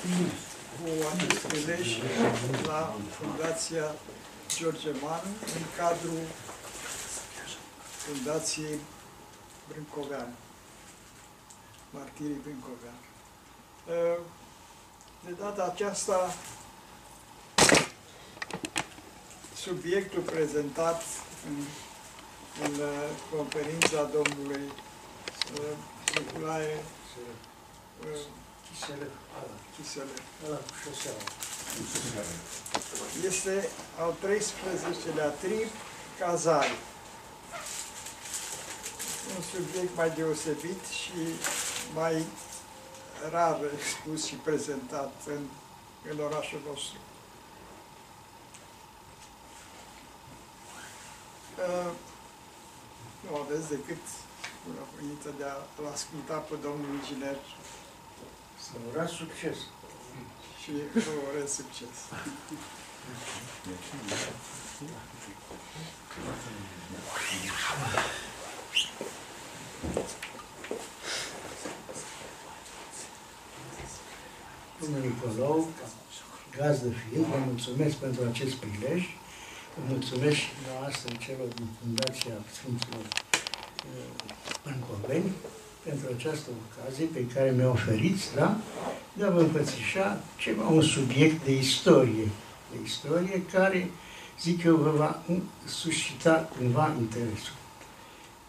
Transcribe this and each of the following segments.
cu acest prilej la Fundația George Manu în cadrul Fundației Brâncovean, Martirii Brâncovean. De data aceasta, subiectul prezentat în, în conferința domnului Nicolae Chisele, ăla, Chisele ăla cu șoseaua. este al 13-lea trip cazare. Un subiect mai deosebit și mai rar expus și prezentat în, în orașul nostru. Uh, nu aveți decât una voință de a-l asculta pe domnul inginer Să urați succes. și vă urez succes. Domnul Nicolau, gazdă fiind, vă mulțumesc pentru acest prilej. Vă mulțumesc și noastră celor din Fundația Sfinților Pâncoveni pentru această ocazie pe care mi-a oferit, da? de a vă împățișa ceva, un subiect de istorie, de istorie care, zic eu, vă va suscita cumva interesul.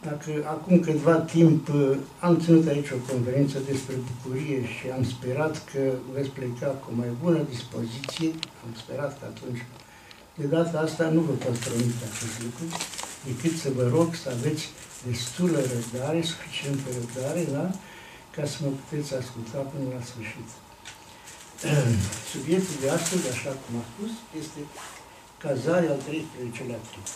Dacă acum câtva timp uh, am ținut aici o conferință despre bucurie și am sperat că veți pleca cu o mai bună dispoziție, am sperat că atunci, de data asta nu vă pot promite acest lucru, decât să vă rog să aveți destulă răbdare, suficientă răbdare, da? ca să mă puteți asculta până la sfârșit. Subiectul de astăzi, așa cum am spus, este cazarea al 13-lea trip.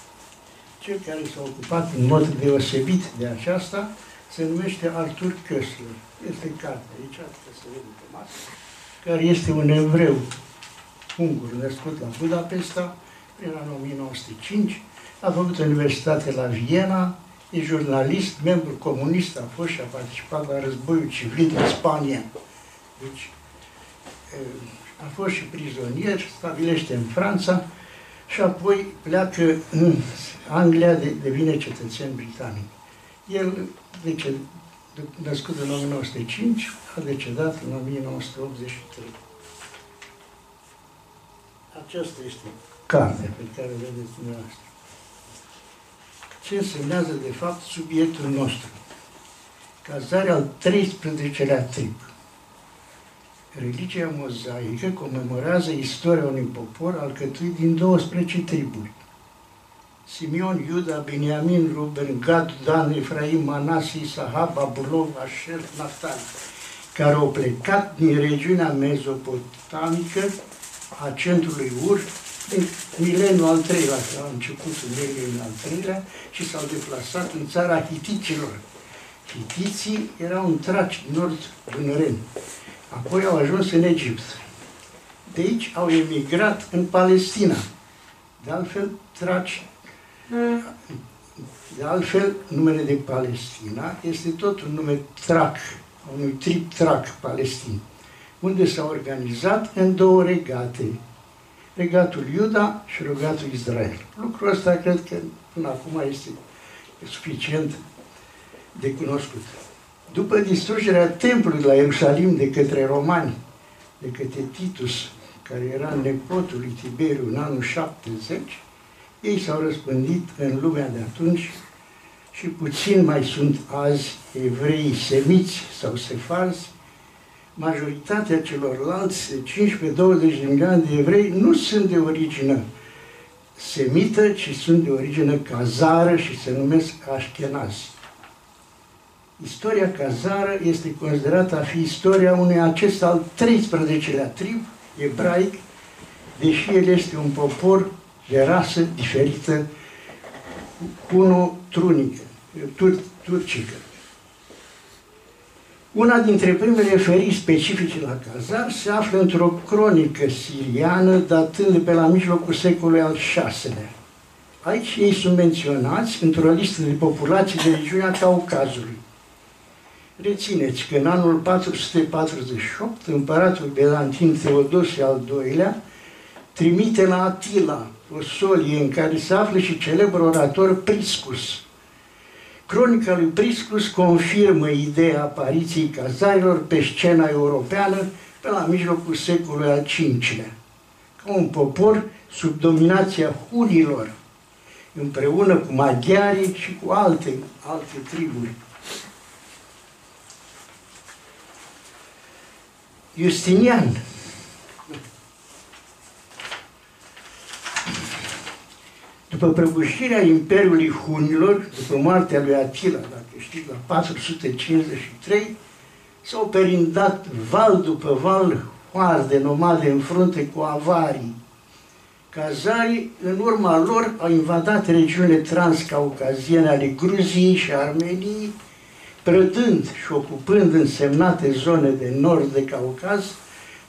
Cel care s-a ocupat în mod deosebit de aceasta se numește Artur Köstler. Este carte aici, că se vede pe masă, care este un evreu ungur născut la Budapesta prin anul 1905, a făcut universitate la Viena, e jurnalist, membru comunist, a fost și a participat la războiul civil din Spania. Deci, a fost și prizonier, stabilește în Franța și apoi pleacă în Anglia, de, devine cetățean britanic. El, dece, născut în 1905, a decedat în 1983. Aceasta este cartea pe care o vedeți dumneavoastră ce însemnează de fapt subiectul nostru. Cazarea al 13-lea trip. Religia mozaică comemorează istoria unui popor alcătuit din 12 triburi. Simeon, Iuda, Beniamin, Ruben, Gad, Dan, Efraim, Manasi, Isahab, Abulov, Asher, Naftali, care au plecat din regiunea mezopotamică a centrului Ur în mileniul al treilea, la începutul mileniului al treilea, și s-au deplasat în țara Hitiților. Hitiții erau în traci nord dunăreni. Apoi au ajuns în Egipt. De aici au emigrat în Palestina. De altfel, traci de altfel, numele de Palestina este tot un nume trac, unui trip trac palestin, unde s-au organizat în două regate, regatul Iuda și regatul Israel. Lucrul ăsta cred că până acum este suficient de cunoscut. După distrugerea templului la Ierusalim de către romani, de către Titus, care era nepotul lui Tiberiu în anul 70, ei s-au răspândit în lumea de atunci și puțin mai sunt azi evrei semiți sau sefarzi, majoritatea celorlalți 15-20 de milioane de evrei nu sunt de origine semită, ci sunt de origine cazară și se numesc așchenazi. Istoria cazară este considerată a fi istoria unui acest al 13-lea trib ebraic, deși el este un popor de rasă diferită, cu trunică, tur, turcică. Una dintre primele referiri specifice la cazar se află într-o cronică siriană datând de pe la mijlocul secolului al VI-lea. Aici ei sunt menționați într-o listă de populații de regiunea Caucazului. Rețineți că în anul 448 împăratul Bezantin Teodosie al II-lea trimite la Atila o solie în care se află și celebr orator Priscus. Cronica lui Priscus confirmă ideea apariției cazarilor pe scena europeană pe la mijlocul secolului al V-lea, ca un popor sub dominația hunilor, împreună cu maghiarii și cu alte, alte triburi. Justinian După prăbușirea Imperiului Hunilor, după moartea lui Atila, dacă știți, la 453, s-au perindat val după val hoarde nomade în frunte cu avarii. Cazarii, în urma lor, au invadat regiunile transcaucaziene ale Gruziei și Armeniei, prădând și ocupând însemnate zone de nord de Caucaz,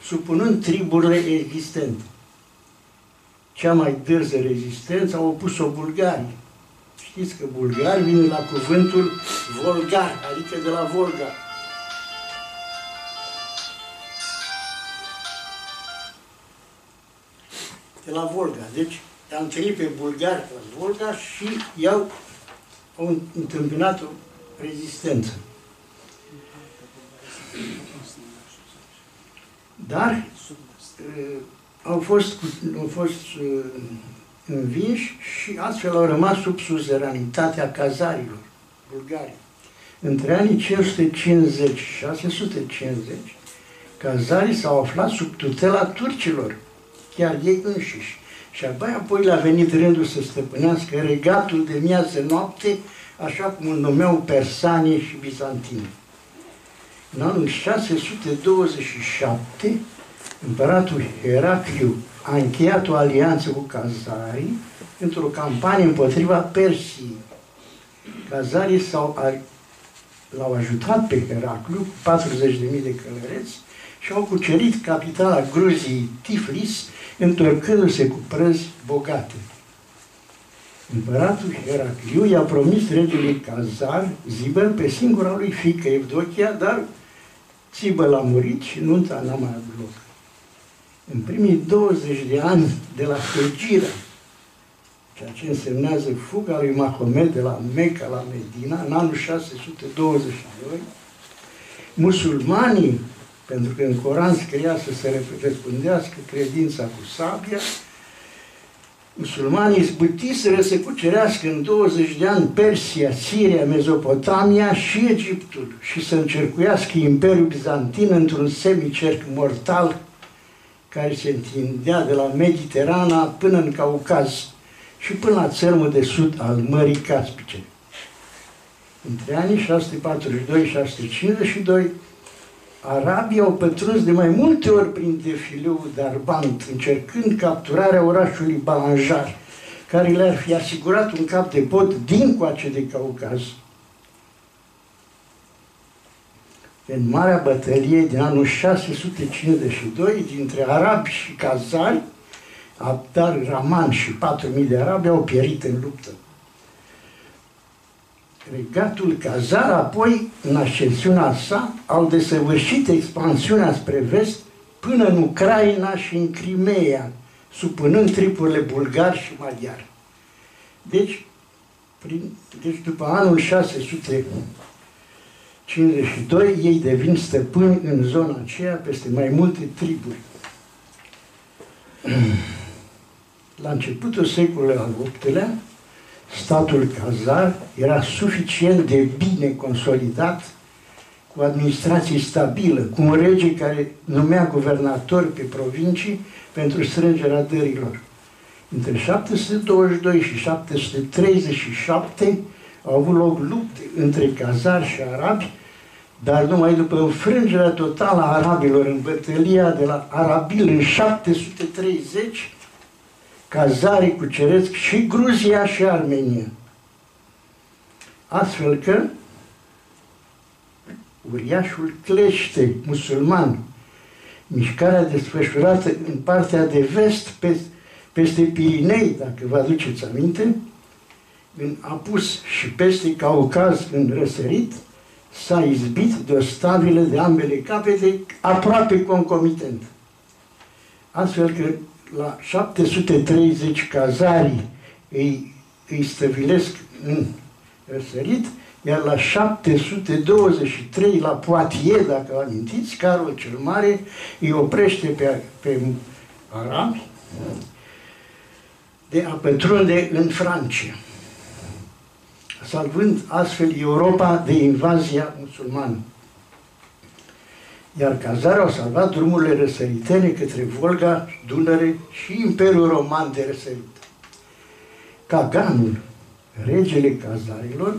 supunând triburile existente cea mai dârză rezistență au opus-o bulgarii. Știți că bulgari vin la cuvântul volgar, adică de la Volga. De la Volga. Deci am întâlnit pe bulgari pe Volga și i-au au întâmpinat o rezistență. Dar au fost, au fost uh, învinși și astfel au rămas sub suzeranitatea cazarilor bulgari. Între anii 550 și 650, cazarii s-au aflat sub tutela turcilor, chiar ei înșiși. Și abia apoi le-a venit rândul să stăpânească regatul de miază noapte, așa cum îl numeau persanii și bizantini. În anul 627, împăratul Heracliu a încheiat o alianță cu cazarii într-o campanie împotriva Persiei. Cazarii s-au, l-au ajutat pe Heracliu cu 40.000 de călăreți și au cucerit capitala Gruziei, Tiflis, întorcându-se cu prăzi bogate. Împăratul Heracliu i-a promis regelui Cazar Ziber pe singura lui fică Evdochia, dar Țibă l-a murit și nunța n-a mai avut loc în primii 20 de ani de la fugirea, ceea ce însemnează fuga lui Mahomet de la Mecca la Medina, în anul 622, musulmanii, pentru că în Coran scria să se răspândească credința cu sabia, musulmanii izbutiseră să cucerească în 20 de ani Persia, Siria, Mezopotamia și Egiptul și să încercuiască Imperiul Bizantin într-un semicerc mortal care se întindea de la Mediterana până în Caucaz și până la țărmul de sud al Mării Caspice. Între anii 642 și 652, arabii au pătruns de mai multe ori prin defileul Darbant, încercând capturarea orașului Balanjar, care le-ar fi asigurat un cap de pod din coace de Caucaz. În Marea Bătălie din anul 652 dintre arabi și cazari, Abdar Rahman și 4.000 de arabi au pierit în luptă. Regatul Cazar apoi, în ascensiunea sa, au desăvârșit expansiunea spre vest până în Ucraina și în Crimea, supunând tripurile bulgari și maghiari. Deci, prin, deci după anul 600 52, ei devin stăpâni în zona aceea peste mai multe triburi. La începutul secolului al VIII-lea, statul Cazar era suficient de bine consolidat, cu administrație stabilă, cu un rege care numea guvernatori pe provincii pentru strângerea dărilor. Între 722 și 737 au avut loc lupte între cazari și arabi, dar numai după înfrângerea totală a arabilor în bătălia de la Arabil în 730, cazarii cuceresc și Gruzia și Armenia. Astfel că uriașul clește musulman, mișcarea desfășurată în partea de vest, peste Pirinei, dacă vă aduceți aminte, în apus și peste Caucaz în răsărit, s-a izbit de o stabilă de ambele capete aproape concomitent. Astfel că la 730 cazarii îi, îi stăvilesc în răsărit, iar la 723 la Poitiers, dacă vă amintiți, Carol cel Mare îi oprește pe, pe arabi de a pătrunde în Franța, salvând astfel Europa de invazia musulmană. Iar cazarea au salvat drumurile răsăritene către Volga, Dunăre și Imperiul Roman de răsărit. Kaganul, regele cazarilor,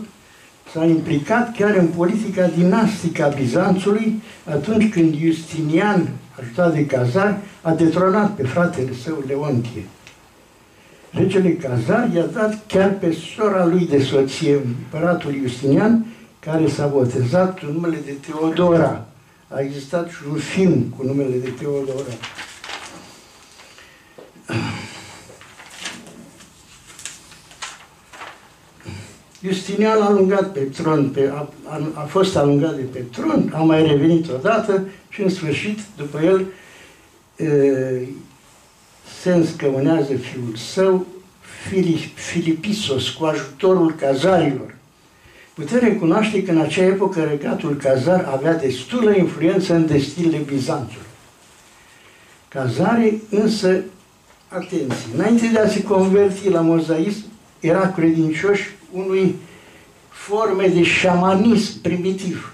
s-a implicat chiar în politica dinastică a Bizanțului atunci când Justinian, ajutat de cazari, a detronat pe fratele său Leontie. Regele Cazar i-a dat chiar pe sora lui de soție, împăratul Justinian, care s-a botezat cu numele de Teodora. A existat și un film cu numele de Teodora. Justinian a alungat pe tron, pe, a, a, a fost alungat de pe tron, a mai revenit odată și în sfârșit, după el, e, se înscămânează fiul său, Filipisos, cu ajutorul cazarilor. Putem recunoaște că în acea epocă regatul cazar avea destulă influență în destinele Bizanțului. Cazare însă, atenție, înainte de a se converti la mozaism, era credincioși unui forme de șamanism primitiv.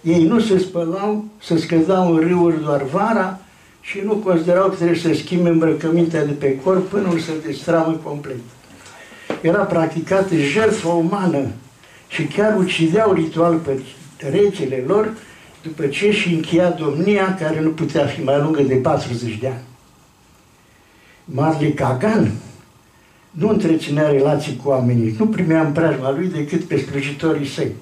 Ei nu se spălau, se scădau în râuri doar vara și nu considerau că trebuie să schimbe îmbrăcămintea de pe corp până nu se destramă complet. Era practicată jertfă umană și chiar ucideau ritual pe regele lor după ce și încheia domnia care nu putea fi mai lungă de 40 de ani. Marle Kagan, nu întreținea relații cu oamenii, nu primea în preajma lui decât pe slujitorii săi.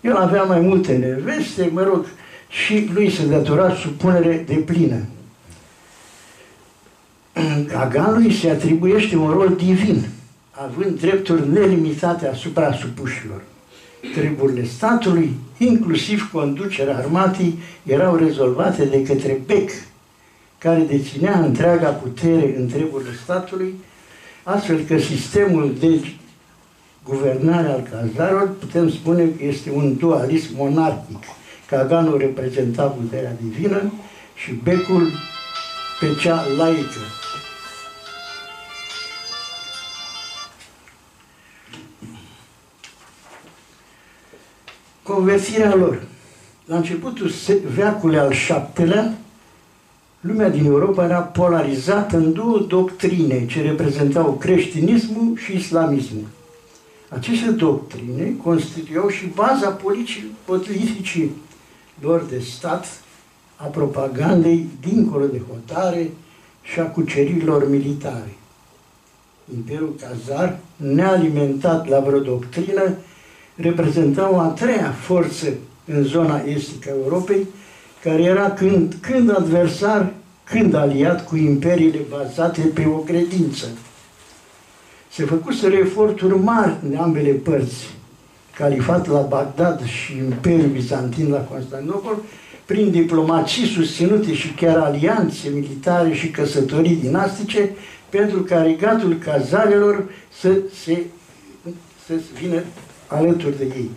El avea mai multe neveste, mă rog, și lui se datora supunere de plină. Gaganului se atribuiește un rol divin, având drepturi nelimitate asupra supușilor. Treburile statului, inclusiv conducerea armatei, erau rezolvate de către Bec, care deținea întreaga putere în treburile statului, Astfel că sistemul de guvernare al cazarilor putem spune că este un dualism monarhic. Kaganul reprezenta puterea divină și becul pe cea laică. Conversirea lor. La începutul veacului al șaptelea, lumea din Europa era polarizată în două doctrine ce reprezentau creștinismul și islamismul. Aceste doctrine constituiau și baza politicii lor de stat, a propagandei dincolo de hotare și a cuceririlor militare. Imperiul Cazar, nealimentat la vreo doctrină, reprezenta o a treia forță în zona estică a Europei, care era când, când adversar, când aliat cu imperiile bazate pe o credință. Se făcuseră eforturi mari în ambele părți, califat la Bagdad și Imperiul Bizantin la Constantinopol, prin diplomații susținute și chiar alianțe militare și căsătorii dinastice, pentru ca regatul cazarelor să se să vină alături de ei.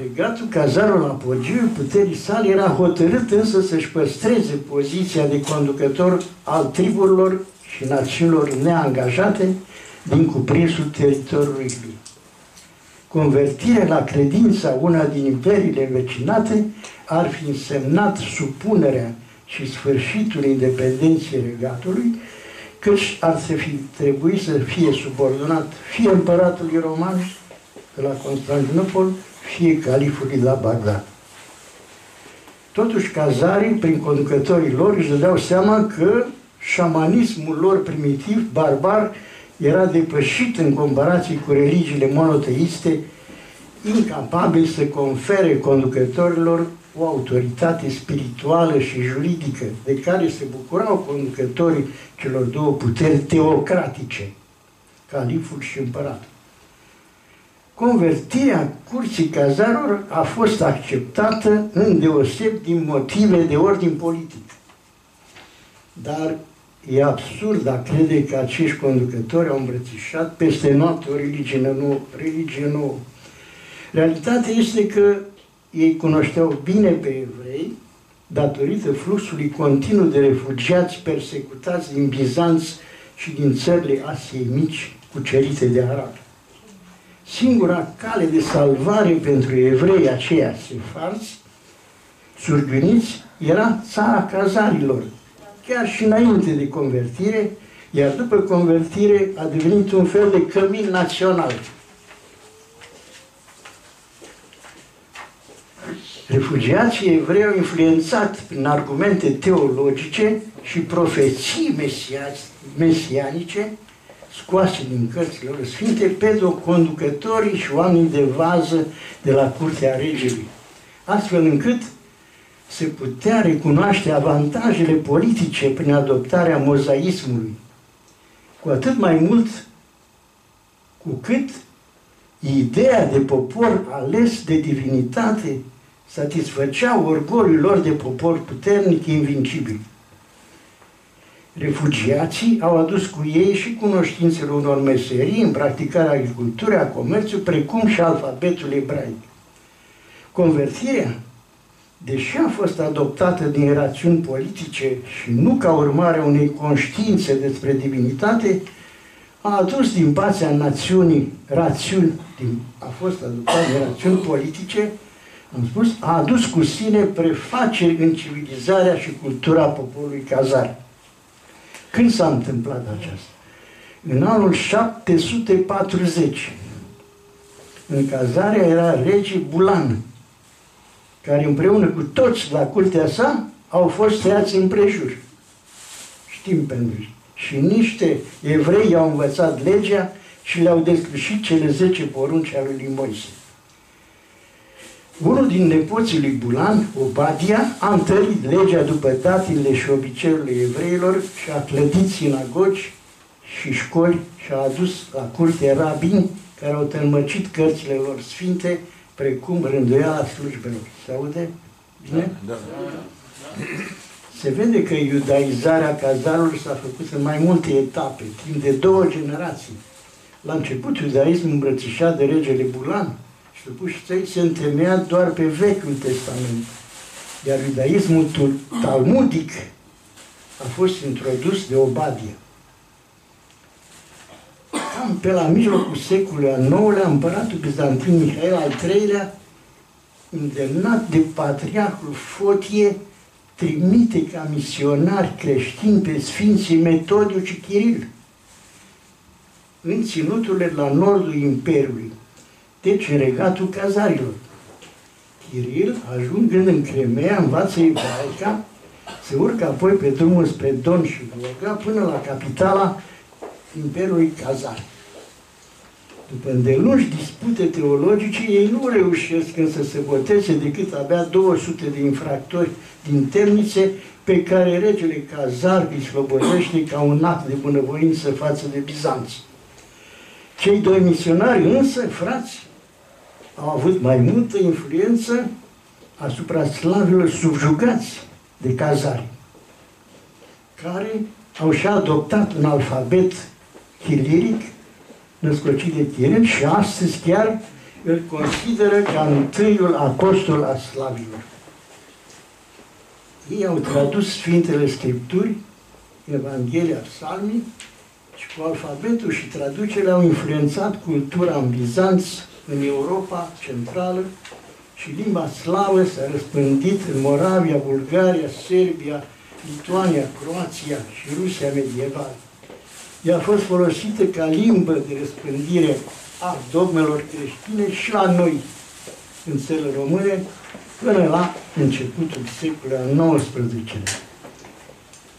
Regatul cazarul apogiu puterii sale era hotărât însă să-și păstreze poziția de conducător al triburilor și națiunilor neangajate din cuprinsul teritoriului lui. Convertirea la credința una din imperiile vecinate ar fi însemnat supunerea și sfârșitul independenței regatului, căci ar fi trebuit să fie subordonat fie împăratului roman de la Constantinopol, fie califului la Bagdad. Totuși, cazarii, prin conducătorii lor, își dădeau seama că șamanismul lor primitiv, barbar, era depășit în comparație cu religiile monoteiste, incapabil să confere conducătorilor o autoritate spirituală și juridică de care se bucurau conducătorii celor două puteri teocratice, califul și împăratul. Convertirea curții cazarilor a fost acceptată în deoseb din motive de ordin politic. Dar e absurd a crede că acești conducători au îmbrățișat peste noapte o religie nouă. Religie nouă. Realitatea este că ei cunoșteau bine pe evrei, datorită fluxului continuu de refugiați persecutați din Bizanț și din țările Asiei Mici cucerite de arabi. Singura cale de salvare pentru evrei aceia sefarți, surgâniți, era țara cazarilor, chiar și înainte de convertire, iar după convertire a devenit un fel de cămin național. Refugiații evrei au influențat prin argumente teologice și profeții mesianice scoase din cărțile lor sfinte pe conducătorii și oamenii de vază de la curtea regelui, astfel încât se putea recunoaște avantajele politice prin adoptarea mozaismului. Cu atât mai mult cu cât ideea de popor ales de divinitate satisfăcea orgoliul lor de popor puternic invincibil. Refugiații au adus cu ei și cunoștințele unor meserii în practicarea agriculturii, a comerțului, precum și alfabetul ebraic. Convertirea, deși a fost adoptată din rațiuni politice și nu ca urmare a unei conștiințe despre divinitate, a adus din baza națiunii rațiuni, din, a fost adoptată din rațiuni politice, am spus, a adus cu sine prefaceri în civilizarea și cultura poporului cazar. Când s-a întâmplat aceasta? În anul 740. În cazarea era rege Bulan, care împreună cu toți la curtea sa au fost tăiați împrejur. Știm pentru Și niște evrei au învățat legea și le-au deslușit cele 10 porunci ale lui Moise. Unul din nepoții lui Bulan, Obadia, a întărit legea după datile și obiceiurile evreilor și a clădit sinagogi și școli și a adus la curte rabini care au tălmăcit cărțile lor sfinte, precum rânduiala slujbelor. Se aude? Bine? Da, da. Se vede că iudaizarea cazarului s-a făcut în mai multe etape, timp de două generații. La început, iudaismul îmbrățișat de regele Bulan, supuși săi se întemeia doar pe Vechiul Testament. Iar iudaismul talmudic a fost introdus de Obadia. Cam pe la mijlocul secolului al IX-lea, împăratul bizantin Mihail al III-lea, îndemnat de patriarhul Fotie, trimite ca misionari creștini pe Sfinții Metodiu și Chiril în ținuturile la nordul Imperiului deci în regatul cazarilor. Chiril, ajungând în Crimea, învață ebraica, se urcă apoi pe drumul spre Don și Volga până la capitala Imperiului Cazar. După îndelungi dispute teologice, ei nu reușesc însă să voteze decât abia 200 de infractori din temnițe pe care regele Cazar îi slobodește ca un act de bunăvoință față de Bizanți. Cei doi misionari însă, frați, au avut mai multă influență asupra slavilor subjugați de cazari, care au și adoptat un alfabet chiliric născocit de Chiril și astăzi chiar îl consideră ca întâiul apostol al slavilor. Ei au tradus Sfintele Scripturi, Evanghelia Psalmii, și cu alfabetul și traducerea au influențat cultura în Bizanț, în Europa Centrală și limba slavă s-a răspândit în Moravia, Bulgaria, Serbia, Lituania, Croația și Rusia medievală. Ea a fost folosită ca limbă de răspândire a dogmelor creștine și la noi, în țările române, până la începutul secolului al XIX-lea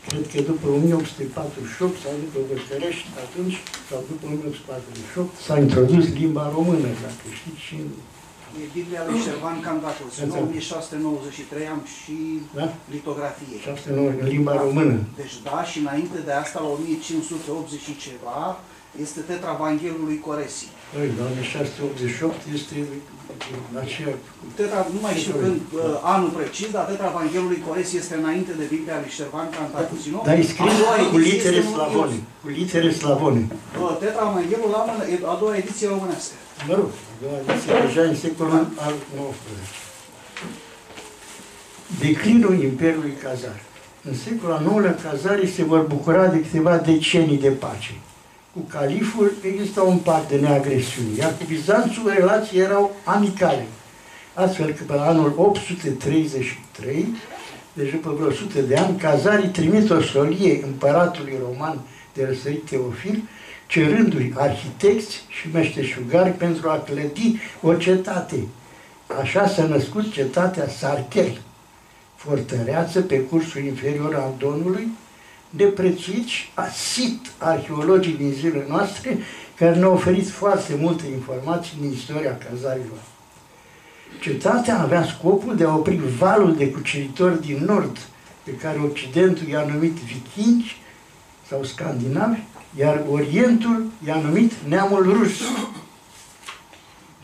cred că după 1848 sau după Văcărești, atunci, sau după 1848, s-a introdus limba română, dacă știți, și E Biblia lui Șerban Candatul, sunt 1693 am și da? litografie. 690, în limba română. Deci da, și înainte de asta, la 1580 și ceva, este Tetra Vanghelului Coresi. Păi, la 1688 este aceea... Tetra, nu mai știu când, uh, anul precis, dar Tetra Evanghelului Cores este înainte de Biblia lui Șervan Cantacuzino. Dar e scris cu litere slavone. Cu litere slavone. Uh, Tetra Evanghelul la mână, e a doua ediție românească. Mă rog, a doua ediție deja în secolul al XIX. Declinul Imperiului Cazar. În secolul al IX-lea, cazarii se vor bucura de câteva decenii de pace. Cu califul există un pact de neagresiune, iar cu Bizanțul relații erau amicale. Astfel că pe anul 833, deci după vreo 100 de ani, cazarii trimit o solie împăratului roman de răsărit Teofil, cerându-i arhitecți și meșteșugari pentru a clădi o cetate. Așa s-a născut cetatea Sarkel, fortăreață pe cursul inferior al Donului, de prețuiți sit arheologii din zilele noastre, care ne-au oferit foarte multe informații din istoria cazarilor. Cetatea avea scopul de a opri valul de cuceritori din nord, pe care Occidentul i-a numit vikingi sau scandinavi, iar Orientul i-a numit neamul rus.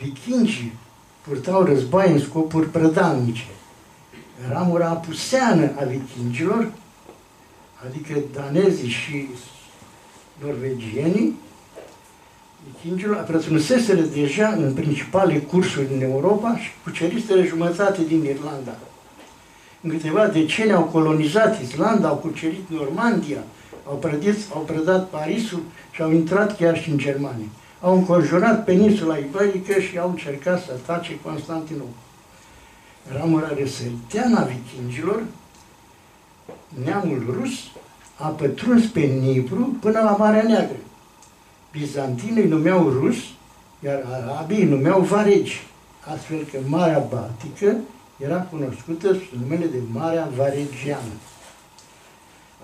Vikingii purtau război în scopuri prădalnice. Ramura apuseană a vikingilor adică danezii și norvegienii, vikingilor, pătrunseseră deja în principale cursuri din Europa și cuceriseră jumătate din Irlanda. În câteva decenii au colonizat Islanda, au cucerit Normandia, au, prădit, au prădat Parisul și au intrat chiar și în Germania. Au înconjurat peninsula iberică și au încercat să atace Constantinopol. Ramura răsăriteană a vikingilor neamul rus a pătruns pe Nipru până la Marea Neagră. Bizantinii numeau rus, iar arabii numeau varegi, astfel că Marea Baltică era cunoscută sub numele de Marea Varegiană.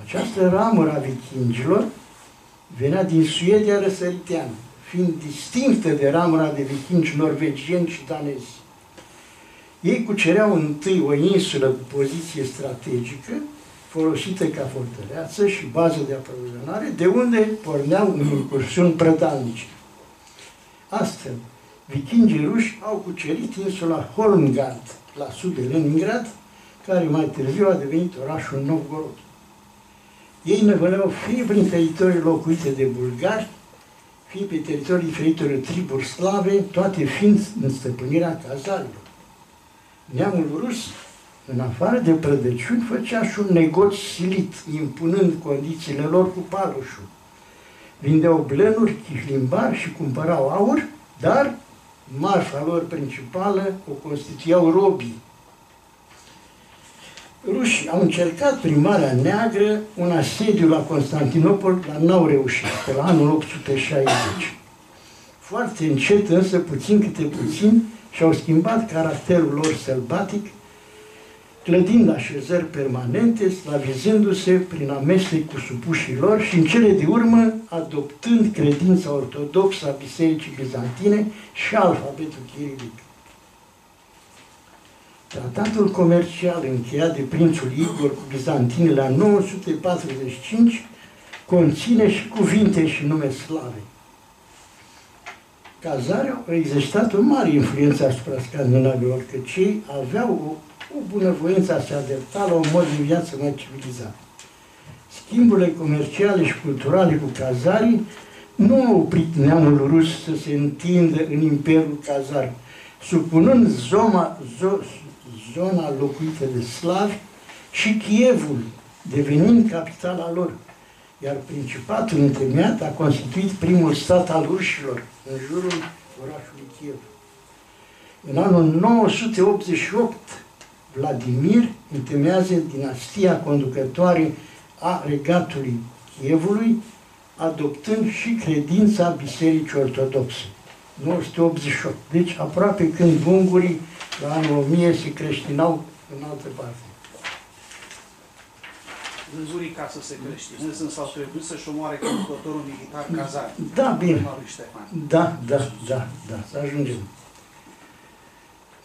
Această ramură a vikingilor venea din Suedia răsăriteană, fiind distinctă de ramura de vikingi norvegieni și danezi. Ei cucereau întâi o insulă cu poziție strategică, folosită ca fortăreață și bază de aprovizionare, de unde porneau în incursiuni prădalnice. Astfel, vikingii ruși au cucerit insula Holmgard, la sud de Leningrad, care mai târziu a devenit orașul Novgorod. Ei năvăleau fie prin teritorii locuite de bulgari, fie pe teritorii diferitelor triburi slave, toate fiind în stăpânirea cazarilor. Neamul rus în afară de prădăciuni, făcea și un negoț silit, impunând condițiile lor cu palușul. Vindeau blenuri, chihlimbari și cumpărau aur, dar marfa lor principală o constituiau robii. Rușii au încercat prin Marea Neagră un asediu la Constantinopol, dar n-au reușit, pe la anul 860. Foarte încet, însă, puțin câte puțin, și-au schimbat caracterul lor sălbatic clădind așezări permanente, slavizându-se prin amestec cu supușii lor și în cele de urmă adoptând credința ortodoxă a Bisericii Bizantine și alfabetul chirilic. Tratatul comercial încheiat de prințul Igor cu Bizantine la 945 conține și cuvinte și nume slave. Cazarii au existat o mare influență asupra scandinavilor, că cei aveau o cu bunăvoință a se adapta la un mod de viață mai civilizat. Schimburile comerciale și culturale cu cazarii nu au oprit neamul rus să se întindă în Imperiul Cazar, supunând zona, zo, zona locuită de slavi și Chievul, devenind capitala lor. Iar Principatul întemeiat a constituit primul stat al rușilor în jurul orașului Kiev. În anul 988, Vladimir întemeiază dinastia conducătoare a regatului Chievului, adoptând și credința Bisericii Ortodoxe. 988. Deci aproape când ungurii la anul 1000 se creștinau în altă parte. Vânzurii ca să se creștineze, însă au trebuit să-și omoare conducătorul militar cazar. Da, bine. Da, da, da, da, să ajungem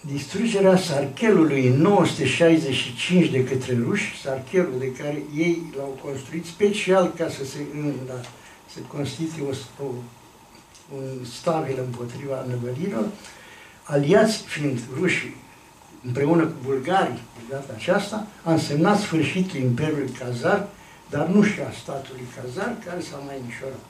distrugerea Sarchelului în 965 de către ruși, Sarchelul de care ei l-au construit special ca să se, da, să constituie o, o, un stabil împotriva năvărilor, aliați fiind rușii împreună cu bulgarii de data aceasta, a însemnat sfârșitul Imperiului Cazar, dar nu și a statului Cazar, care s-a mai mișorat.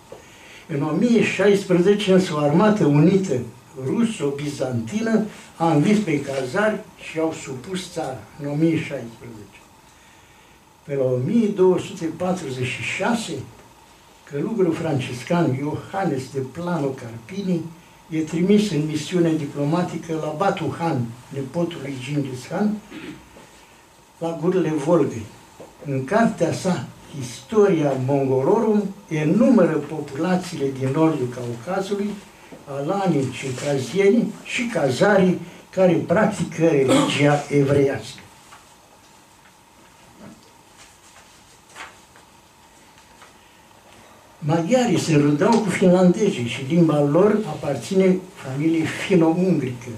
În 1016, însă, o armată unită ruso-bizantină a învins pe cazari și au supus țara în 1016. Pe la 1246, călugărul franciscan Iohannes de Plano Carpini e trimis în misiune diplomatică la Batu Han, nepotul lui Genghis Khan, la gurile Volgăi. În cartea sa, Istoria Mongolorum, enumără populațiile din nordul Caucazului, alanii, circazieni și cazarii care practică religia evreiască. Maghiarii se râdau cu finlandezii și limba lor aparține familiei fino-ungrică,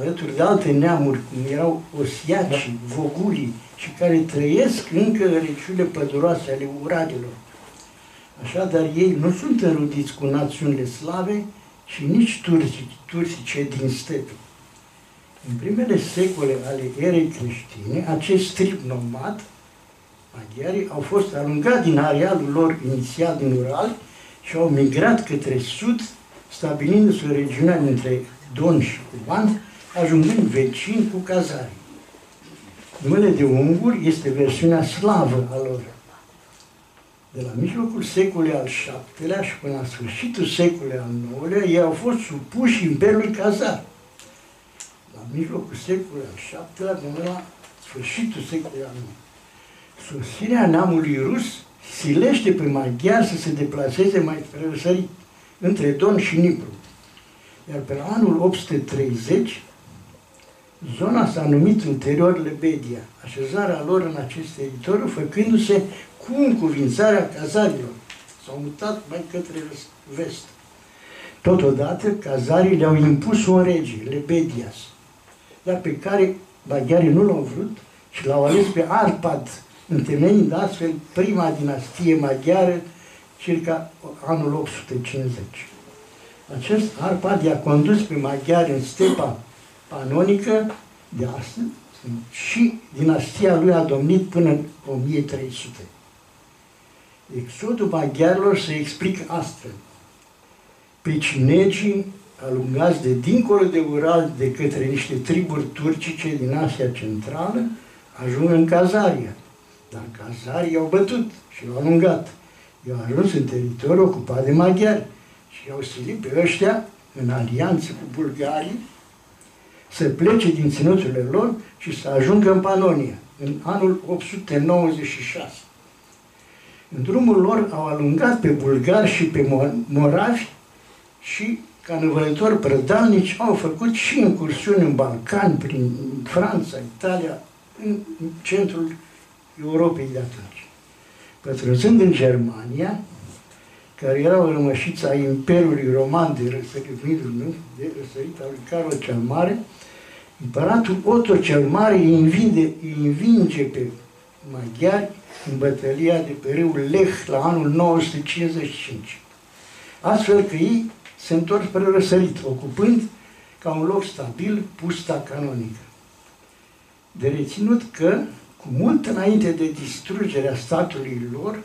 alături de alte neamuri, cum erau osiacii, vogulii și care trăiesc încă în regiunile păduroase ale Uradilor. Așadar, ei nu sunt înrudiți cu națiunile slave și nici turci, turcice din stepe. În primele secole ale erei creștine, acest trib nomad maghiarii au fost alungați din arealul lor inițial din Ural și au migrat către sud, stabilindu-se o regiune între Don și Cuban, ajungând vecini cu cazarii. Numele de unguri este versiunea slavă a lor. De la mijlocul secolului al VII-lea și până la sfârșitul secolului al IX-lea, ei au fost supuși Imperiului Cazar. La mijlocul secolului al VII-lea până la sfârșitul secolului al IX Sosirea neamului rus silește pe maghiar să se deplaseze mai spre răsărit, între Don și Nipru. Iar pe la anul 830, zona s-a numit ulterior Lebedia, așezarea lor în acest teritoriu făcându-se cu încuvințarea cazarilor. S-au mutat mai către vest. Totodată, cazarii le-au impus o rege, Lebedias, dar pe care maghiarii nu l-au vrut și l-au ales pe Arpad, întemeind astfel prima dinastie maghiară circa anul 850. Acest Arpad i-a condus pe maghiari în stepa panonică de astăzi și dinastia lui a domnit până în 1300. Exodul maghiarilor se explică astfel. Pe cinegii alungați de dincolo de Ural de către niște triburi turcice din Asia Centrală ajung în Cazaria, dar cazarii i-au bătut și i-au alungat. I-au ajuns în teritoriul ocupat de maghiari și i-au silit pe ăștia, în alianță cu bulgarii, să plece din ținuturile lor și să ajungă în Panonia, în anul 896. În drumul lor au alungat pe bulgari și pe moravi și ca năvălători prădalnici au făcut și incursiuni în Balcan, prin Franța, Italia, în centrul Europei de atunci. Pătrunzând în Germania, care era o rămășiță a Imperiului Roman de răsărit, nu? de răsărit al lui Carol cel Mare, împăratul Otto cel Mare îi învinge, îi învinge pe maghiari în bătălia de pe râul Lech la anul 955. Astfel că ei se întorc spre răsărit, ocupând ca un loc stabil pusta canonică. De reținut că cu mult înainte de distrugerea statului lor,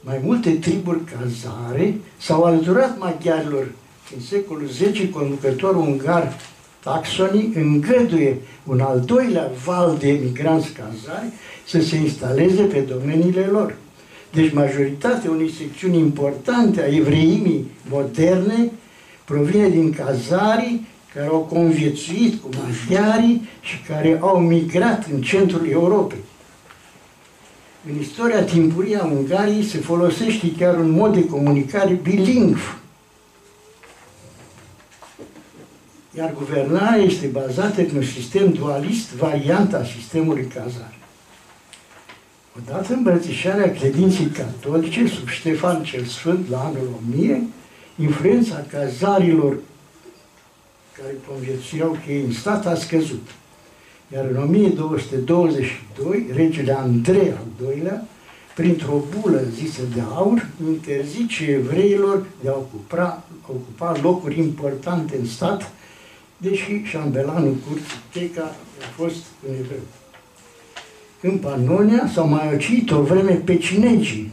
mai multe triburi cazare s-au alăturat maghiarilor. În secolul X, conducătorul ungar Taxoni îngăduie un al doilea val de emigranți cazari să se instaleze pe domeniile lor. Deci majoritatea unei secțiuni importante a evreimii moderne provine din cazarii care au conviețuit cu maghiarii și care au migrat în centrul Europei. În istoria timpurie a Ungariei se folosește chiar un mod de comunicare bilingv. Iar guvernarea este bazată pe un sistem dualist, varianta sistemului cazar. Odată îmbrățișarea credinței catolice sub Ștefan cel Sfânt la anul 1000, influența cazarilor care conviețuiau că ei în stat a scăzut. Iar în 1222, regele Andrei al II-lea, printr-o bulă zisă de aur, interzice evreilor de a ocupa, ocupa locuri importante în stat, deși șambelanul curții Teca a fost un evreu. În Panonia s-au mai ocit o vreme pecinegii,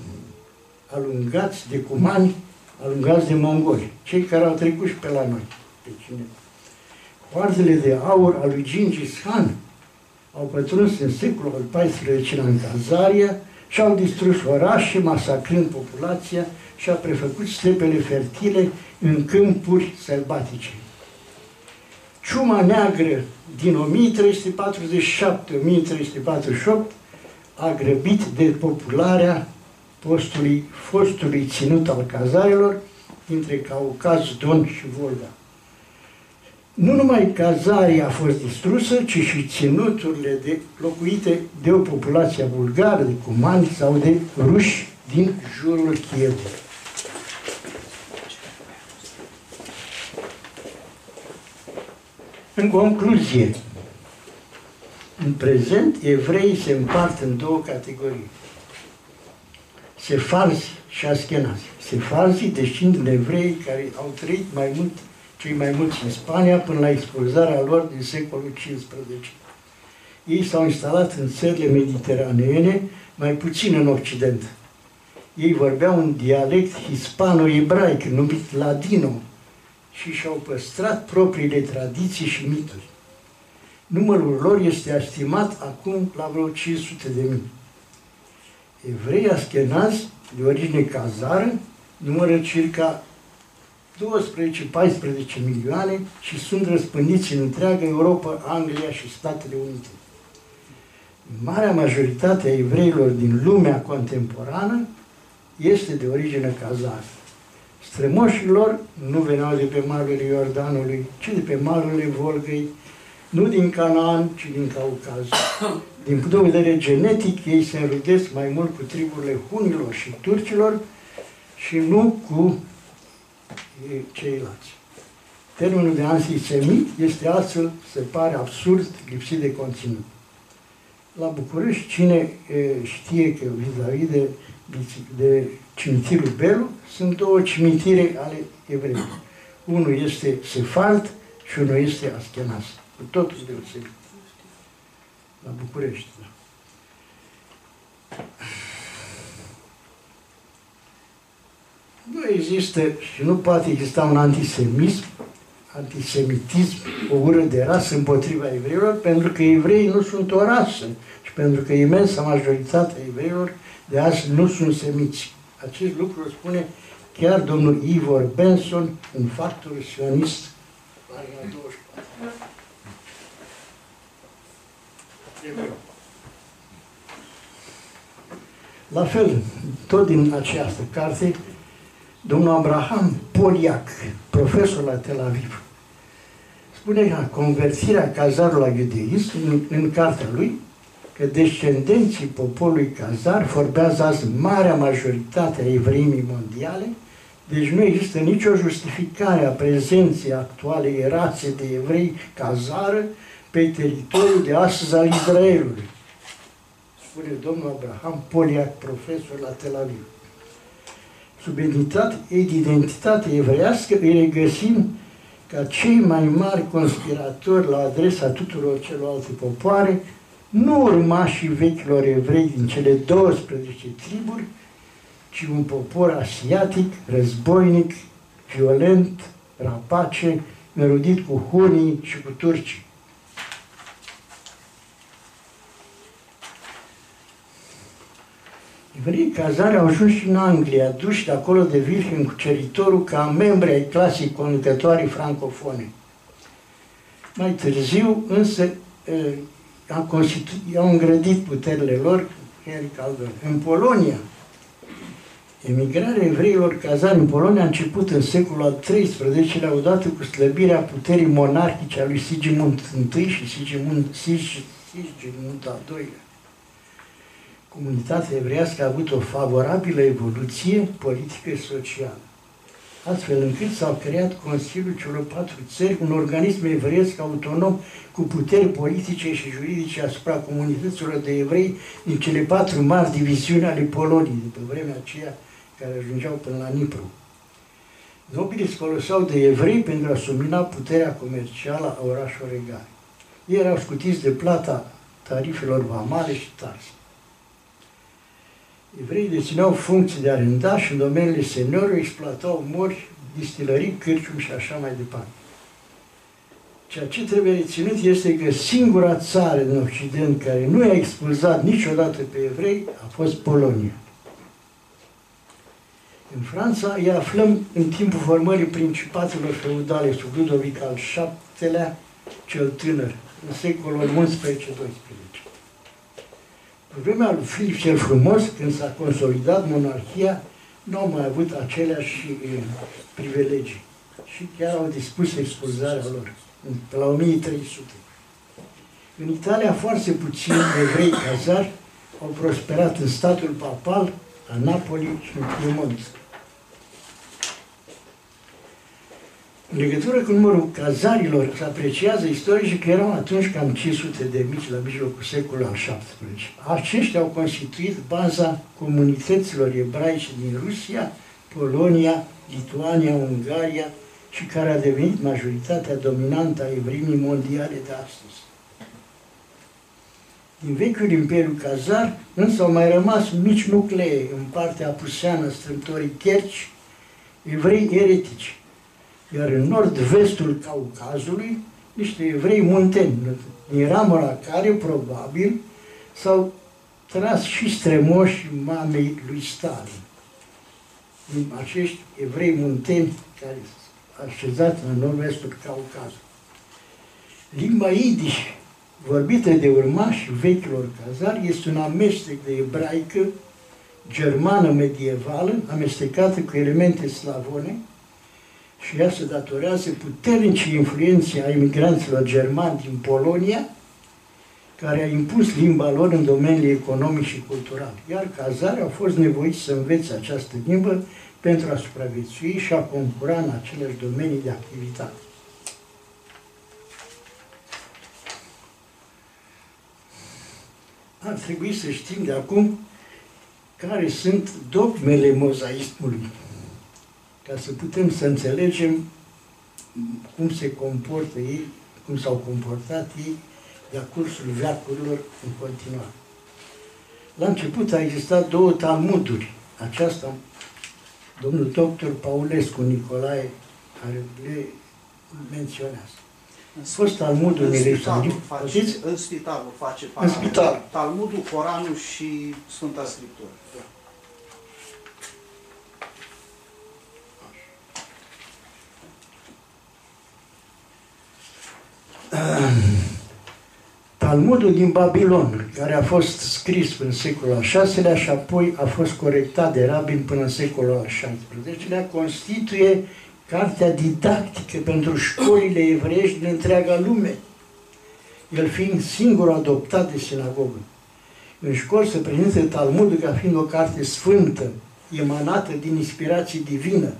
alungați de cumani, alungați de mongoli, cei care au trecut și pe la noi, pecinegi. Hoardele de aur al lui Gingis Khan au pătruns în secolul al XIV-lea în Kazaria și au distrus orașe, masacrând populația și a prefăcut stepele fertile în câmpuri sălbatice. Ciuma neagră din 1347-1348 a grăbit depopularea postului, fostului ținut al cazarelor dintre Caucaz, Don și Volga. Nu numai cazaria a fost distrusă, ci și ținuturile de, locuite de o populație bulgară, de cumani sau de ruși din jurul Chievului. În concluzie, în prezent, evreii se împart în două categorii. Sefarzi și aschenazi. Sefarzii descind din evrei care au trăit mai mult, cei mai mulți în Spania până la expulzarea lor din secolul XV. Ei s-au instalat în țările mediteraneene, mai puțin în Occident. Ei vorbeau un dialect hispano-ebraic numit ladino, și și-au păstrat propriile tradiții și mituri. Numărul lor este estimat acum la vreo 500 de mii. Evrei aschenazi de origine cazară numără circa 12-14 milioane și sunt răspândiți în întreaga Europa, Anglia și Statele Unite. Marea majoritate a evreilor din lumea contemporană este de origine cazară. Strămoșii lor nu veneau de pe malurile Iordanului, ci de pe malurile Volgăi, nu din Canaan, ci din Caucaz. Din punct de vedere genetic, ei se înrudesc mai mult cu triburile hunilor și turcilor și nu cu ceilalți. Termenul de antisemit este astfel, se pare absurd, lipsit de conținut. La București, cine știe că vis-a-vis de, de cimitirul Belu, sunt două cimitire ale evreilor. Unul este Sefalt și unul este Aschenas. Cu totul deosebit. La București. Da. Nu există și nu poate exista un antisemism, antisemitism, o ură de rasă împotriva evreilor, pentru că evreii nu sunt o rasă și pentru că imensa majoritatea evreilor de azi nu sunt semiți. Acest lucru îl spune chiar domnul Ivor Benson, un factor sionist, La fel, tot din această carte, domnul Abraham Poliac, profesor la Tel Aviv, spune că convertirea cazarului la iudeism, în, în cartea lui, că descendenții poporului Cazar vorbează azi marea majoritate a evreimii mondiale, deci nu există nicio justificare a prezenței actuale rațe de evrei cazară pe teritoriul de astăzi al Israelului. Spune domnul Abraham Poliac, profesor la Tel Aviv. Sub identitate evreiască îi regăsim ca cei mai mari conspiratori la adresa tuturor celorlalte popoare, nu urmașii vechilor evrei din cele 12 triburi, ci un popor asiatic, războinic, violent, rapace, înrudit cu hunii și cu turcii. Evreii cazare au ajuns și în Anglia, duși de acolo de Wilhelm Cuceritorul ca membri ai clasei conducătoare francofone. Mai târziu, însă, au, au îngrădit puterile lor Henry Calvin. În Polonia, emigrarea evreilor cazari în Polonia a început în secolul al XIII-lea, odată cu slăbirea puterii monarhice a lui Sigimund I și Sigimund, Sigimund al II-lea. Comunitatea evreiască a avut o favorabilă evoluție politică și socială. Astfel încât s-au creat Consiliul celor patru țări, un organism evreiesc autonom cu puteri politice și juridice asupra comunităților de evrei din cele patru mari diviziuni ale Poloniei, de pe vremea aceea care ajungeau până la Nipru. Nobilii se foloseau de evrei pentru a sumina puterea comercială a orașului regale. Ei erau scutiți de plata tarifelor vamale și taxe. Evreii dețineau funcții de arendași în domeniile seniorului, exploatau mori, distilării, cârciumi și așa mai departe. Ceea ce trebuie reținut este că singura țară din Occident care nu i-a expulzat niciodată pe evrei a fost Polonia. În Franța îi aflăm în timpul formării principatelor feudale sub Ludovic al VII-lea, cel tânăr, în secolul 11-12. În vremea lui Filip cel Frumos, când s-a consolidat monarhia, nu au mai avut aceleași privilegii și chiar au dispus expulzarea lor, pe la 1300. În Italia, foarte puțini evrei cazari au prosperat în statul papal, a Napoli și în Piemont. În legătură cu numărul cazarilor, se apreciază istorici că erau atunci cam 500 de mici la mijlocul secolului al XVII. Aceștia au constituit baza comunităților ebraice din Rusia, Polonia, Lituania, Ungaria și care a devenit majoritatea dominantă a evrimii mondiale de astăzi. Din vechiul Imperiu Cazar, însă au mai rămas mici nuclee în partea apuseană strâmtorii cherci, evrei eretici, iar în nord-vestul Caucazului, niște evrei munteni, din ramura care probabil s-au tras și strămoși mamei lui Stalin. Din acești evrei munteni care așezați în nord-vestul Caucazului. Limba idiș, vorbită de urmași vechilor cazari, este un amestec de ebraică germană medievală, amestecată cu elemente slavone, și ea se datorează puternicii influențe a imigranților germani din Polonia, care a impus limba lor în domeniul economic și cultural. Iar cazarii au fost nevoiți să învețe această limbă pentru a supraviețui și a concura în aceleași domenii de activitate. Ar trebui să știm de acum care sunt dogmele mozaismului ca să putem să înțelegem cum se comportă ei, cum s-au comportat ei de-a cursul veacurilor în continuare. La început a existat două talmuduri. Aceasta, domnul doctor Paulescu Nicolae, care le menționează. A fost Talmudul în spitalul face, în spitalul face în spital. Talmudul, Coranul și Sfânta Scriptură. Talmudul din Babilon, care a fost scris în secolul al VI-lea și apoi a fost corectat de rabin până în secolul al XVI-lea, constituie cartea didactică pentru școlile evreiești din întreaga lume, el fiind singur adoptat de sinagogă. În școli se prezintă Talmudul ca fiind o carte sfântă, emanată din inspirație divină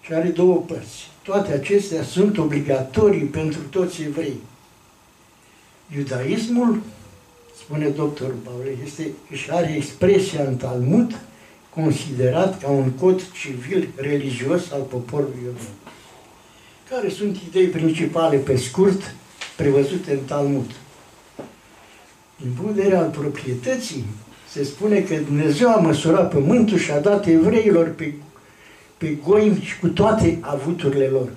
și are două părți. Toate acestea sunt obligatorii pentru toți evrei. Iudaismul, spune doctorul Paule, este, își are expresia în Talmud considerat ca un cod civil religios al poporului iudean. Care sunt idei principale, pe scurt, prevăzute în Talmud? Din punct de vedere al proprietății, se spune că Dumnezeu a măsurat pământul și a dat evreilor pe pe goim și cu toate avuturile lor.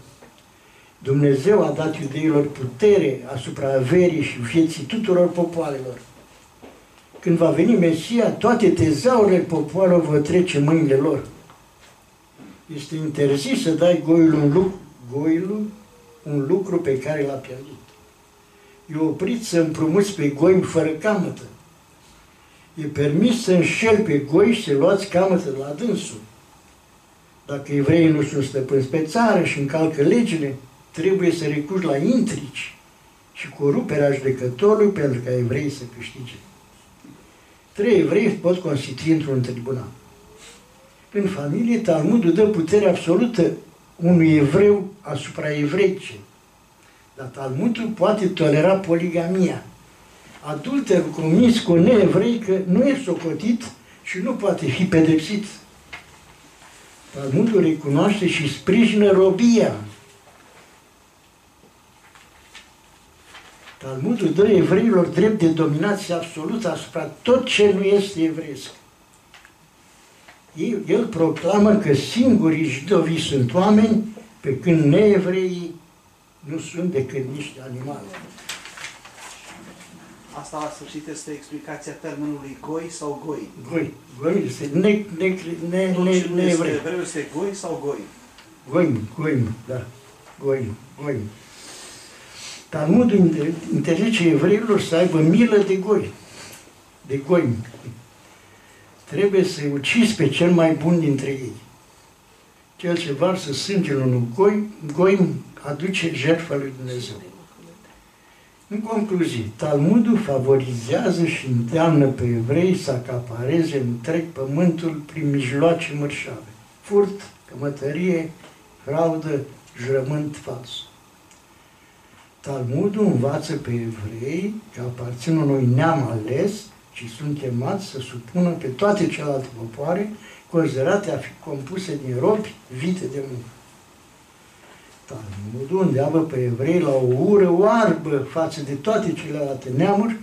Dumnezeu a dat iudeilor putere asupra averii și vieții tuturor popoarelor. Când va veni Mesia, toate tezaurile popoarelor vor trece mâinile lor. Este interzis să dai goiul un lucru, goiul un lucru pe care l-a pierdut. E oprit să împrumuți pe goim fără camătă. E permis să înșel pe goi și să luați camătă la dânsul. Dacă evreii nu sunt stăpâni pe țară și încalcă legile, trebuie să recurgi la intrici și coruperea judecătorului pentru ca evreii să câștige. Trei evrei pot constitui într-un tribunal. În familie, Talmudul dă putere absolută unui evreu asupra evreicei. Dar Talmudul poate tolera poligamia. Adulterul comis cu o neevreică nu e socotit și nu poate fi pedepsit. Talmudul recunoaște și sprijină robia. Talmudul dă evreilor drept de dominație absolută asupra tot ce nu este evreiesc. El proclamă că singurii jidovii sunt oameni, pe când neevreii nu sunt decât niște animale. Asta la sfârșit este explicația termenului goi sau goi. Goi. Goi este ne, ne, ne, Tot ne, ce nu ne este evrei. evreu este goi sau goi. Goim, goim, da. Goim, goim. Talmudul inter- interzice evreilor să aibă milă de goi, de goim. Trebuie să ucizi pe cel mai bun dintre ei. Cel ce varsă sângele unui goi, goim aduce jertfa lui Dumnezeu. În concluzie, Talmudul favorizează și îndeamnă pe evrei să acapareze întreg pământul prin mijloace mărșave. Furt, cămătărie, fraudă, jurământ fals. Talmudul învață pe evrei că aparțin unui neam ales și sunt chemați să supună pe toate celelalte popoare considerate a fi compuse din robi vite de muncă. Talmudul îndeamnă pe evrei la o ură oarbă față de toate celelalte neamuri,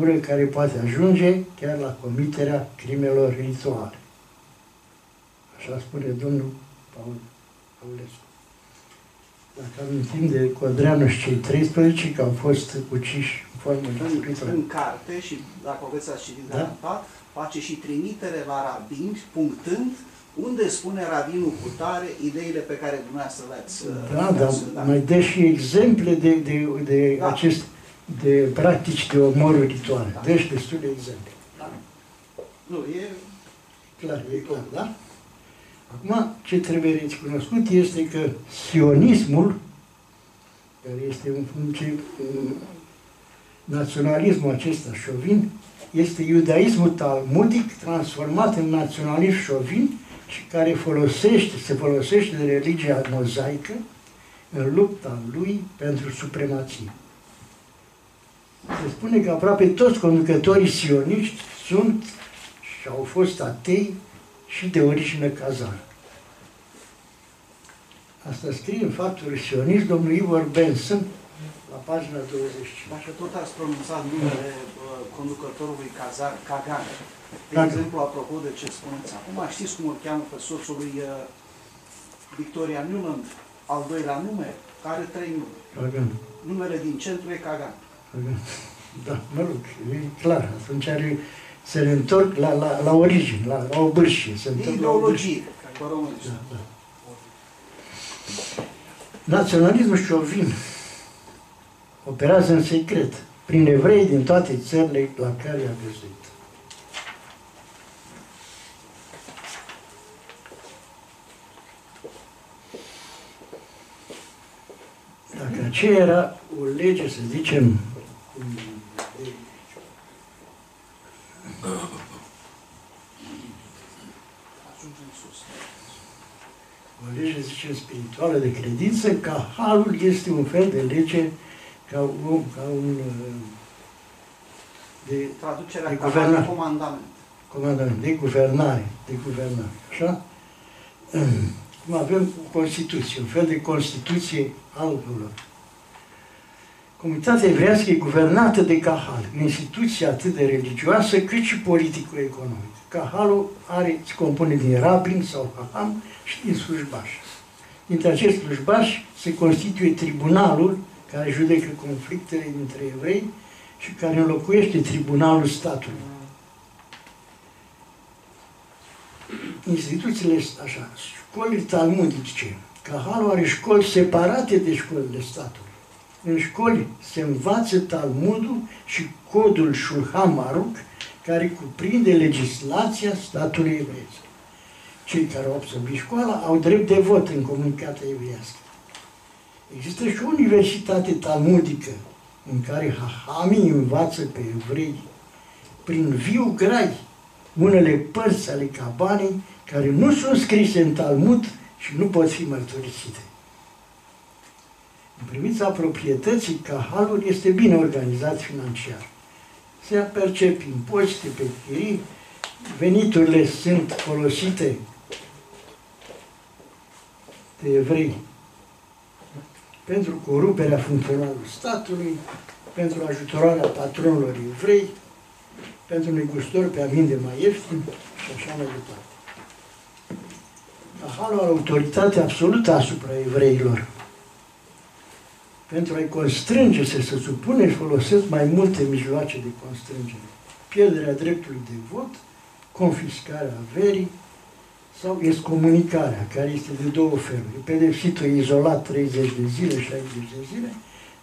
ură care poate ajunge chiar la comiterea crimelor rituale. Așa spune domnul Paul, Paulescu. Dacă amintim de Codreanu și cei 13 că au fost uciși în formă În, scriptură. în carte și dacă o veți ați citit Da. garantat, face și trimitere la rabini, punctând unde spune rabinul cu tare ideile pe care dumneavoastră le-ați Da, dar le-ați dat. mai dă și exemple de, de, de Da. acest de practici de omoruri rituale. Da. Deci destul de exemple. Nu, e Clar, e clar, da? Acum, ce trebuie recunoscut este că sionismul, care este un, un, ce, un naționalismul acesta șovin, este iudaismul talmudic transformat în naționalism șovin și care folosește, se folosește de religia mozaică în lupta lui pentru supremație. Se spune că aproape toți conducătorii sioniști sunt și au fost atei și de origine kazară. Asta scrie în faptul sionist domnul Ivor Benson la pagina 20. Dacă tot ați pronunțat numele uh, conducătorului Kazar, Kagan, de Kagan. exemplu, apropo de ce spuneți acum, știți cum îl cheamă pe soțul lui uh, Victoria Newland, al doilea nume, care trei nume. Kagan, Numele din centru e Kagan. Kagan. Da, mă rog, e clar. Atunci are, se întorc la, la, la origine, la, la o bârșie. Se E întorc la o bârșie. ideologie, pe românește. Da, da. Naționalismul șovin operează în secret prin evrei din toate țările la care a găsit. Dacă aceea era o lege, să zicem, de- Ajungem sus. o lege, zicem, spirituală de credință, ca halul este un fel de lege, ca un, ca un uh, de Traducerea De ca guvernare. comandament. comandament, de guvernare, de guvernare, așa? Cum avem o Constituție, un fel de Constituție al lor. Comunitatea evrească e guvernată de Kahal, o instituție atât de religioasă cât și politico-economică. Kahalul are, se compune din rabin sau haham și din slujbași. Dintre acești slujbași se constituie tribunalul care judecă conflictele dintre evrei și care înlocuiește tribunalul statului. Instituțiile sunt așa, școlile talmudice. Kahalul are școli separate de școlile statului. În școli se învață Talmudul și codul Shulchan Aruch, care cuprinde legislația statului evreiesc. Cei care au absolvit școala au drept de vot în comunitatea evreiască. Există și o universitate talmudică în care hahamii învață pe evrei prin viu grai unele părți ale cabanei care nu sunt scrise în Talmud și nu pot fi mărturisite. În privința proprietății, cahalul este bine organizat financiar. Se percep impozite pe chirii, veniturile sunt folosite de evrei pentru coruperea funcționalului statului, pentru ajutorarea patronilor evrei, pentru negustori pe a vinde mai ieftin și așa mai departe. Ahalul are autoritate absolută asupra evreilor. Pentru a-i constrânge să se supune, își folosesc mai multe mijloace de constrângere. Pierderea dreptului de vot, confiscarea averii sau excomunicarea, care este de două feluri. Pedepsitul izolat 30 de zile, 60 de zile,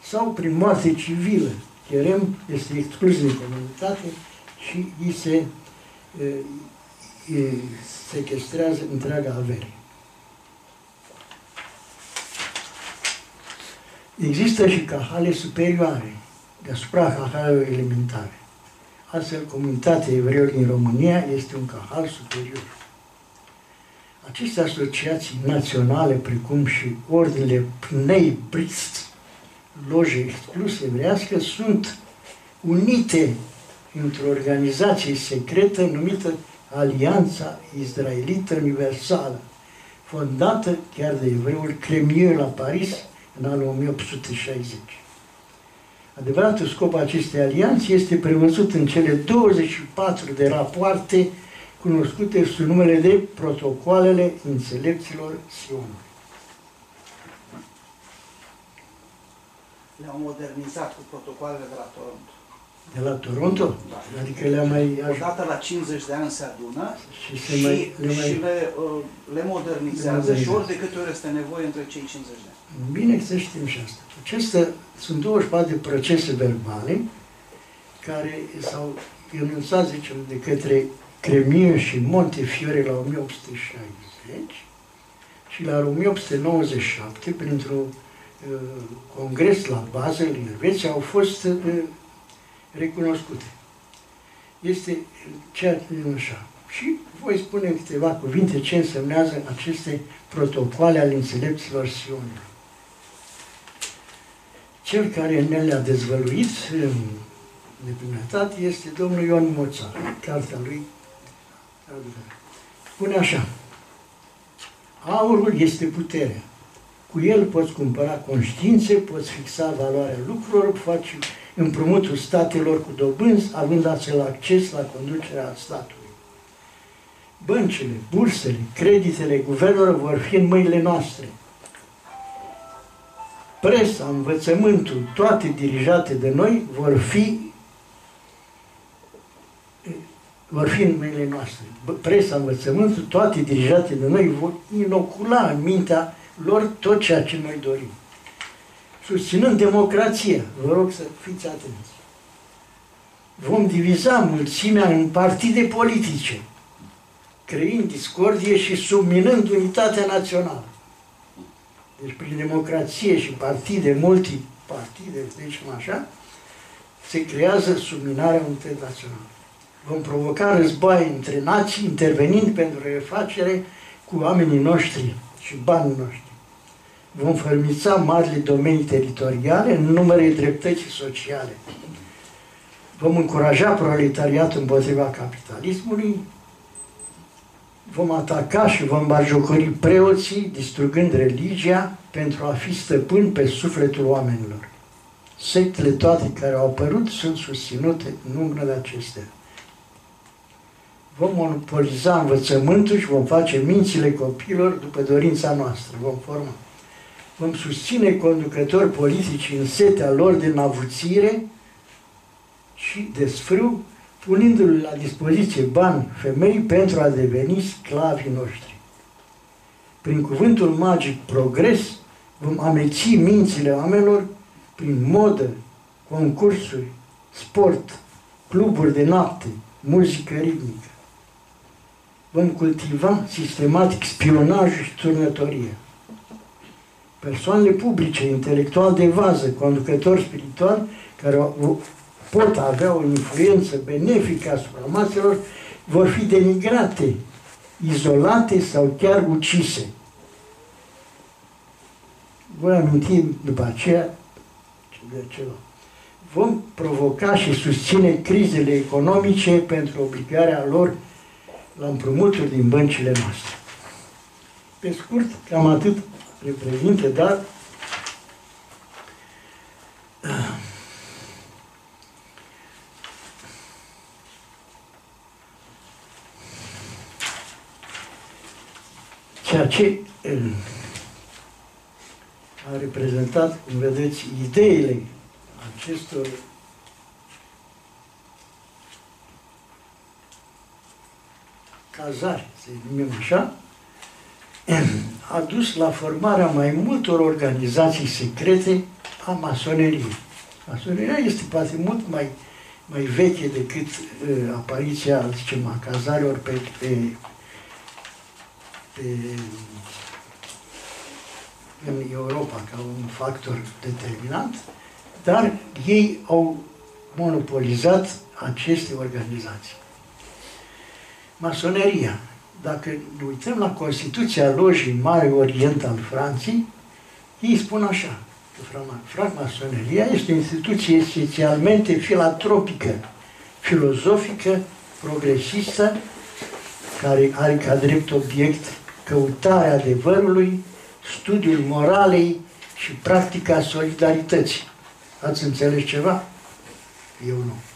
sau prin moarte civilă. Cherem este exclus din comunitate și îi se e, sequestrează întreaga avere. Există și cahale superioare deasupra cahalelor elementare. Astfel, comunitatea evreilor din România este un cahal superior. Aceste asociații naționale, precum și ordinele Pnei Brist, loje excluse evrească, sunt unite într-o organizație secretă numită Alianța Israelită Universală, fondată chiar de evreul Cremieux la Paris în anul 1860. Adevăratul scop acestei alianțe este prevăzut în cele 24 de rapoarte cunoscute sub numele de protocoalele înțelepților Sionului. Le-au modernizat cu protocoalele de la Toronto. De la Toronto? Da. Adică le-a mai ajutat. Odată la 50 de ani se adună Și și, se mai- le mai- și le, uh, le modernizează Le și ori modernizează. de câte ori este nevoie între cei 50 de ani. Bine să știm și asta. Acestea sunt 24 de procese verbale care s-au enunțat, zicem, de către Cremiu și Montefiore la 1860 și la 1897, printr-un uh, congres la Basel, în Elveția, au fost uh, recunoscute. Este ceea așa. Și voi spune în câteva cuvinte ce însemnează aceste protocoale ale înțelepților Sionului. Cel care ne le-a dezvăluit în neplinătate este domnul Ion Moța, cartea lui. Spune așa, aurul este puterea. Cu el poți cumpăra conștiințe, poți fixa valoarea lucrurilor, faci împrumutul statelor cu dobânzi, având astfel acces la conducerea statului. Băncile, bursele, creditele guvernelor vor fi în mâinile noastre. Presa, învățământul, toate dirijate de noi vor fi vor fi în mâinile noastre. Bă- Presa, învățământul, toate dirijate de noi vor inocula în mintea lor tot ceea ce noi dorim. Susținând democrația, vă rog să fiți atenți. Vom diviza mulțimea în partide politice, creând discordie și subminând unitatea națională. Deci prin democrație și partide, multipartide, deci așa, se creează subminarea unității naționale. Vom provoca războaie între nații, intervenind pentru refacere cu oamenii noștri și banii noștri. Vom fărmița marile domenii teritoriale în numele dreptății sociale. Vom încuraja proletariatul împotriva capitalismului, vom ataca și vom bajocori preoții, distrugând religia pentru a fi stăpâni pe sufletul oamenilor. Sectele toate care au apărut sunt susținute în umbră de acestea. Vom monopoliza învățământul și vom face mințile copiilor după dorința noastră. Vom forma. Vom susține conducători politici în setea lor de navuțire și desfrâu, punându-le la dispoziție bani femei pentru a deveni sclavii noștri. Prin cuvântul magic progres vom ameți mințile oamenilor prin modă, concursuri, sport, cluburi de noapte, muzică ritmică. Vom cultiva sistematic spionajul și turnătorie. Persoanele publice, intelectual de vază, conducători spirituali, care au- pot avea o influență benefică asupra maselor, vor fi denigrate, izolate sau chiar ucise. Voi aminti după aceea de ceva. Vom provoca și susține crizele economice pentru obligarea lor la împrumuturi din băncile noastre. Pe scurt, cam atât reprezintă, dar ceea ce a reprezentat, cum vedeți, ideile acestor cazari, să numim așa, a dus la formarea mai multor organizații secrete a masoneriei. Masoneria este poate mult mai, mai veche decât uh, apariția, zicem, a cazarilor pe, pe, pe, în Europa ca un factor determinant, dar ei au monopolizat aceste organizații. Masoneria. Dacă ne uităm la Constituția Lojii Mare Orient al Franței, ei spun așa, că francmasoneria este o instituție esențialmente filantropică, filozofică, progresistă, care are ca drept obiect căutarea adevărului, studiul moralei și practica solidarității. Ați înțeles ceva? Eu nu.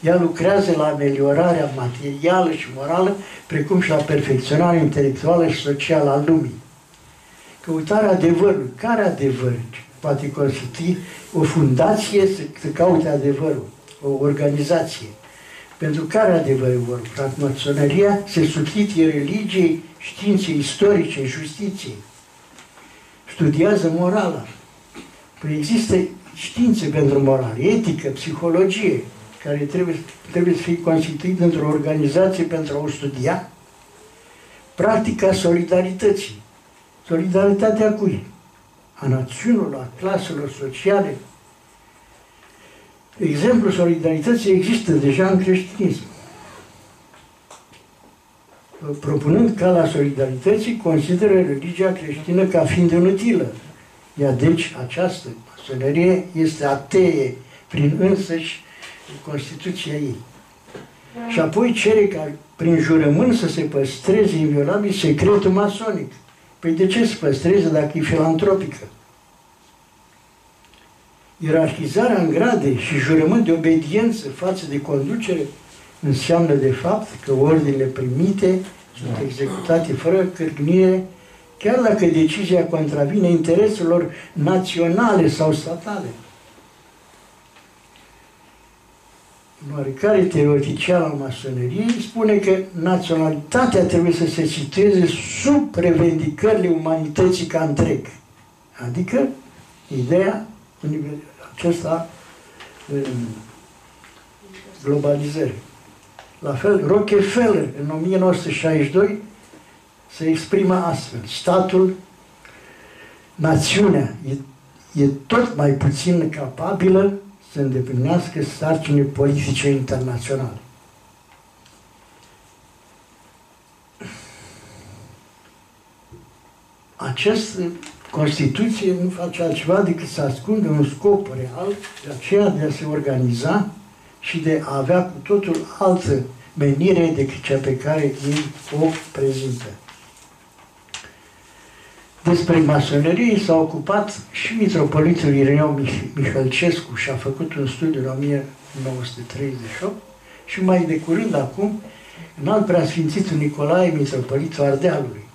Ea lucrează la ameliorarea materială și morală, precum și la perfecționarea intelectuală și socială a lumii. Căutarea adevărului. Care adevăr? Poate constitui o fundație să, să caute adevărul, o organizație. Pentru care adevăr vor? Francmasoneria se substituie religiei, științei istorice, justiției. Studiază morala. Păi există științe pentru morală, etică, psihologie, care trebuie, trebuie să fie constituit într-o organizație pentru a o studia, practica solidarității. Solidaritatea cui? A națiunilor, a claselor sociale. Exemplul solidarității există deja în creștinism. Propunând ca la solidarității, consideră religia creștină ca fiind inutilă. Ea, deci, această masonerie este atee prin însăși Constituția ei. Și apoi cere ca prin jurământ să se păstreze inviolabil secretul masonic. Păi de ce să păstreze dacă e filantropică? Ierarhizarea în grade și jurământ de obediență față de conducere înseamnă de fapt că ordinele primite sunt executate fără cârgnire, chiar dacă decizia contravine intereselor naționale sau statale. Un oarecare teoretician al masoneriei spune că naționalitatea trebuie să se situeze sub revendicările umanității ca întreg. Adică ideea acesta globalizării. La fel, Rockefeller, în 1962, se exprimă astfel. Statul, națiunea, e, e tot mai puțin capabilă să îndeplinească sarcini politice internaționale. Această Constituție nu face altceva decât să ascundă un scop real, de aceea de a se organiza și de a avea cu totul altă menire decât cea pe care ei o prezintă. Despre masonerie s-a ocupat și mitropolitul Ireneu Mihălcescu și a făcut un studiu în 1938 și mai de curând acum în alt preasfințitul Nicolae, mitropolitul Ardealului.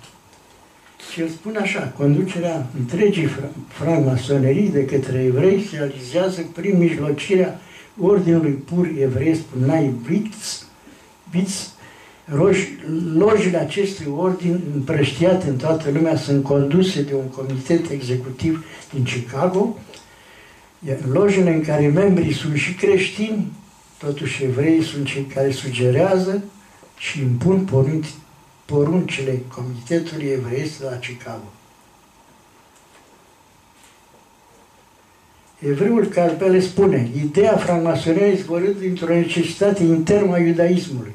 Și el spune așa, conducerea întregii francmasonerii de către evrei se realizează prin mijlocirea ordinului pur evrei, spunea Bitz, Bitz Lojile acestui ordin împrăștiate în toată lumea sunt conduse de un comitet executiv din Chicago, iar lojile în care membrii sunt și creștini, totuși evrei sunt cei care sugerează și impun poruncile Comitetului Evreist la Chicago. Evreul Carpele spune, ideea francmasoneriei zborât dintr-o necesitate internă a iudaismului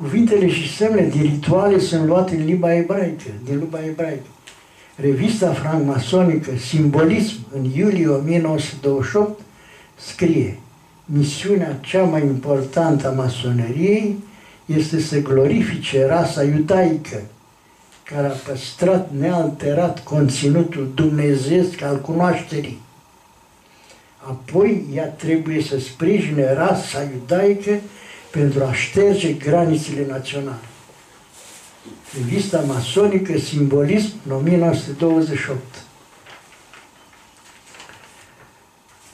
Cuvintele și semnele din rituale sunt luate în limba ebraică, din limba ebraică. Revista francmasonică Simbolism în iulie 1928 scrie Misiunea cea mai importantă a masoneriei este să glorifice rasa iudaică, care a păstrat nealterat conținutul dumnezeesc al cunoașterii. Apoi ea trebuie să sprijine rasa iudaică pentru a șterge granițele naționale. Revista masonică Simbolism în 1928.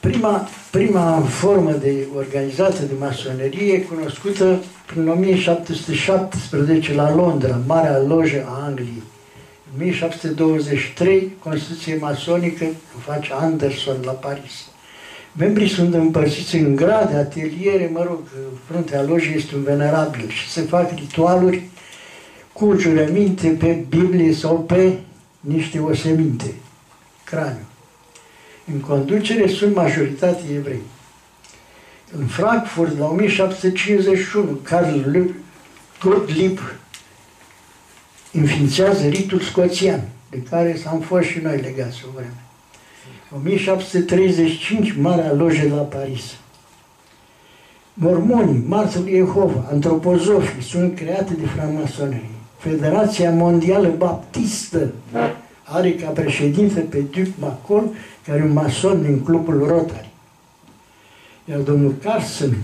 Prima, prima formă de organizație de masonerie cunoscută prin 1717 la Londra, Marea Lojă a Angliei. În 1723, Constituție masonică o face Anderson la Paris. Membrii sunt împărțiți în grade, ateliere, mă rog, fruntea lojii este un venerabil și se fac ritualuri cu jurăminte pe Biblie sau pe niște oseminte, craniu. În conducere sunt majoritate evrei. În Frankfurt, la 1751, Carl Gottlieb înființează ritul scoțian, de care s-am fost și noi legați o vreme. 1735, Marea Loje la Paris. Mormonii, Marțul Jehova, antropozofii sunt create de francmasonerie. Federația Mondială Baptistă are ca președinte pe Duke McCall, care e un mason din clubul Rotary. Iar domnul Carson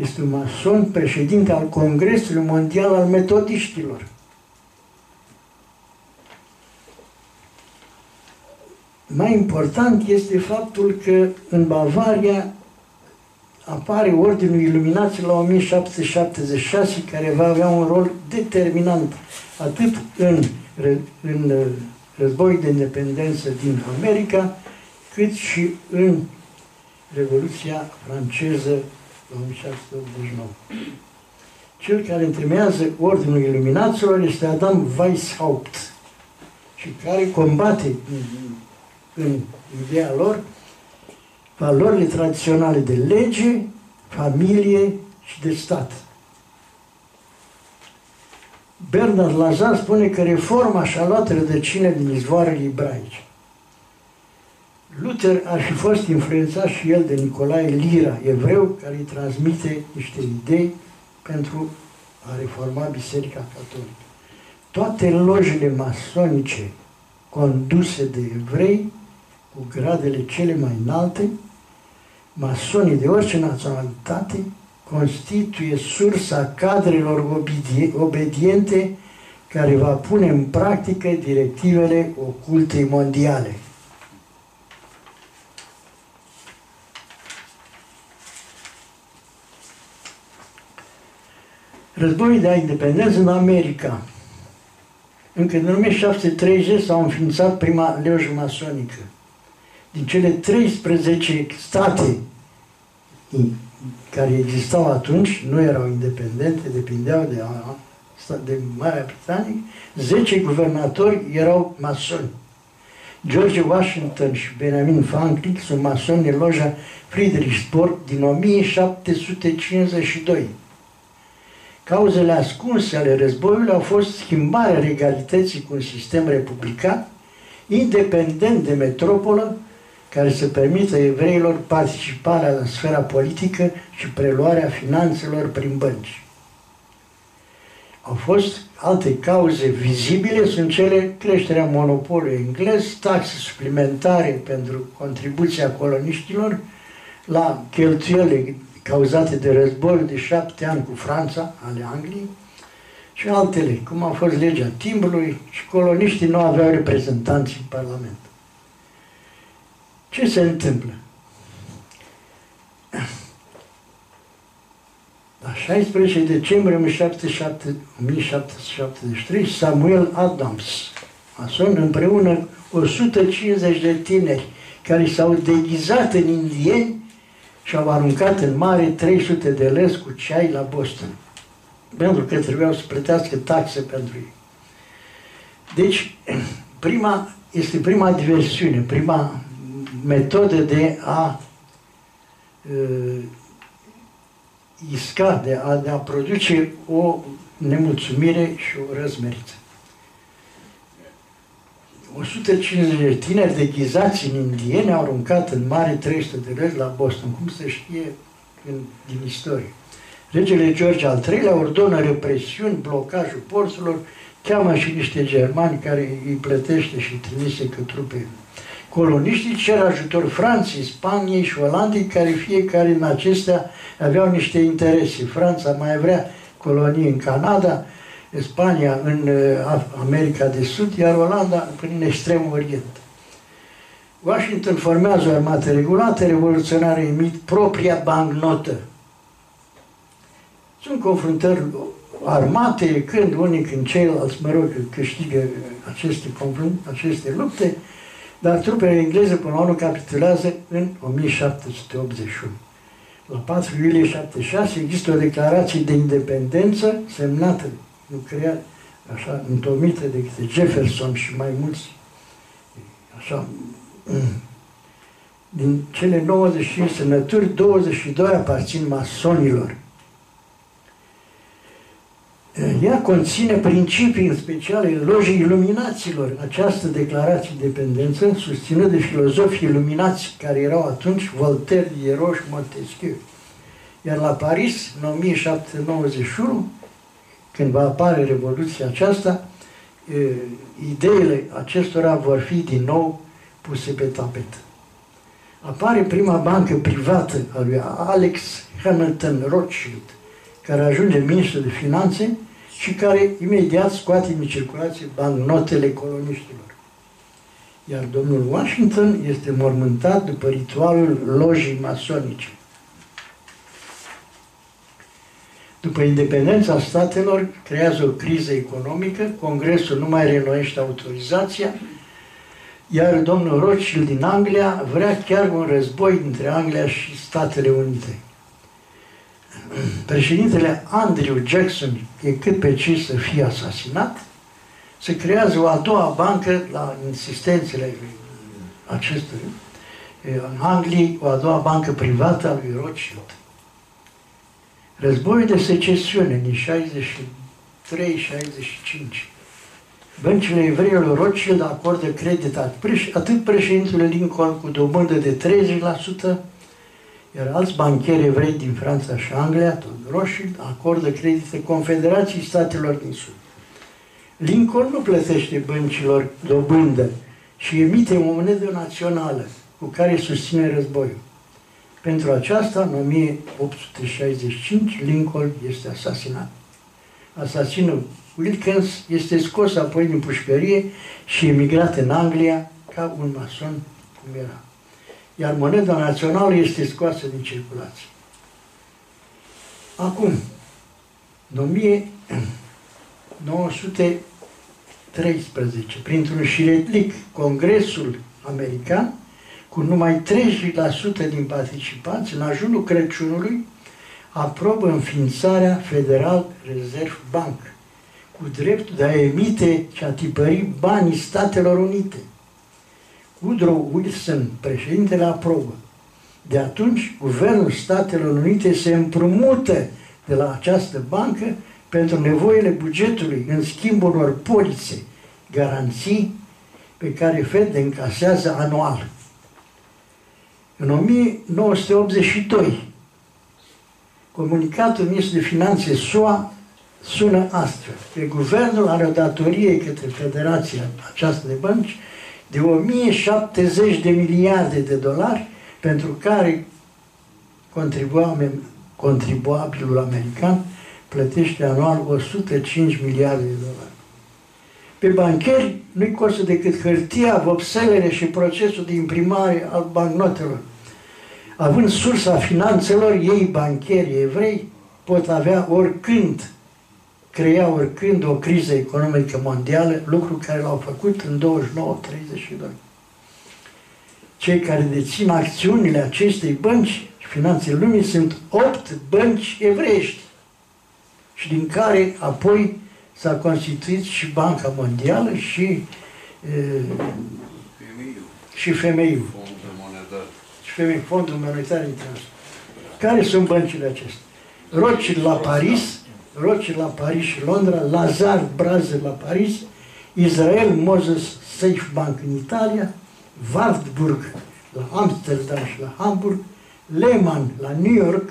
este un mason președinte al Congresului Mondial al Metodiștilor. Mai important este faptul că în Bavaria apare Ordinul Iluminației la 1776, care va avea un rol determinant atât în, în uh, război de independență din America, cât și în Revoluția franceză 1789. Cel care întemeiază Ordinul Iluminaților este Adam Weishaupt și care combate în ideea lor valorile tradiționale de lege, familie și de stat. Bernard Lazar spune că reforma și-a luat rădăcine din izvoarele ebraice. Luther ar fi fost influențat și el de Nicolae Lira, evreu, care îi transmite niște idei pentru a reforma Biserica Catolică. Toate lojile masonice conduse de evrei cu gradele cele mai înalte, masonii de orice naționalitate constituie sursa cadrelor obediente care va pune în practică directivele ocultei mondiale. Războiul de independență în America. Încă în 1730 s-a înființat prima lege masonică din cele 13 state care existau atunci, nu erau independente, depindeau de, de Marea Britanie, 10 guvernatori erau masoni. George Washington și Benjamin Franklin sunt masoni de loja Friedrichsburg din 1752. Cauzele ascunse ale războiului au fost schimbarea regalității cu un sistem republican, independent de metropolă, care să permită evreilor participarea în sfera politică și preluarea finanțelor prin bănci. Au fost alte cauze vizibile, sunt cele creșterea monopolului englez, taxe suplimentare pentru contribuția coloniștilor la cheltuiele cauzate de război de șapte ani cu Franța, ale Angliei, și altele, cum a fost legea timbrului și coloniștii nu aveau reprezentanți în Parlament. Ce se întâmplă? La 16 decembrie 1773, Samuel Adams, mason, împreună 150 de tineri care s-au deghizat în indieni și au aruncat în mare 300 de lei cu ceai la Boston. Pentru că trebuiau să plătească taxe pentru ei. Deci, prima, este prima diversiune, prima metodă de a uh, isca, de a, de a produce o nemulțumire și o răzmeriță. 150 de tineri deghizați în indieni au aruncat în mare 300 de lei la Boston, cum se știe în, din istorie. Regele George al III-lea ordonă represiuni, blocajul porților, cheamă și niște germani care îi plătește și trimise că trupe. Coloniștii cer ajutor Franței, Spaniei și Olandei, care fiecare din acestea aveau niște interese. Franța mai vrea colonii în Canada, Spania în uh, America de Sud, iar Olanda prin extremul orient. Washington formează o armată regulată, revoluționare emit propria bancnotă. Sunt confruntări armate, când unii, când ceilalți, mă rog, câștigă aceste, aceste lupte, dar trupele engleze până la urmă capitulează în 1781. La 4 iulie 76 există o declarație de independență semnată, nu crea, așa, întomită de către Jefferson și mai mulți, așa, din cele 95 semnături, 22 aparțin masonilor. Ea conține principii, în special în lojii iluminaților. Această declarație de dependență susținut de filozofii iluminați care erau atunci Voltaire, Diderot și Montesquieu. Iar la Paris, în 1791, când va apare Revoluția aceasta, ideile acestora vor fi din nou puse pe tapet. Apare prima bancă privată a lui Alex Hamilton Rothschild, care ajunge ministru de finanțe și care imediat scoate din circulație bancnotele coloniștilor. Iar domnul Washington este mormântat după ritualul lojii masonice. După independența statelor, creează o criză economică, Congresul nu mai renoiește autorizația, iar domnul Rothschild din Anglia vrea chiar un război dintre Anglia și Statele Unite președintele Andrew Jackson e cât pe ce să fie asasinat, se creează o a doua bancă la insistențele acestui în Anglia, o a doua bancă privată a lui Rothschild. Războiul de secesiune din 63-65. Băncile evreilor Rothschild acordă credit atât președintele Lincoln cu dobândă de 30%, iar alți bancheri evrei din Franța și Anglia, tot Rothschild, acordă credite Confederației Statelor din Sud. Lincoln nu plătește băncilor dobândă și emite o monedă națională cu care susține războiul. Pentru aceasta, în 1865, Lincoln este asasinat. Asasinul Wilkins este scos apoi din pușcărie și emigrat în Anglia ca un mason cum era iar moneda națională este scoasă din circulație. Acum, în 1913, printr-un șiretlic, Congresul American, cu numai 30% din participanți, în ajunul Crăciunului, aprobă înființarea Federal Reserve Bank, cu dreptul de a emite și a tipări banii Statelor Unite – Woodrow Wilson, președintele, aprobă. De atunci, Guvernul Statelor Unite se împrumută de la această bancă pentru nevoile bugetului, în schimbul unor polițe, garanții pe care Fed le încasează anual. În 1982, comunicatul ministrului de Finanțe SUA sună astfel. Că guvernul are o datorie către Federația aceasta de bănci de 1070 de miliarde de dolari pentru care contribuabilul american plătește anual 105 miliarde de dolari. Pe bancheri nu-i costă decât hârtia, vopselele și procesul de imprimare al bancnotelor. Având sursa finanțelor, ei, bancheri evrei, pot avea oricând crea oricând o criză economică mondială, lucru care l-au făcut în 29-32. Cei care dețin acțiunile acestei bănci și finanțele lumii sunt opt bănci evreiești și din care apoi s-a constituit și Banca Mondială și e, și femeiul. Fondul monetar. Și femeiul, Fondul Monetar Internațional. Care sunt băncile acestea? Rothschild la Paris, Rothschild la Paris și Londra, Lazar Braze la Paris, Israel Moses Safe Bank în Italia, Wartburg la Amsterdam și la Hamburg, Lehman la New York,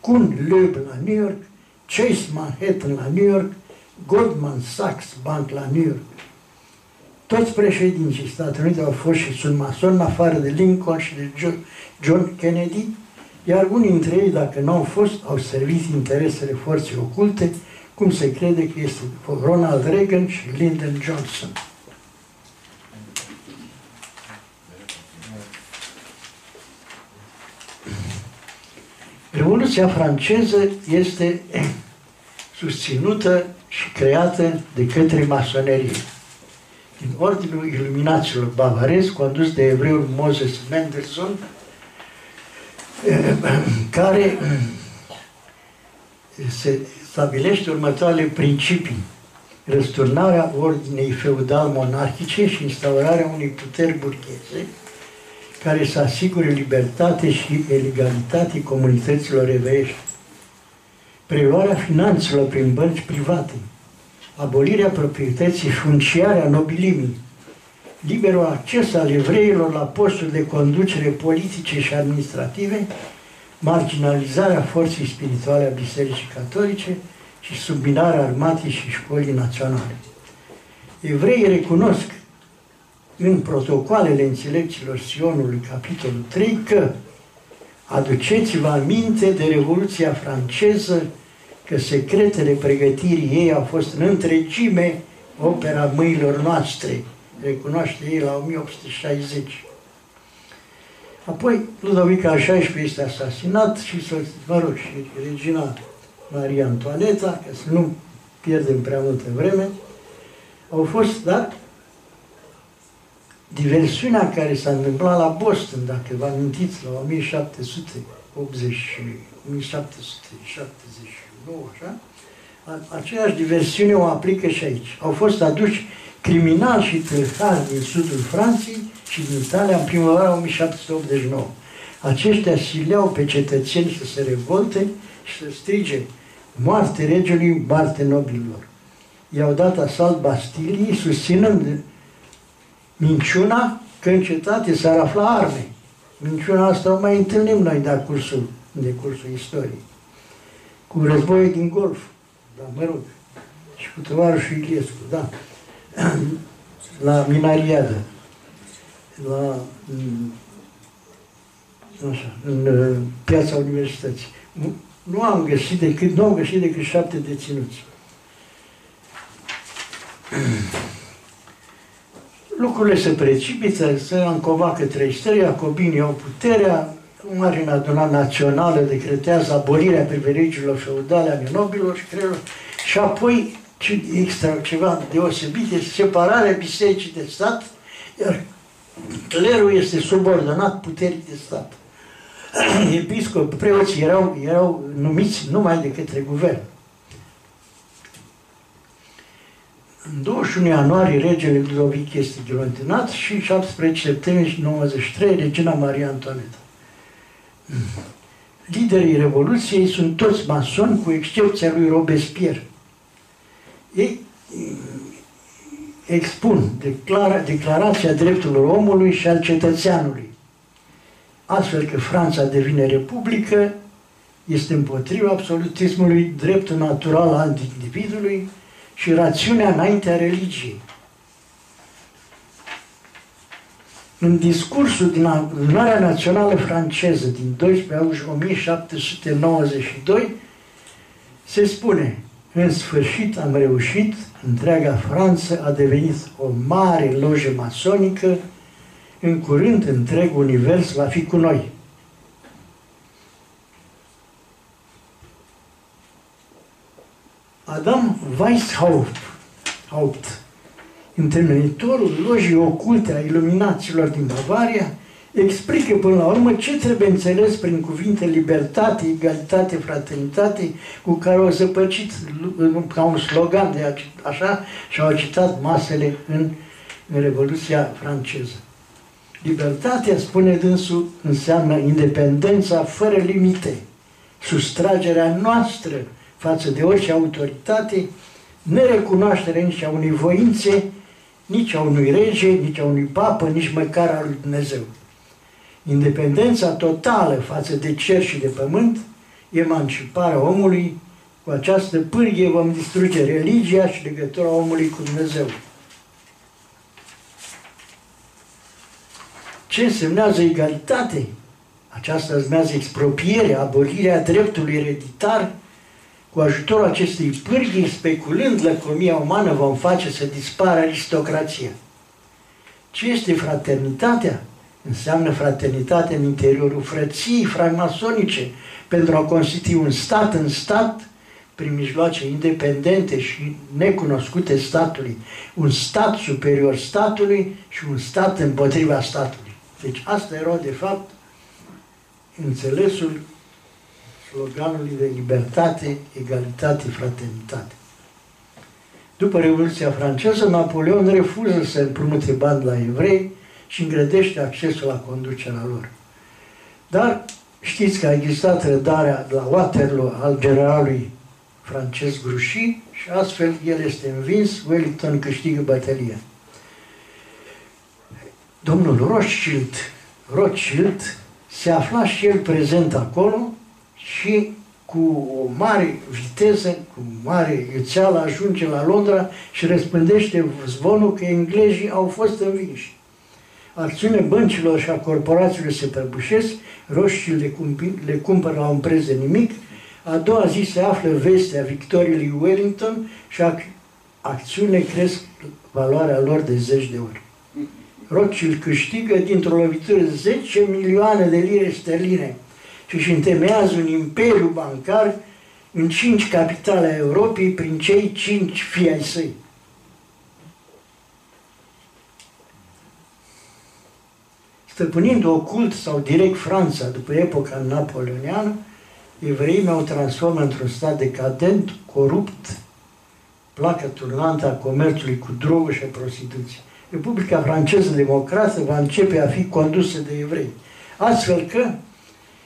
Kuhn Loeb la New York, Chase Manhattan la New York, Goldman Sachs Bank la New York. Toți președinții Statelor Unite au fost și sunt masoni, în afară de Lincoln și de John Kennedy, iar unii dintre ei, dacă nu au fost, au servit interesele forței oculte, cum se crede că este Ronald Reagan și Lyndon Johnson. Revoluția franceză este susținută și creată de către masonerie. Din Ordinul Iluminaților Bavarez, condus de evreul Moses Mendelssohn, care se stabilește următoarele principii. Răsturnarea ordinei feudal-monarhice și instaurarea unei puteri burgheze care să asigure libertate și egalitate comunităților evreiești. Preluarea finanțelor prin bănci private, abolirea proprietății funciare a nobilimii, liberul acces al evreilor la posturi de conducere politice și administrative, marginalizarea forței spirituale a Bisericii Catolice și subminarea armatei și școlii naționale. Evreii recunosc în protocoalele înțelepților Sionului, capitolul 3, că aduceți-vă aminte de Revoluția franceză, că secretele pregătirii ei au fost în întregime opera mâinilor noastre, recunoaște ei la 1860. Apoi, Ludovica al XVI este asasinat și, mă rog, și regina Maria Antoaneta, ca să nu pierdem prea multă vreme, au fost, dar diversiunea care s-a întâmplat la Boston, dacă vă amintiți, la 1780 1779, așa, aceeași diversiune o aplică și aici. Au fost aduși criminali și tâlhari din sudul Franței și din Italia în primăvara 1789. Aceștia sileau pe cetățeni să se revolte și să strige moarte regelui, moarte nobilor. I-au dat asalt Bastilii, susținând minciuna că în cetate s-ar afla arme. Minciuna asta o mai întâlnim noi de cursul, de cursul istoriei. Cu războiul din Golf, da, mă rog, și cu tovarășul Iliescu, da la Minariadă, la, așa, în uh, piața universității. Nu am găsit decât, nu am găsit decât șapte deținuți. Lucrurile se precipită, se încovacă trei stări, Iacobinii au puterea, Marina Adunat Națională decretează abolirea privilegiilor feudale ale nobilor și creierul, și apoi ce extra, ceva deosebit este separarea bisericii de stat, iar clerul este subordonat puterii de stat. Episcop, preoții erau, erau numiți numai de către guvern. În 21 ianuarie regele Ludovic este ghilotinat și 17 septembrie 93 regina Maria Antoaneta. Liderii Revoluției sunt toți masoni, cu excepția lui Robespierre ei expun declara, declarația drepturilor omului și al cetățeanului. Astfel că Franța devine republică, este împotriva absolutismului, dreptul natural al individului și rațiunea înaintea religiei. În discursul din adunarea națională franceză din 12 august 1792 se spune în sfârșit am reușit, întreaga Franță a devenit o mare lojă masonică, în curând întreg univers va fi cu noi. Adam Weishaupt, Haupt, întâlnitorul lojii oculte a iluminaților din Bavaria, explică până la urmă ce trebuie înțeles prin cuvinte libertate, egalitate, fraternitate, cu care au zăpăcit ca un slogan de așa și au agitat masele în, în Revoluția franceză. Libertatea, spune dânsul, înseamnă independența fără limite, sustragerea noastră față de orice autoritate, nerecunoașterea nici a unei voințe, nici a unui rege, nici a unui papă, nici măcar a lui Dumnezeu. Independența totală față de cer și de pământ, emanciparea omului, cu această pârghie vom distruge religia și legătura omului cu Dumnezeu. Ce însemnează egalitate? Aceasta însemnează expropiere, abolirea dreptului ereditar. Cu ajutorul acestei pârghii, speculând lăcomia umană, vom face să dispară aristocrația. Ce este fraternitatea? Înseamnă fraternitate în interiorul frăției framasonice pentru a constitui un stat în stat prin mijloace independente și necunoscute statului, un stat superior statului și un stat împotriva statului. Deci asta era, de fapt, înțelesul sloganului de libertate, egalitate, fraternitate. După Revoluția franceză, Napoleon refuză să împrumute bani la evrei și îngrădește accesul la conducerea lor. Dar știți că a existat rădarea la Waterloo al generalului francez Grouchy și astfel el este învins, Wellington câștigă bătălia. Domnul Rothschild, Rothschild se afla și el prezent acolo și cu o mare viteză, cu mare iuțeală, ajunge la Londra și răspândește zvonul că englezii au fost învinși. Acțiunea băncilor și a corporațiilor se prăbușesc, roșii le, le cumpără la un preț de nimic, a doua zi se află vestea victoriei lui Wellington și ac acțiunile cresc valoarea lor de zeci de ori. Rothschild câștigă dintr-o lovitură 10 milioane de lire sterline și își întemeiază un imperiu bancar în cinci capitale a Europei prin cei cinci fii ai săi. Stăpânind ocult sau direct Franța după epoca napoleoniană, evreii au transformat într-un stat decadent, corupt, placă turnantă a comerțului cu droguri și prostituție. Republica franceză democrată va începe a fi condusă de evrei. Astfel că,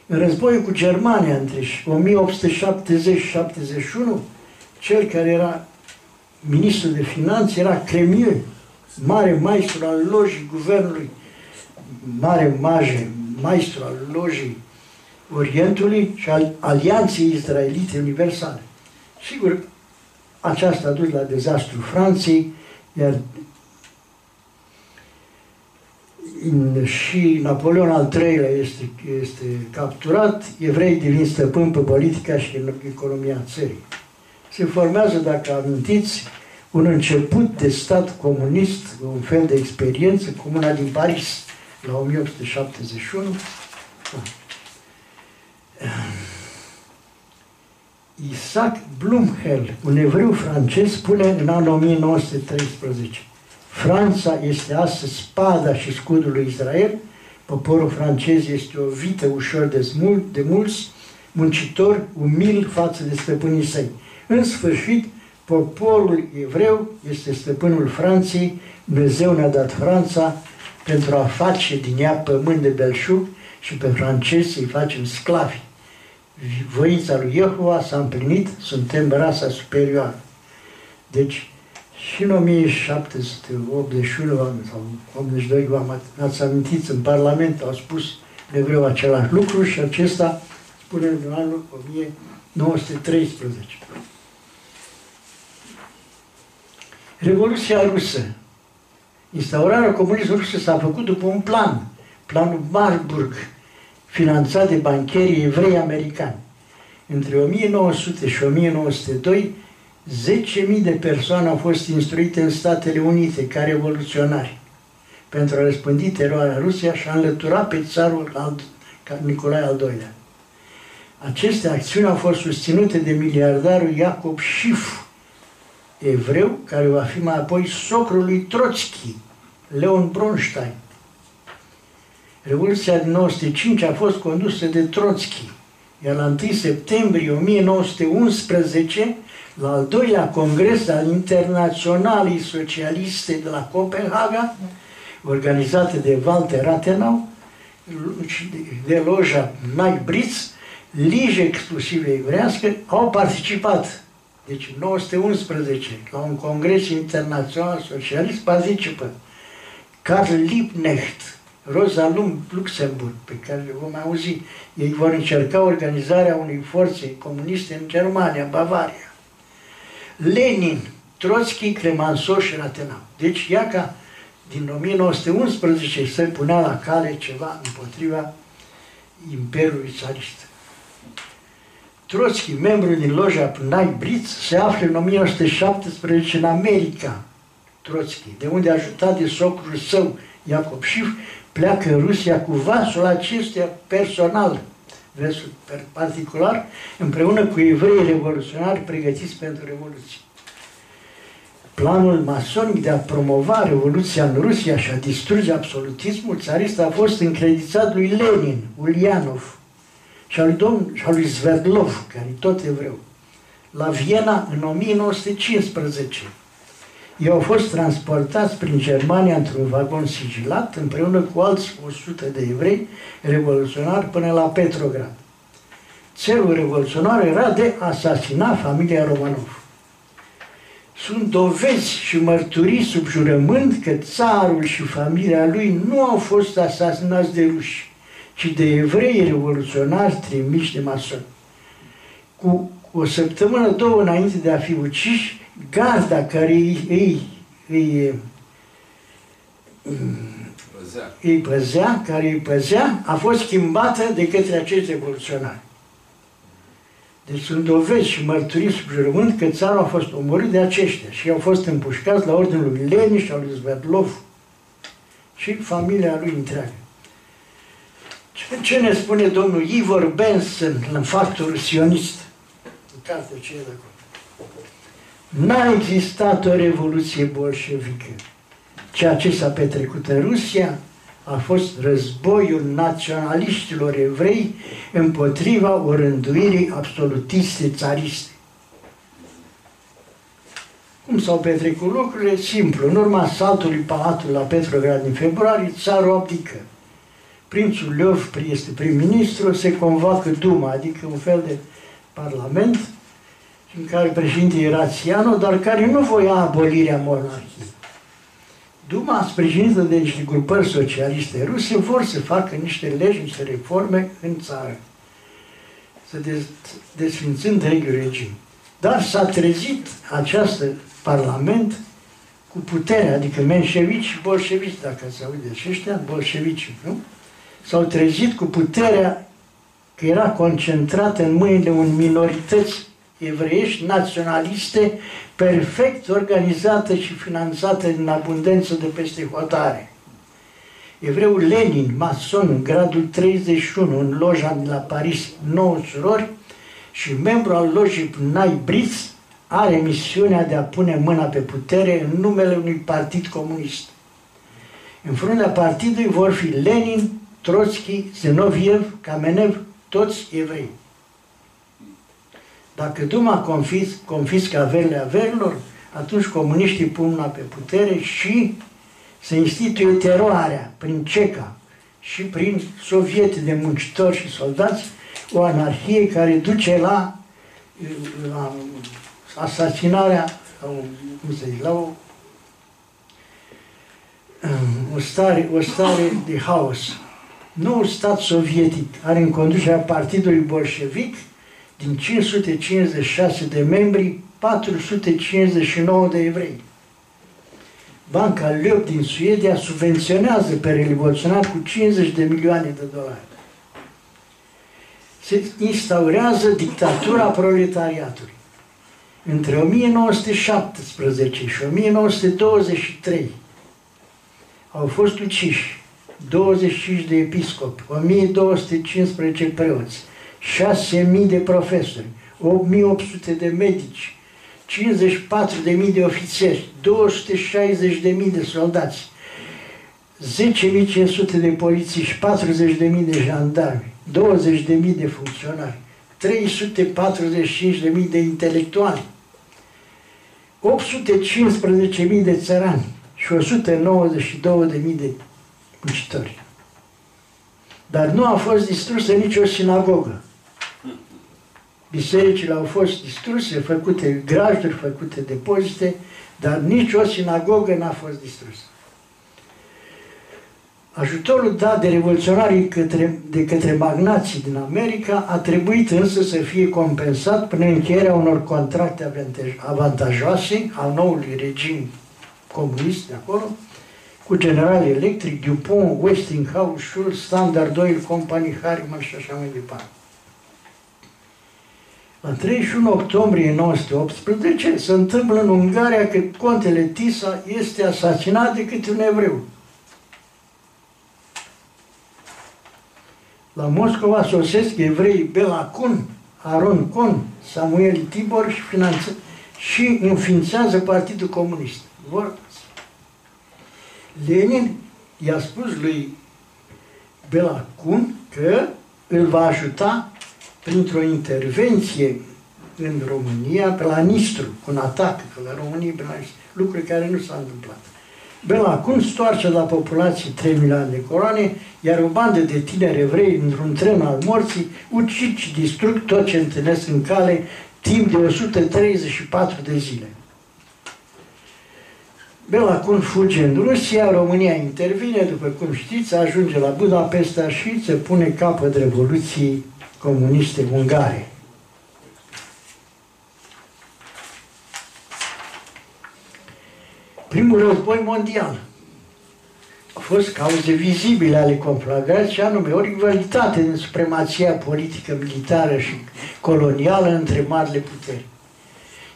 în războiul cu Germania între 1870 și 71, cel care era ministru de finanțe era Cremieux, mare maestru al lojii guvernului, mare mage, maestru al lojii Orientului și al Alianței Israelite Universale. Sigur, aceasta a dus la dezastru Franței, iar și Napoleon al III-lea este, este capturat, evrei devin stăpân pe politica și economia țării. Se formează, dacă amintiți, un început de stat comunist, un fel de experiență, comuna din Paris, la 1871. Isaac Blumhel, un evreu francez, spune în anul 1913 Franța este astăzi spada și scudul lui Israel, poporul francez este o vită ușor de, smult, de mulți, muncitor, umil față de stăpânii săi. În sfârșit, poporul evreu este stăpânul Franței, Dumnezeu ne-a dat Franța pentru a face din ea pământ de belșug și pe francezi să-i facem sclavi. Voința lui Jehova s-a împlinit, suntem rasa superioară. Deci, și în 1781 sau 82, ați amintit, în Parlament au spus de vreo același lucru și acesta spune în anul 1913. Revoluția rusă. Instaurarea comunismului rusă s-a făcut după un plan, planul Marburg, finanțat de bancherii evrei americani. Între 1900 și 1902, 10.000 de persoane au fost instruite în Statele Unite ca revoluționari pentru a răspândi teroarea Rusia și a înlătura pe țarul al, Nicolae al II-lea. Aceste acțiuni au fost susținute de miliardarul Iacob Schiff, evreu, care va fi mai apoi socrul lui Trotsky, Leon Bronstein. Revoluția din 1905 a fost condusă de Trotsky, iar la 1 septembrie 1911 la al doilea congres al Internaționalii Socialiste de la Copenhaga, organizată de Walter Rathenau, de loja Mike Britz, lige exclusiv evrească, au participat. Deci în 1911, la un congres internațional socialist, participă Karl Liebknecht, Rosa Luxemburg, pe care le vom auzi. Ei vor încerca organizarea unei forțe comuniste în Germania, Bavaria. Lenin, Trotsky, Clemenceau și Rathenau. Deci, ia ca din 1911 se punea la cale ceva împotriva Imperiului Țarist. Trotsky, membru din loja Pnai Blitz, se află în 1917 în America. Trotsky, de unde a ajutat de socrul său, Iacob Schiff, pleacă în Rusia cu vasul acestea personal, vasul particular, împreună cu evrei revoluționari pregătiți pentru Revoluție. Planul masonic de a promova Revoluția în Rusia și a distruge absolutismul țarist a fost încredițat lui Lenin, Ulianov și al lui, domn, și al lui Sverdlov, care e tot evreu, la Viena în 1915. Ei au fost transportați prin Germania într-un vagon sigilat împreună cu alți 100 de evrei revoluționari până la Petrograd. Țelul revoluționar era de a asasina familia Romanov sunt dovezi și mărturii sub jurământ că țarul și familia lui nu au fost asasinați de ruși, ci de evrei revoluționari trimiși de masoni. Cu, cu o săptămână, două înainte de a fi uciși, garda care îi, îi, îi, îi păzea, care îi păzea, a fost schimbată de către acești revoluționari. Deci sunt dovezi și mărturii sub jurământ că țara a fost omorât de aceștia și au fost împușcați la ordinul lui Lenin și al lui Zverdlov și familia lui întreagă. Ce ne spune domnul Ivor Benson în factorul sionist? În cartea ce de acolo. N-a existat o revoluție bolșevică. Ceea ce s-a petrecut în Rusia a fost războiul naționaliștilor evrei împotriva orânduirii absolutiste țariste. Cum s-au petrecut lucrurile? Simplu. În urma saltului palatului la Petrograd din februarie, țarul abdică. Prințul Leov este prim-ministru, se convoacă Duma, adică un fel de parlament, în care președinte era Țiano, dar care nu voia abolirea monarhiei. Duma, sprijinită de niște grupări socialiste ruse, vor să facă niște legi, niște reforme în țară, să des, întregul regim. Dar s-a trezit acest parlament cu puterea, adică menșevici și bolșevici, dacă se aude și ăștia, bolșevici, nu? S-au trezit cu puterea că era concentrată în mâinile un minorități evreiești naționaliste perfect organizată și finanțată în abundență de peste hotare. Evreul Lenin, mason în gradul 31 în loja de la Paris, 9 surori, și membru al lojii Pnai Britz, are misiunea de a pune mâna pe putere în numele unui partid comunist. În fruntea partidului vor fi Lenin, Trotsky, Zenoviev, Kamenev, toți evrei. Dacă Duma confis, confiscă averile averilor, atunci comuniștii pun mâna pe putere și se instituie teroarea prin CECA și prin sovieti de muncitori și soldați, o anarhie care duce la, la asasinarea, cum să zic, la o, o, stare, o stare de haos. Noul stat sovietic are în conducerea Partidului Bolșevic din 556 de membri, 459 de evrei. Banca Leop din Suedia subvenționează pe revoluționari cu 50 de milioane de dolari. Se instaurează dictatura proletariatului. Între 1917 și 1923 au fost uciși 25 de episcopi, 1215 preoți, 6.000 de profesori, 8.800 de medici, 54.000 de ofițeri, 260.000 de soldați, 10.500 de polițiști, 40.000 de jandarmi, 20.000 de funcționari, 345.000 de intelectuali, 815.000 de țărani și 192.000 de muncitori. Dar nu a fost distrusă nicio sinagogă. bisericile au fost distruse, făcute grajduri, făcute depozite, dar nici o sinagogă n-a fost distrusă. Ajutorul dat de revoluționarii către, de către magnații din America a trebuit însă să fie compensat prin încheierea unor contracte avantajoase al noului regim comunist de acolo, cu General Electric, DuPont, Westinghouse, Schultz, Standard Oil Company, Harriman și așa mai departe. La 31 octombrie 1918 se întâmplă în Ungaria că contele Tisa este asasinat de câte un evreu. La Moscova sosesc evrei Bela Kun, Aron Kun, Samuel Tibor și, finanță, și înființează Partidul Comunist. Vor. Lenin i-a spus lui Bela Kun că îl va ajuta printr-o intervenție în România pe la Nistru, cu un atac pe la România, pe la Nistru, lucruri care nu s-au întâmplat. Bela acum stoarce la populație 3 milioane de coroane, iar o bandă de tineri evrei într-un tren al morții ucid și distrug tot ce întâlnesc în cale timp de 134 de zile. Belacun fuge în Rusia, România intervine, după cum știți, ajunge la Budapesta și se pune capăt Revoluției Comuniste Ungare. Primul război mondial a fost cauze vizibile ale conflagrației, anume o rivalitate în supremația politică, militară și colonială între marile puteri.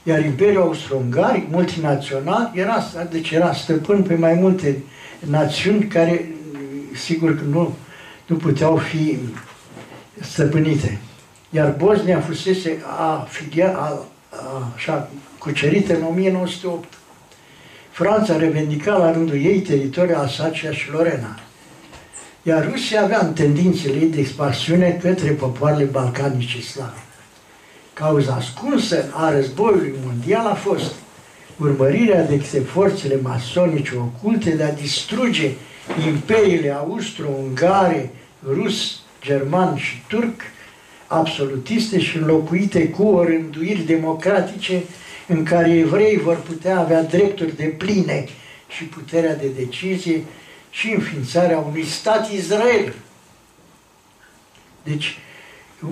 Iar Imperiul Austro-Ungaric, multinațional, era, deci era stăpân pe mai multe națiuni care, sigur că nu, nu puteau fi stăpânite. Iar Bosnia fusese afilia, a, a, așa, cucerită în 1908. Franța revendica la rândul ei teritoriul Alsacia și Lorena. Iar Rusia avea în tendințele ei de expansiune către popoarele balcanice slave. Cauza ascunsă a războiului mondial a fost urmărirea de către forțele masonice oculte de a distruge imperiile austro-ungare, rus, german și turc, absolutiste și înlocuite cu orânduiri democratice în care evrei vor putea avea drepturi de pline și puterea de decizie și înființarea unui stat Israel. Deci,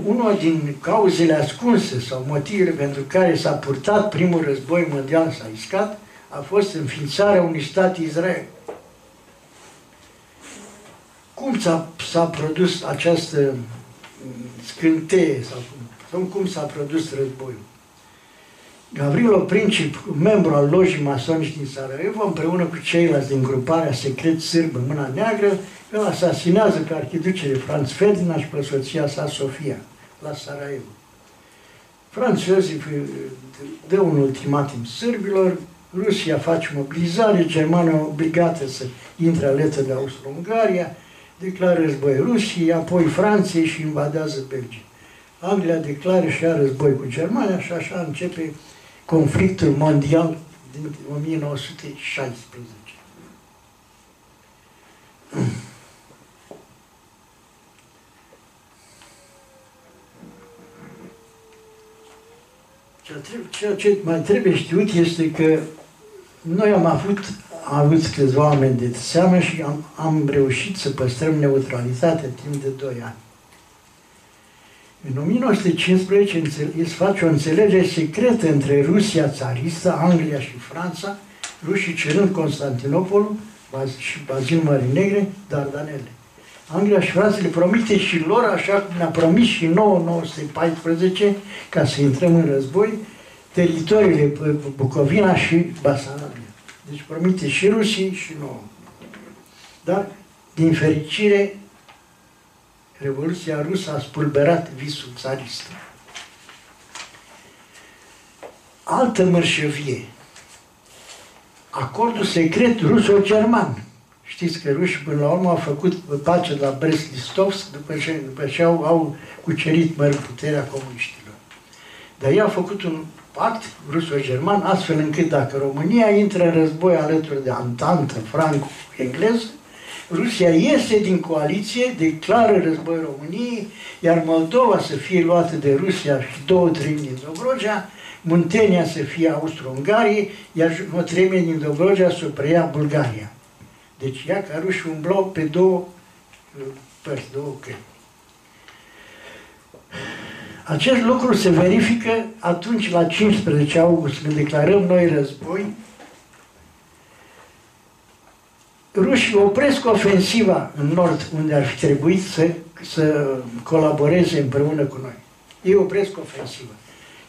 una din cauzele ascunse sau motivele pentru care s-a purtat primul război mondial, s-a iscat, a fost înființarea unui stat Israel. Cum s-a, produs această scânteie sau cum, cum s-a produs războiul? Gavrilo Princip, membru al lojii masonici din Sarajevo, împreună cu ceilalți din gruparea secret sârbă Mâna Neagră, îl asasinează pe arhiducele Franz Ferdinand și pe soția sa Sofia la Sarajevo. Franz Iosif uh, dă un ultimatum sârbilor, Rusia face mobilizare, Germania obligată să intre alături de Austro-Ungaria, declară război Rusiei, apoi Franței și invadează Belgia. Anglia declară și a război cu Germania și așa începe conflictul mondial din 1916. Ceea ce mai trebuie știut este că noi am avut, am avut câțiva oameni de seamă și am, am reușit să păstrăm neutralitatea timp de 2 ani. În 1915 se face o înțelegere secretă între Rusia țaristă, Anglia și Franța, rușii cerând Constantinopolul și Bazil Mării Negre, Dardanele. Anglia și Franța le promite și lor, așa cum ne-a promis și nouă 1914, ca să intrăm în război, teritoriile Bucovina și Basarabia. Deci promite și Rusii și nouă. Dar, din fericire, Revoluția rusă a spulberat visul țarist. Altă mărșăvie. Acordul secret ruso-german. Știți că rușii până la urmă au făcut pace la Brest-Listovsk după ce, după ce au, au cucerit mări puterea comuniștilor. Dar ei au făcut un pact ruso-german astfel încât dacă România intră în război alături de Antantă franco-engleză, Rusia iese din coaliție, declară război României, iar Moldova să fie luată de Rusia și două treimi din Dobrogea, Muntenia să fie Austro-Ungarie, iar o treime din Dobrogea să o preia Bulgaria. Deci ia ca rușii umblau pe două uh, părți, două căi. Acest lucru se verifică atunci la 15 august, când declarăm noi război, rușii opresc ofensiva în nord, unde ar fi trebuit să, să colaboreze împreună cu noi. Ei opresc ofensiva.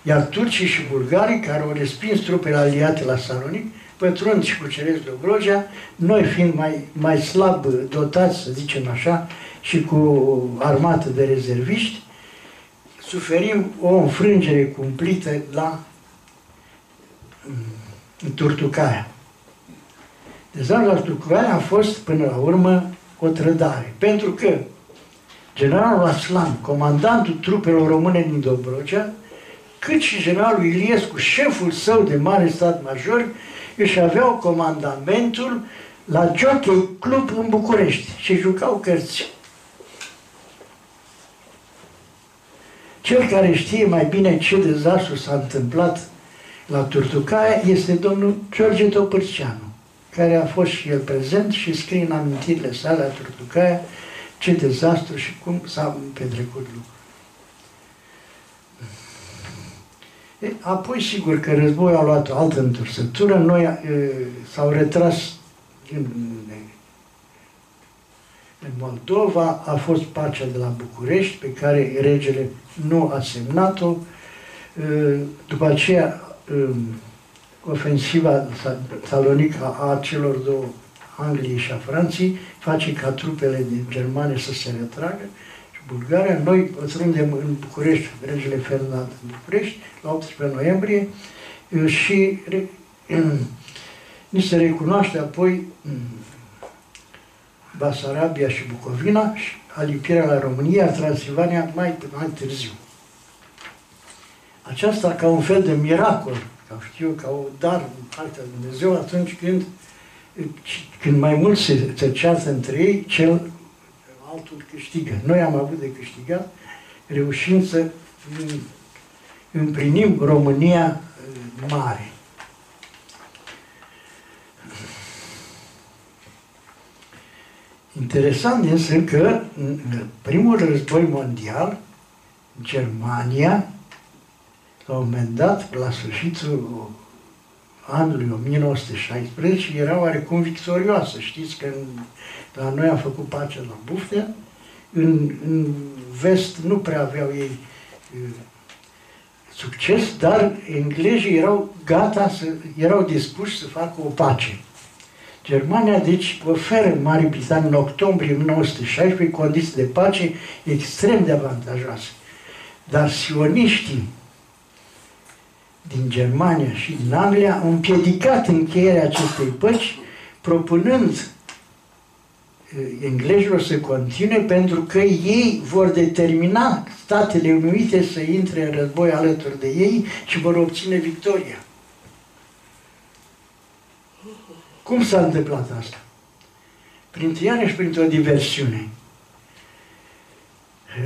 Iar turcii și bulgarii, care au respins trupele aliate la Salonic, pătrund și cuceresc Dobrogea, noi fiind mai, mai slab dotați, să zicem așa, și cu armată de rezerviști, suferim o înfrângere cumplită la în Turtucaia. Dezarmul la Turtucaia a fost până la urmă o trădare, pentru că generalul Aslan, comandantul trupelor române din Dobrogea, cât și generalul Iliescu, șeful său de mare stat major, își aveau comandamentul la Jockey Club în București și jucau cărți. Cel care știe mai bine ce dezastru s-a întâmplat la Turtucaia este domnul George Topârceanu, care a fost și el prezent și scrie în amintirile sale la Turtucaia ce dezastru și cum s-a petrecut lucrul. Apoi, sigur că războiul a luat o altă întorsătură, noi s-au retras în, în Moldova, a fost pacea de la București, pe care regele nu a semnat-o. După aceea, ofensiva salonică a celor două, Angliei și a Franței, face ca trupele din Germania să se retragă Bulgaria. Noi pătrundem în București, regele Ferdinand în București, la 18 noiembrie și ni se recunoaște apoi Basarabia și Bucovina și alipirea la România, Transilvania mai, mai târziu. Aceasta ca un fel de miracol, ca știu, ca o dar din partea Dumnezeu atunci când, când mai mult se, se ceartă între ei, cel altul câștigă. Noi am avut de câștigat, reușind să împlinim România uh, mare. Interesant însă că în primul război mondial, Germania, la un moment dat, la sfârșitul anului 1916, era oarecum victorioasă. Știți că în dar noi am făcut pace la Buftea, în, în vest nu prea aveau ei uh, succes, dar englezii erau gata, să, erau dispuși să facă o pace. Germania, deci, oferă Marii Britanii în octombrie 1916 condiții de pace extrem de avantajoase. Dar sioniștii din Germania și din Anglia au împiedicat încheierea acestei păci, propunând englezilor să continue pentru că ei vor determina Statele Unite să intre în război alături de ei și vor obține victoria. Cum s-a întâmplat asta? Prin iarăși printr-o diversiune.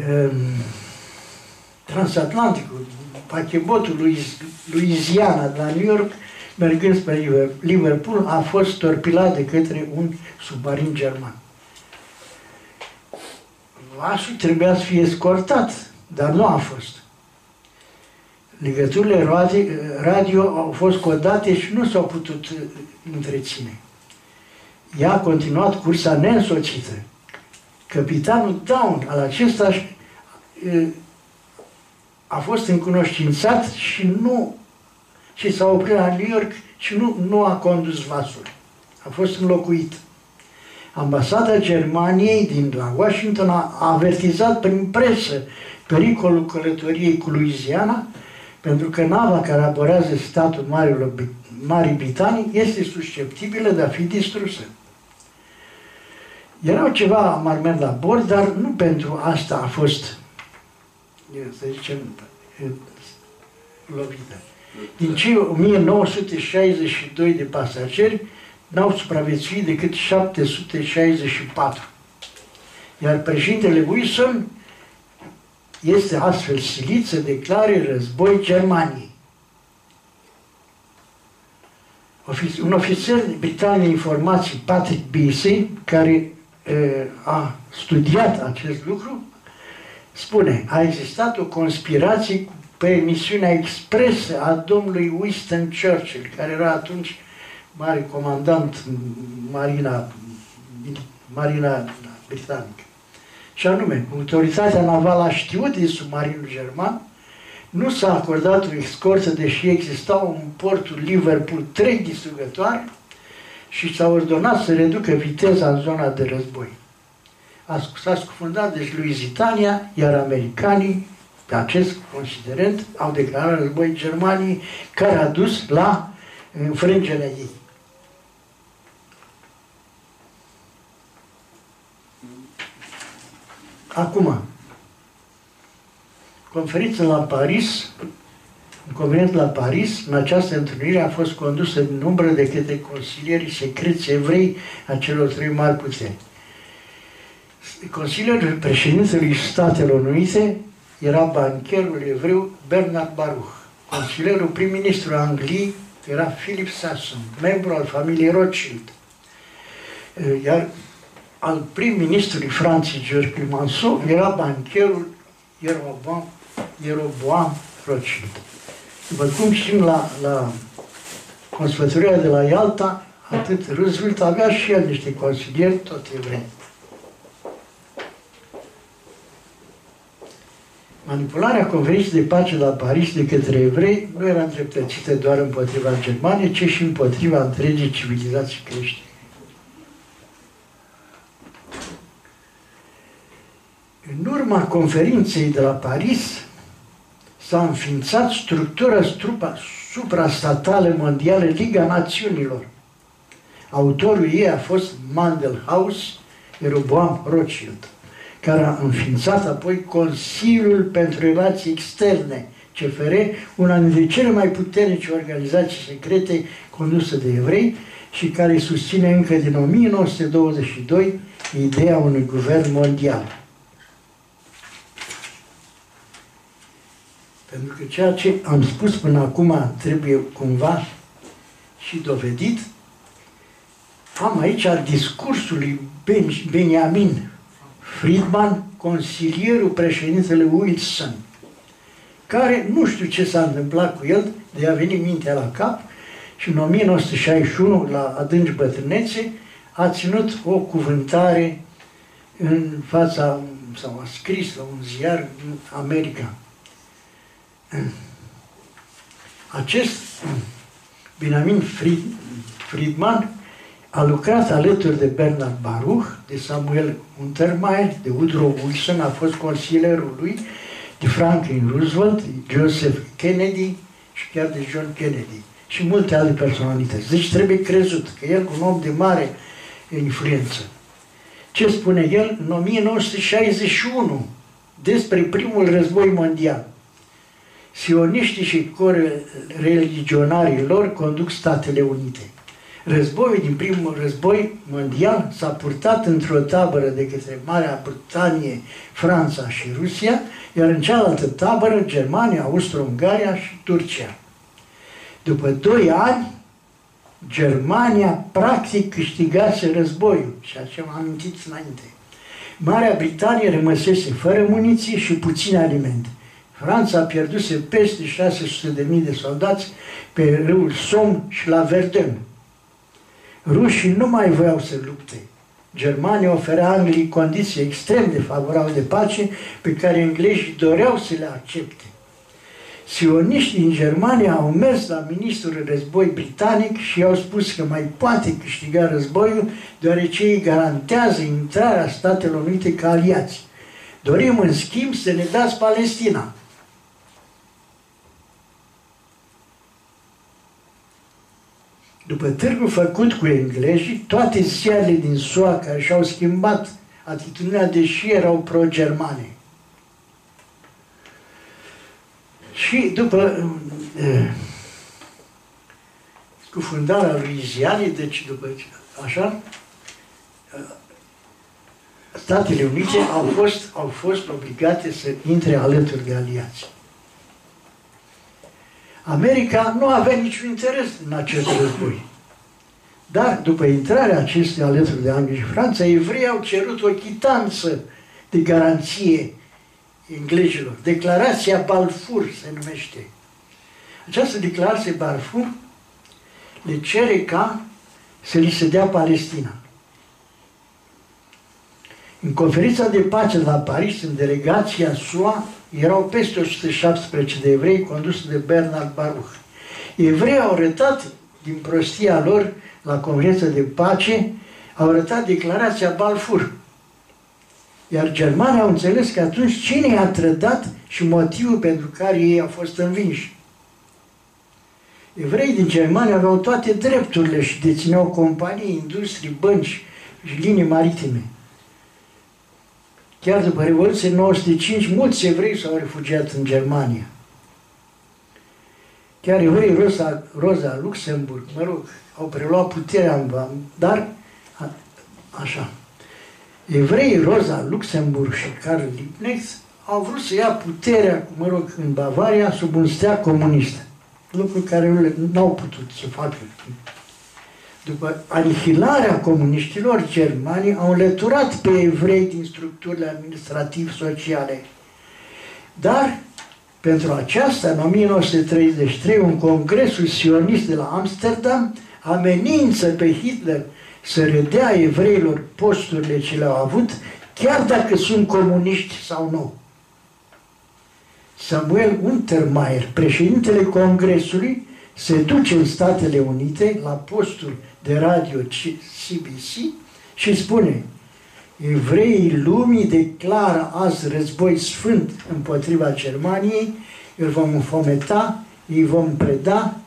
Ehm, transatlanticul, pachebotul Louisiana de la New York, mergând spre Liverpool, a fost torpilat de către un submarin german vasul trebuia să fie escortat, dar nu a fost. Legăturile radio au fost codate și nu s-au putut uh, întreține. Ea a continuat cursa neînsoțită. Capitanul Down al acesta uh, a fost încunoștințat și nu și s-a oprit la New York și nu, nu a condus vasul. A fost înlocuit. Ambasada Germaniei din la Washington a avertizat prin presă pericolul călătoriei cu Louisiana, pentru că nava care aborează statul Marilor, Marii Britanii este susceptibilă de a fi distrusă. Erau ceva marmen la bord, dar nu pentru asta a fost, să zicem, lovită. Din cei 1962 de pasageri, n-au supraviețuit decât 764. Iar președintele Wilson este astfel silit să declare război Germaniei. Un ofițer britanic de informații, Patrick Beasley, care a studiat acest lucru, spune, a existat o conspirație pe emisiunea expresă a domnului Winston Churchill, care era atunci mare comandant marina, marina britanică. Și anume, autoritatea navală a știut din submarinul german, nu s-a acordat o escortă, deși existau în portul Liverpool trei distrugătoare și s-a ordonat să reducă viteza în zona de război. S-a scufundat deci Lusitania, iar americanii, pe acest considerent, au declarat război Germaniei, care a dus la înfrângerea ei. Acum, conferința la Paris, conferința la Paris, în această întâlnire a fost condusă din umbră de către consilierii secreți evrei a celor trei mari puteri. Consilierul președintelui Statelor Unite era bancherul evreu Bernard Baruch. Consilierul prim-ministru Angliei era Philip Sasson, membru al familiei Rothschild. Iar al prim-ministrului Franței, George Clemenceau, era bancherul Ieroboam, Ieroboam Rothschild. După cum știm, la, la consfătuirea de la Ialta, atât Roosevelt avea și el niște consilieri, tot evrei. Manipularea conferinței de pace la Paris de către evrei nu era îndreptățită doar împotriva Germaniei, ci și împotriva întregii civilizații creștine. În urma conferinței de la Paris s-a înființat structura strupa, suprastatală mondială Liga Națiunilor. Autorul ei a fost Mandelhaus Jeroboam Rothschild, care a înființat apoi Consiliul pentru Relații Externe, CFR, una dintre cele mai puternice organizații secrete conduse de evrei și care susține încă din 1922 ideea unui guvern mondial. Pentru că ceea ce am spus până acum trebuie cumva și dovedit. Am aici discursul lui Benjamin Friedman, consilierul președintele Wilson, care nu știu ce s-a întâmplat cu el, de a venit mintea la cap și în 1961, la adânci bătrânețe, a ținut o cuvântare în fața, sau a scris la un ziar în America. Acest Benjamin Friedman a lucrat alături de Bernard Baruch, de Samuel Untermeier, de Woodrow Wilson, a fost consilierul lui, de Franklin Roosevelt, de Joseph Kennedy și chiar de John Kennedy și multe alte personalități. Deci trebuie crezut că el, un om de mare influență. Ce spune el în 1961 despre primul război mondial? Sioniștii și religionarii lor conduc Statele Unite. Războiul din primul război mondial s-a purtat într-o tabără de către Marea Britanie, Franța și Rusia, iar în cealaltă tabără Germania, Austro-Ungaria și Turcia. După doi ani, Germania practic câștigase războiul, și așa am amintit înainte. Marea Britanie rămăsese fără muniții și puține alimente. Franța pierduse peste 600.000 de soldați pe râul Somme și la Verdun. Rușii nu mai voiau să lupte. Germania oferea Angliei condiții extrem de favorabile de pace pe care englezii doreau să le accepte. Sioniștii din Germania au mers la ministrul război britanic și i-au spus că mai poate câștiga războiul deoarece ei garantează intrarea Statelor Unite ca aliați. Dorim în schimb să ne dați Palestina. După târgul făcut cu englezii, toate ziarele din SUA care și-au schimbat atitudinea, deși erau pro-germane. Și după cu fundarea Louisianei, deci după așa, Statele Unite au fost, au fost obligate să intre alături de aliați. America nu avea niciun interes în acest război. Dar după intrarea acestei alături de Anglia și Franța, evreii au cerut o chitanță de garanție englezilor. Declarația Balfour se numește. Această declarație Balfour le cere ca să li se dea Palestina. În conferința de pace de la Paris, în delegația SUA, erau peste 117 de evrei conduse de Bernard Baruch. Evreii au arătat, din prostia lor, la conferința de pace, au arătat declarația Balfour. Iar germanii au înțeles că atunci cine i-a trădat și motivul pentru care ei au fost învinși. Evrei din Germania aveau toate drepturile și dețineau companii, industrii, bănci și linii maritime. Chiar după Revoluție 1905, mulți evrei s-au refugiat în Germania. Chiar evrei Rosa, Rosa Luxemburg, mă rog, au preluat puterea în dar a, așa. Evreii Rosa Luxemburg și Karl Liebknecht au vrut să ia puterea, mă rog, în Bavaria sub un stea comunist. Lucru care nu au putut să facă după anihilarea comuniștilor germani, au înlăturat pe evrei din structurile administrativ-sociale. Dar, pentru aceasta, în 1933, un congresul sionist de la Amsterdam amenință pe Hitler să redea evreilor posturile ce le-au avut, chiar dacă sunt comuniști sau nu. Samuel Untermaier, președintele Congresului, se duce în Statele Unite la postul de radio CBC și spune Evreii lumii declară azi război sfânt împotriva Germaniei, îl vom înfometa, îi vom preda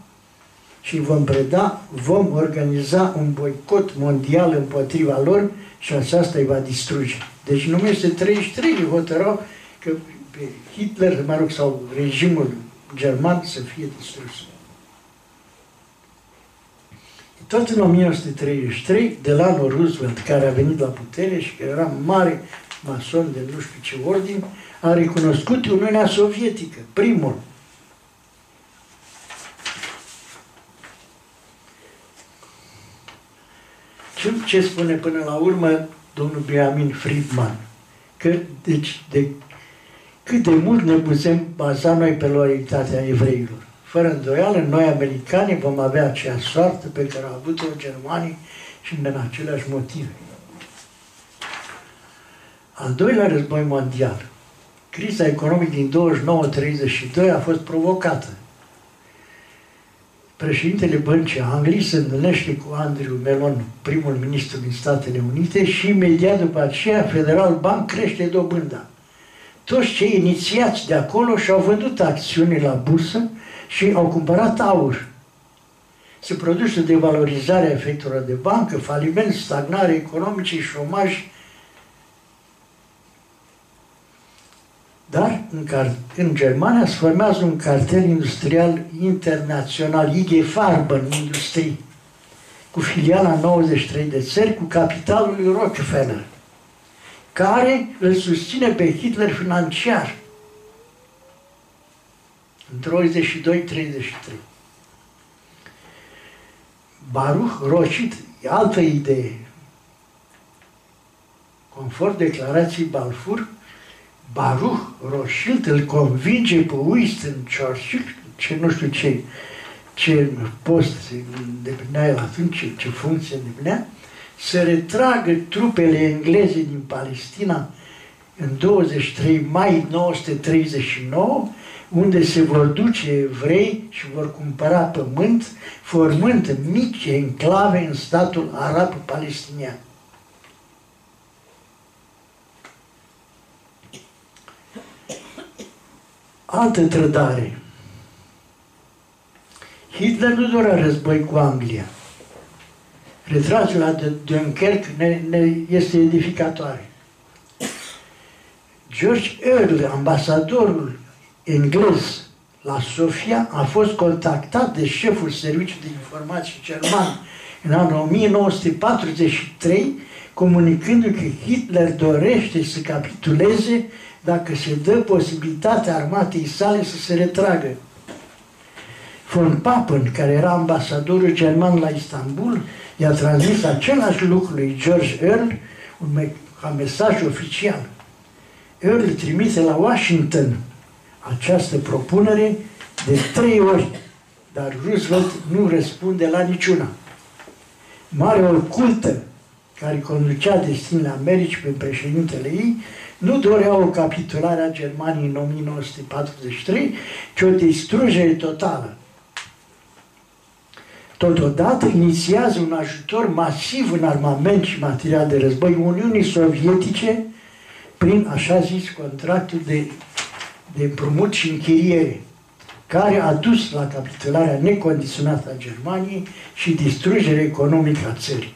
și îi vom preda, vom organiza un boicot mondial împotriva lor și aceasta îi va distruge. Deci în 1933 hotărau că Hitler, mă rog, sau regimul german să fie distrus. Tot în 1933, Delano Roosevelt, care a venit la putere și care era mare mason de nu știu ce ordin, a recunoscut Uniunea Sovietică, primul. Ce, ce spune până la urmă domnul Benjamin Friedman? Că, deci, de cât de mult ne putem baza noi pe loialitatea evreilor. Fără îndoială, noi americani vom avea aceeași soartă pe care au avut-o germanii și în aceleași motive. Al doilea război mondial. Criza economică din 29-32 a fost provocată. Președintele Băncii Anglii se întâlnește cu Andrew Mellon, primul ministru din Statele Unite și imediat după aceea Federal Bank crește dobânda. Toți cei inițiați de acolo și-au vândut acțiuni la bursă și au cumpărat aur. Se produce devalorizarea efectelor de bancă, faliment, stagnare economice, șomaj. Dar în, car- în Germania se formează un cartel industrial internațional, IG Farben Industrie, cu filiala 93 de țări, cu capitalul lui Rockefeller, care îl susține pe Hitler financiar în 32-33. Baruch Roșit e altă idee. Conform declarației Balfour, Baruch Roșit îl convinge pe Winston Churchill, ce nu știu ce, ce post îndeplinea el atunci, ce, ce funcție îndeplinea, să retragă trupele engleze din Palestina în 23 mai 1939 unde se vor duce evrei și vor cumpăra pământ, formând mici enclave în statul arab-palestinian. Altă trădare. Hitler nu dorea război cu Anglia. Retragerea de Dunkerque ne, ne este edificatoare. George Earle, ambasadorul englez la Sofia, a fost contactat de șeful Serviciului de Informații German în anul 1943, comunicându că Hitler dorește să capituleze dacă se dă posibilitatea armatei sale să se retragă. Von Papen, care era ambasadorul german la Istanbul, i-a transmis același lucru lui George Earl, un me- ca mesaj oficial. Earl trimite la Washington această propunere de trei ori, dar Roosevelt nu răspunde la niciuna. Mare ocultă care conducea destinele Americii pe președintele ei, nu dorea o capitulare a Germaniei în 1943, ci o distrugere totală. Totodată inițiază un ajutor masiv în armament și material de război Uniunii Sovietice prin așa zis contractul de, de împrumut și închiriere, care a dus la capitularea necondiționată a Germaniei și distrugerea economică a țării.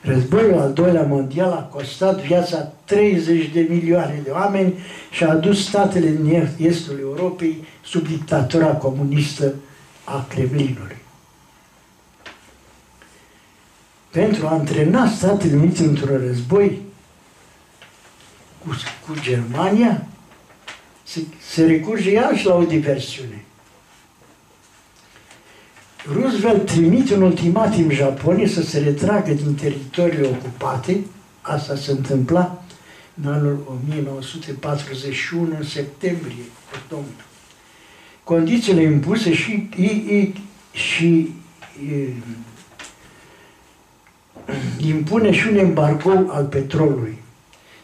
Războiul al doilea mondial a costat viața 30 de milioane de oameni și a adus statele din estul Europei sub dictatura comunistă a Kremlinului. Pentru a antrena Statele Unite într-un război cu, cu Germania, se, se recurge iarăși la o diversiune. Roosevelt trimite un ultimatum Japoniei să se retragă din teritoriile ocupate. Asta se întâmpla în anul 1941, în septembrie, octombrie. Condițiile impuse și, și, și impune și un embargo al petrolului.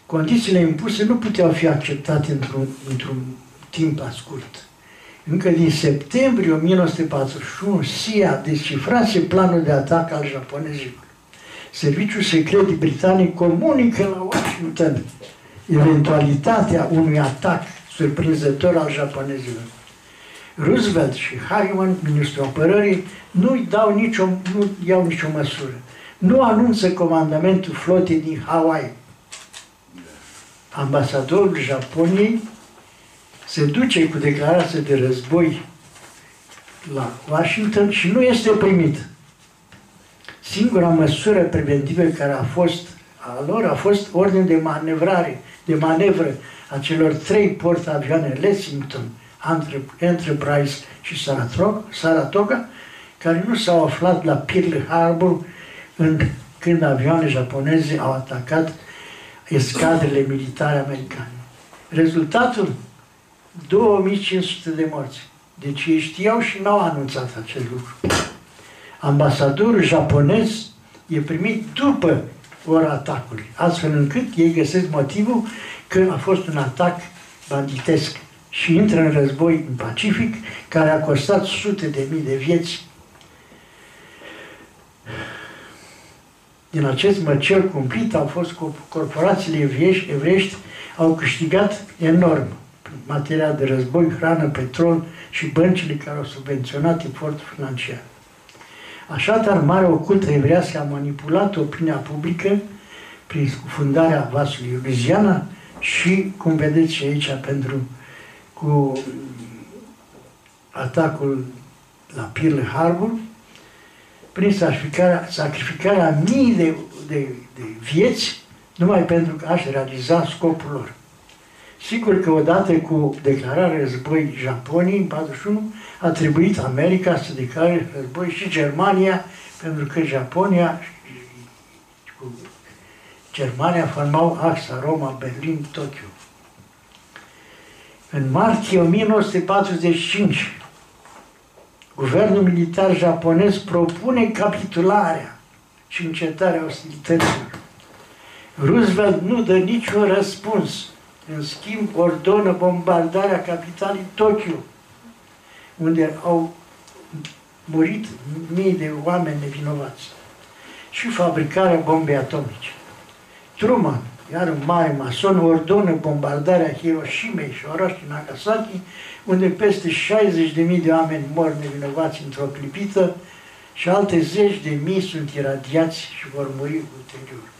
Condițiile impuse nu puteau fi acceptate într-un, într-un timp ascult. Încă din septembrie 1941, CIA descifrase planul de atac al japonezilor. Serviciul secret britanic comunică la Washington eventualitatea unui atac surprinzător al japonezilor. Roosevelt și Harriman, ministrul apărării, nu dau nicio, nu iau nicio măsură. Nu anunță comandamentul flotei din Hawaii. Ambasadorul Japoniei se duce cu declarație de război la Washington și nu este primit. Singura măsură preventivă care a fost a lor a fost ordine de manevrare, de manevră a celor trei portavioane Lexington, Enterprise și Saratoga, care nu s-au aflat la Pearl Harbor în, când avioane japoneze au atacat escadrele militare americane. Rezultatul? 2500 de morți. Deci ei știau și n-au anunțat acest lucru. Ambasadorul japonez e primit după ora atacului, astfel încât ei găsesc motivul că a fost un atac banditesc și intră în război în Pacific, care a costat sute de mii de vieți. Din acest măcel cumplit au fost corporațiile evreiești, evreiești au câștigat enorm material de război, hrană, petrol și băncile care au subvenționat efortul financiar. Așadar, Marea Ocultă Evrească a manipulat opinia publică prin fundarea vasului Louisiana și, cum vedeți și aici, pentru cu atacul la Pearl Harbor, prin sacrificarea, sacrificarea mii de, de, de vieți, numai pentru că aș realiza scopul lor. Sigur că odată cu declararea război Japoniei în 41 a trebuit America să declare război și Germania, pentru că Japonia și cu Germania formau axa Roma, Berlin, Tokyo. În martie 1945, guvernul militar japonez propune capitularea și încetarea ostilităților. Roosevelt nu dă niciun răspuns în schimb, ordonă bombardarea capitalei Tokyo, unde au murit mii de oameni nevinovați și fabricarea bombei atomice. Truman, iar în mai, masonul ordonă bombardarea Hiroshimei și orașului Nagasaki, unde peste 60.000 de oameni mor nevinovați într-o clipită și alte zeci de mii sunt iradiați și vor muri ulterior.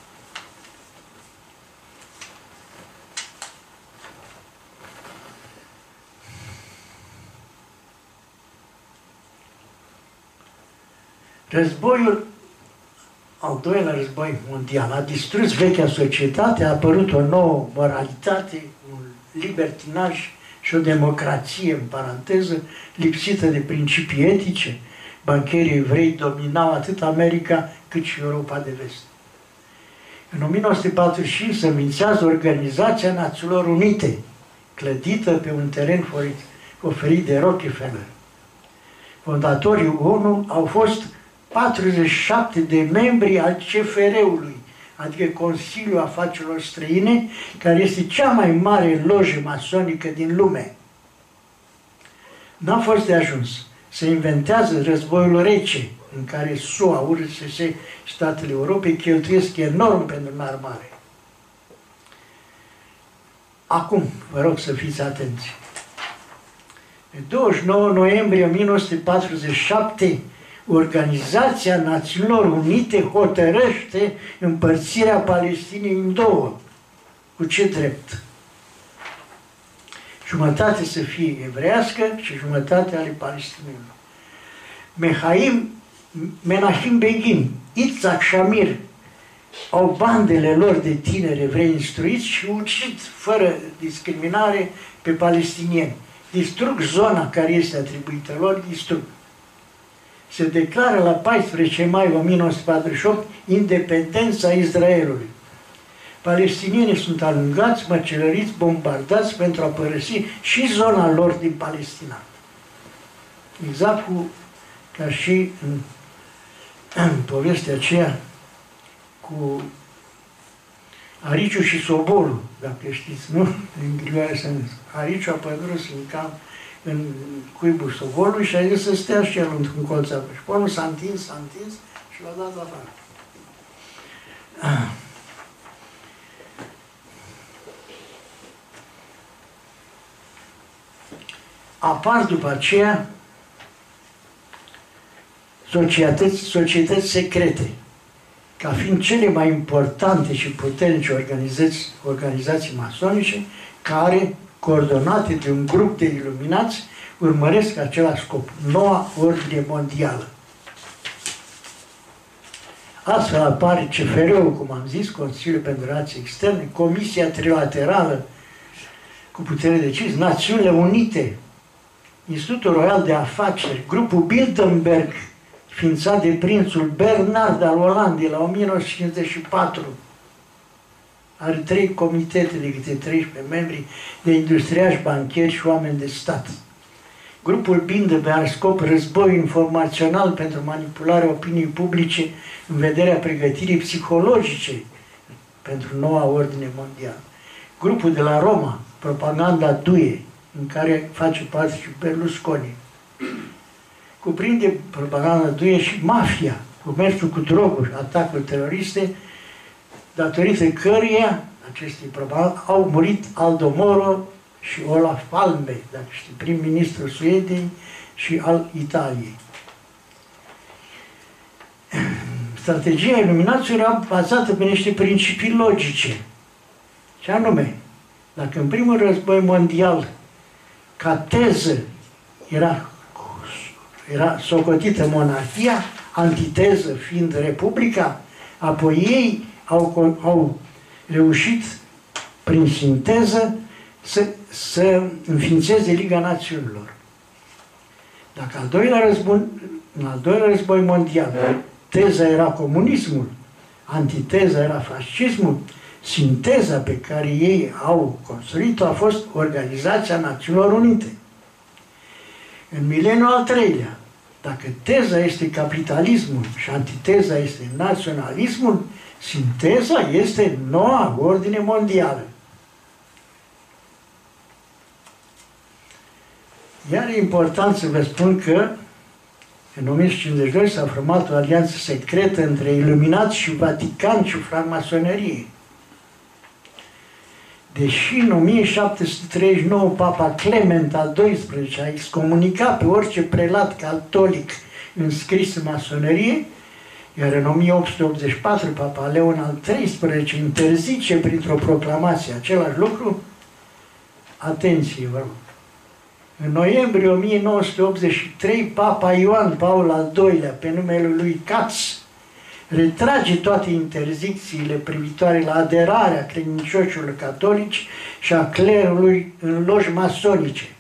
Războiul al doilea război mondial, a distrus vechea societate, a apărut o nouă moralitate, un libertinaj și o democrație, în paranteză, lipsită de principii etice. Bancherii evrei dominau atât America cât și Europa de Vest. În 1945 se înființează Organizația Națiunilor Unite, clădită pe un teren oferit de Rockefeller. Fondatorii ONU au fost 47 de membri al CFR-ului, adică Consiliul Afacerilor Străine, care este cea mai mare lojă masonică din lume. N-a fost de ajuns. Se inventează războiul rece, în care SUA, URSS, statele Europei cheltuiesc enorm pentru armare. Acum, vă rog să fiți atenți. Pe 29 noiembrie 1947, Organizația Națiunilor Unite hotărăște împărțirea Palestinei în două. Cu ce drept? Jumătate să fie evrească și jumătate ale palestinilor. Mehaim, Menahim Begin, Itzhak Shamir au bandele lor de tineri evrei instruiți și ucid fără discriminare pe palestinieni. Distrug zona care este atribuită lor, distrug se declară la 14 mai 1948 independența Israelului. Palestinienii sunt alungați, măcelăriți, bombardați pentru a părăsi și zona lor din Palestina. Exact cu, ca și în, în povestea aceea cu Ariciu și Sobolul, dacă știți, nu? Din Grioare Sănesc. Ariciu a pădură în camp în cuibul sovolului și a zis să stea și el într-un colț Și pomul s-a întins, s-a întins și l-a dat afară. Apar după aceea societăți, societăți secrete, ca fiind cele mai importante și puternice organizații, organizații masonice, care coordonate de un grup de iluminați, urmăresc același scop, noua ordine mondială. Astfel apare CFR-ul, cum am zis, Consiliul pentru Relații Externe, Comisia Trilaterală cu putere de cis, Națiunile Unite, Institutul Royal de Afaceri, grupul Bilderberg, ființat de prințul Bernard al Olandei la 1954, are trei comitete de câte 13 membri de industriași, bancheri și oameni de stat. Grupul Bindebe are scop război informațional pentru manipularea opiniei publice în vederea pregătirii psihologice pentru noua ordine mondială. Grupul de la Roma, propaganda DUE, în care face parte și Berlusconi, cuprinde propaganda DUE și mafia, comerțul cu droguri, atacuri teroriste, datorită căruia acestui probabil au murit Aldo Moro și Olaf Palme, dacă știi, prim-ministrul Suediei și al Italiei. Strategia iluminației era bazată pe niște principii logice. Ce anume, dacă în primul război mondial ca teză era, era socotită monarhia, antiteză fiind republica, apoi ei au, au reușit prin sinteză să, să înființeze Liga Națiunilor. Dacă al doilea război, în al doilea război mondial teza era comunismul, antiteza era fascismul, sinteza pe care ei au construit-o a fost Organizația Națiunilor Unite. În mileniul al treilea, dacă teza este capitalismul și antiteza este naționalismul, Sinteza este noua ordine mondială. Iar e important să vă spun că în 1952 s-a format o alianță secretă între iluminați și Vatican și francmasonerie. Deși în 1739 Papa Clement al XII a excomunicat pe orice prelat catolic înscris în masonerie, iar în 1884 Papa Leon al XIII interzice printr-o proclamație același lucru, atenție vă rog, În noiembrie 1983, Papa Ioan Paul al II-lea, pe numele lui Katz, retrage toate interzicțiile privitoare la aderarea credincioșilor catolici și a clerului în loji masonice.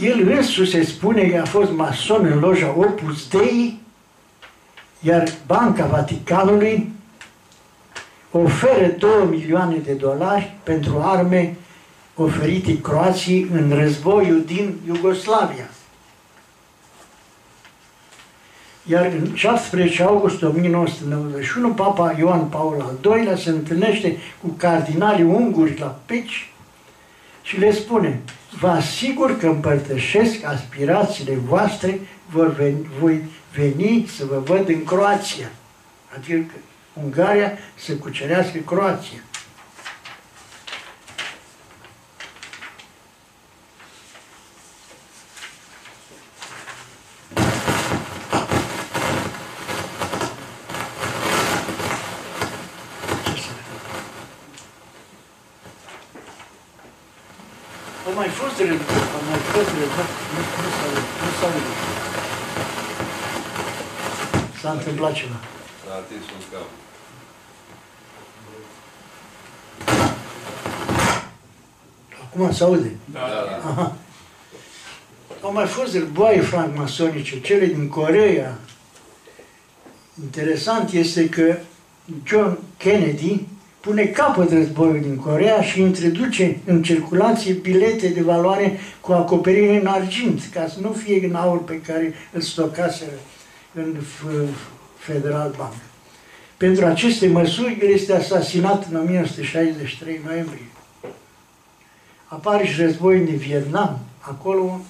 El însuși se spune că a fost mason în loja Opus Dei, iar Banca Vaticanului oferă 2 milioane de dolari pentru arme oferite Croației în războiul din Iugoslavia. Iar în 17 august 1991, Papa Ioan Paul al II-lea se întâlnește cu cardinalii unguri la Peci și le spune Vă asigur că împărtășesc aspirațiile voastre, vor veni, voi veni să vă văd în Croația. Adică Ungaria să cucerească Croația. Au mai fost rezultat, au mai fost rezultat, nu, nu s-a nu s-a S-a întâmplat ceva. S-a atins un scaun. Acum se aude. Da, da. Aha. Au mai fost războaie francmasonice, cele din Coreea. Interesant este că John Kennedy pune capăt războiului din Coreea și introduce în circulație bilete de valoare cu acoperire în argint, ca să nu fie în aur pe care îl stocase în Federal Bank. Pentru aceste măsuri, el este asasinat în 1963 noiembrie. Apare și războiul din Vietnam. Acolo,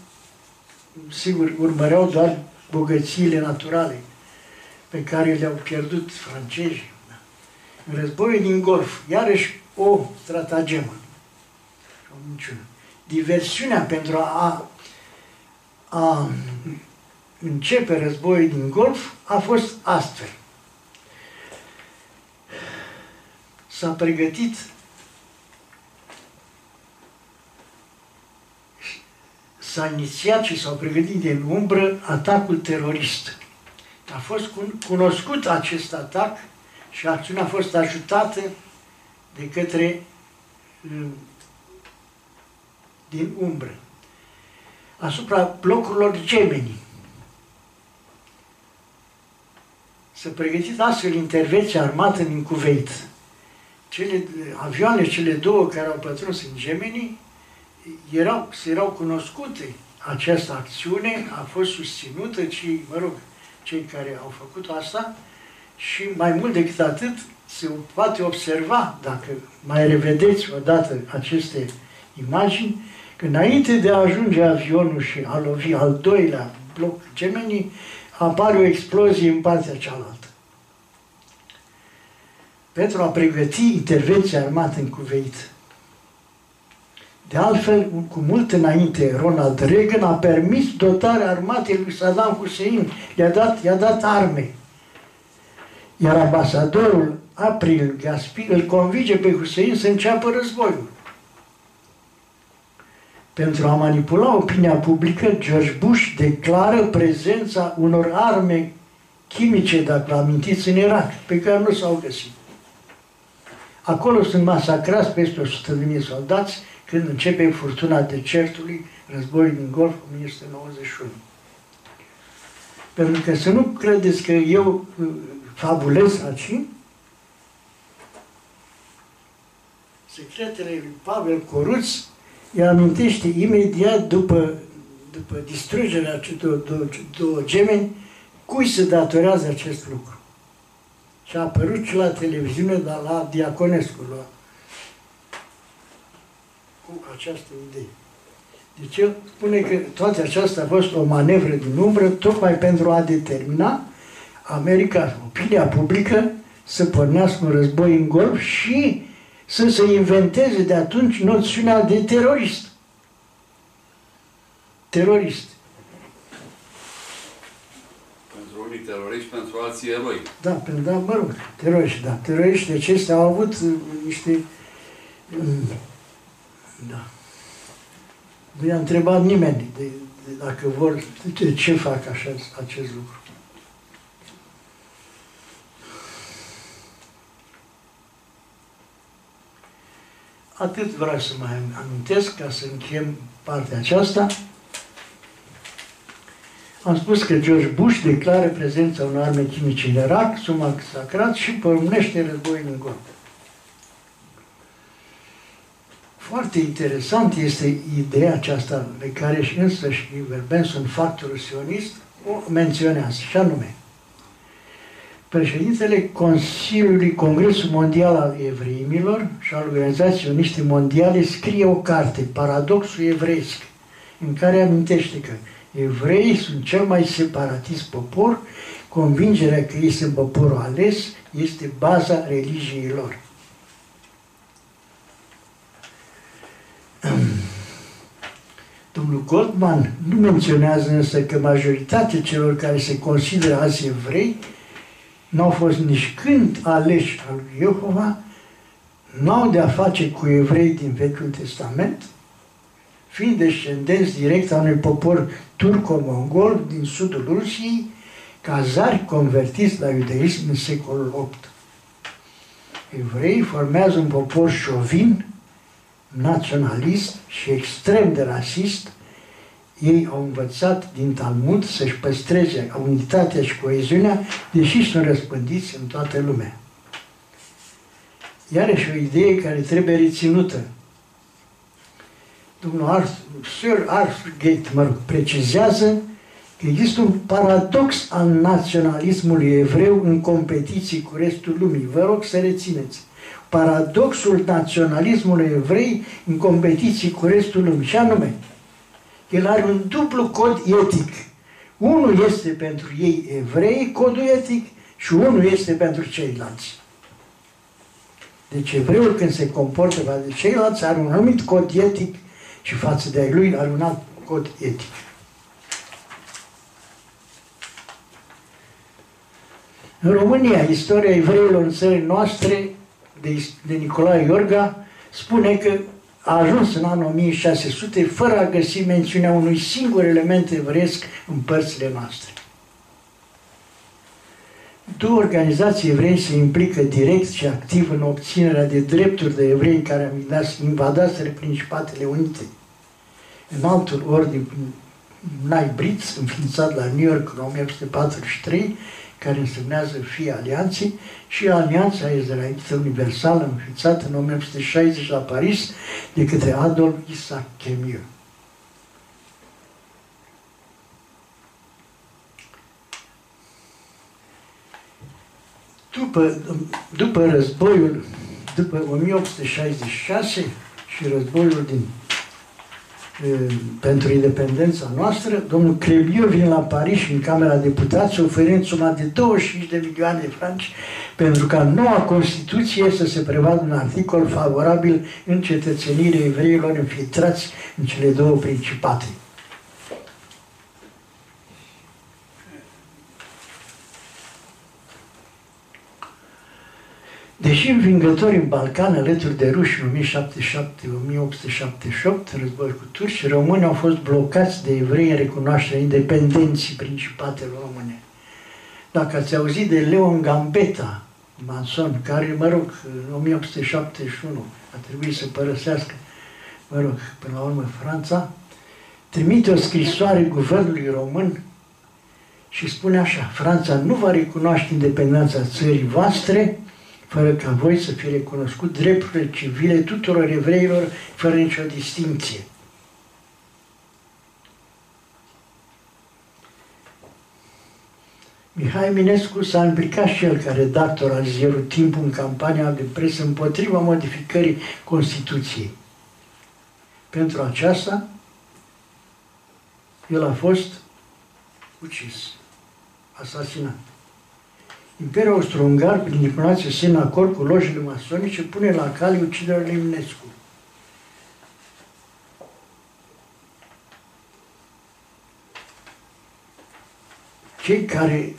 sigur, urmăreau doar bogățiile naturale pe care le-au pierdut francezii. În războiul din Golf, iarăși o stratagemă. O minciună. Diversiunea pentru a, a începe războiul din Golf a fost astfel. S-a pregătit s-a inițiat și s-au pregătit din umbră atacul terorist. A fost cunoscut acest atac și acțiunea a fost ajutată de către din umbră asupra blocurilor gemeni. S-a pregătit astfel intervenția armată din Cuveit. Cele, avioane, cele două care au pătruns în Gemeni, erau, se erau cunoscute această acțiune, a fost susținută, ci, mă rog, cei care au făcut asta, și mai mult decât atât, se poate observa, dacă mai revedeți odată aceste imagini, că înainte de a ajunge avionul și a lovi al doilea bloc Gemeni, apare o explozie în partea cealaltă. Pentru a pregăti intervenția armată în Cuveit. De altfel, cu mult înainte, Ronald Reagan a permis dotarea armatei lui Saddam Hussein, i-a dat, i-a dat arme. Iar ambasadorul April Gaspi îl convinge pe Hussein să înceapă războiul. Pentru a manipula opinia publică, George Bush declară prezența unor arme chimice, dacă vă amintiți, în Irak, pe care nu s-au găsit. Acolo sunt masacrați peste 100.000 soldați când începe furtuna decertului, războiul din Golf 1991. Pentru că să nu credeți că eu uh, fabulez aici, secretele lui Pavel Coruț îi amintește imediat după, după distrugerea acestor două, două gemeni, cui se datorează acest lucru. Și a apărut și la televiziune, dar la Diaconescu, la, cu această idee. Deci el spune că toate aceasta a fost o manevră din umbră, tocmai pentru a determina America, opinia publică, să pornească un război în golf și să se inventeze de atunci noțiunea de terorist. Terorist. Pentru unii teroriști, pentru alții eroi. Da, pentru, da, mă rog, teroriști, da. Teroriști acestea au avut uh, niște Mm, Da. Nu i-a întrebat nimeni de, de dacă vor, de ce fac așa, acest lucru. Atât vreau să mai amintesc ca să încheiem partea aceasta. Am spus că George Bush declară prezența unor arme chimice în Irak, sunt masacrat și porumnește războiul în Golf. Foarte interesant este ideea aceasta pe care și însăși Benson, factorul sionist, o menționează, și anume, președintele Consiliului Congresul Mondial al Evreimilor și al Organizației Unite Mondiale scrie o carte, Paradoxul Evreiesc, în care amintește că evreii sunt cel mai separatist popor, convingerea că este poporul ales este baza religiei lor. Domnul Goldman nu menționează însă că majoritatea celor care se consideră azi evrei n-au fost nici când aleși al lui Jehova, n-au de-a face cu evrei din Vechiul Testament, fiind descendenți direct a unui popor turco-mongol din sudul Rusiei, cazari convertiți la iudeism în secolul VIII. Evrei formează un popor șovin, naționalist și extrem de rasist, ei au învățat din Talmud să-și păstreze unitatea și coeziunea, deși sunt răspândiți în toată lumea. Iarăși o idee care trebuie reținută. Domnul Arthur, Sir Arthur Gate, mă rog, precizează că există un paradox al naționalismului evreu în competiții cu restul lumii. Vă rog să rețineți paradoxul naționalismului evrei în competiții cu restul lumii. Și anume, el are un dublu cod etic. Unul este pentru ei evrei, codul etic, și unul este pentru ceilalți. Deci evreul când se comportă față de ceilalți are un anumit cod etic și față de lui are un alt cod etic. În România, istoria evreilor în țării noastre de, de Nicolae Iorga spune că a ajuns în anul 1600 fără a găsi mențiunea unui singur element evreiesc în părțile noastre. Două organizații evrei se implică direct și activ în obținerea de drepturi de evrei care invadaseră Principatele Unite. În altul ordin Nai Brits, înființat la New York în 1843, care însemnează fie alianții, și Alianța Izraelită Universală, înființată în 1960 la Paris de către Adolf Isaac Chemiu. După, după războiul, după 1866 și războiul din pentru independența noastră, domnul Crebiu vine la Paris în Camera Deputați oferind suma de 25 de milioane de franci pentru ca noua Constituție să se prevadă un articol favorabil în cetățenirea evreilor infiltrați în cele două principate. Deși învingători în Balcan, alături de ruși în 1777-1878, război cu turci, românii au fost blocați de evrei în recunoașterea independenții principatelor române. Dacă ați auzit de Leon Gambetta, mason, care, mă rog, în 1871 a trebuit să părăsească, mă rog, până la urmă Franța, trimite o scrisoare guvernului român și spune așa, Franța nu va recunoaște independența țării voastre fără ca voi să fi recunoscut drepturile civile tuturor evreilor, fără nicio distinție. Mihai Minescu s-a implicat și el ca redactor al zierului Timpul în campania de presă împotriva modificării Constituției. Pentru aceasta, el a fost ucis, asasinat. Imperiul Austro-Ungar, prin diplomație, se în acord cu lojile masonice, pune la cale uciderea lui Eminescu. Cei care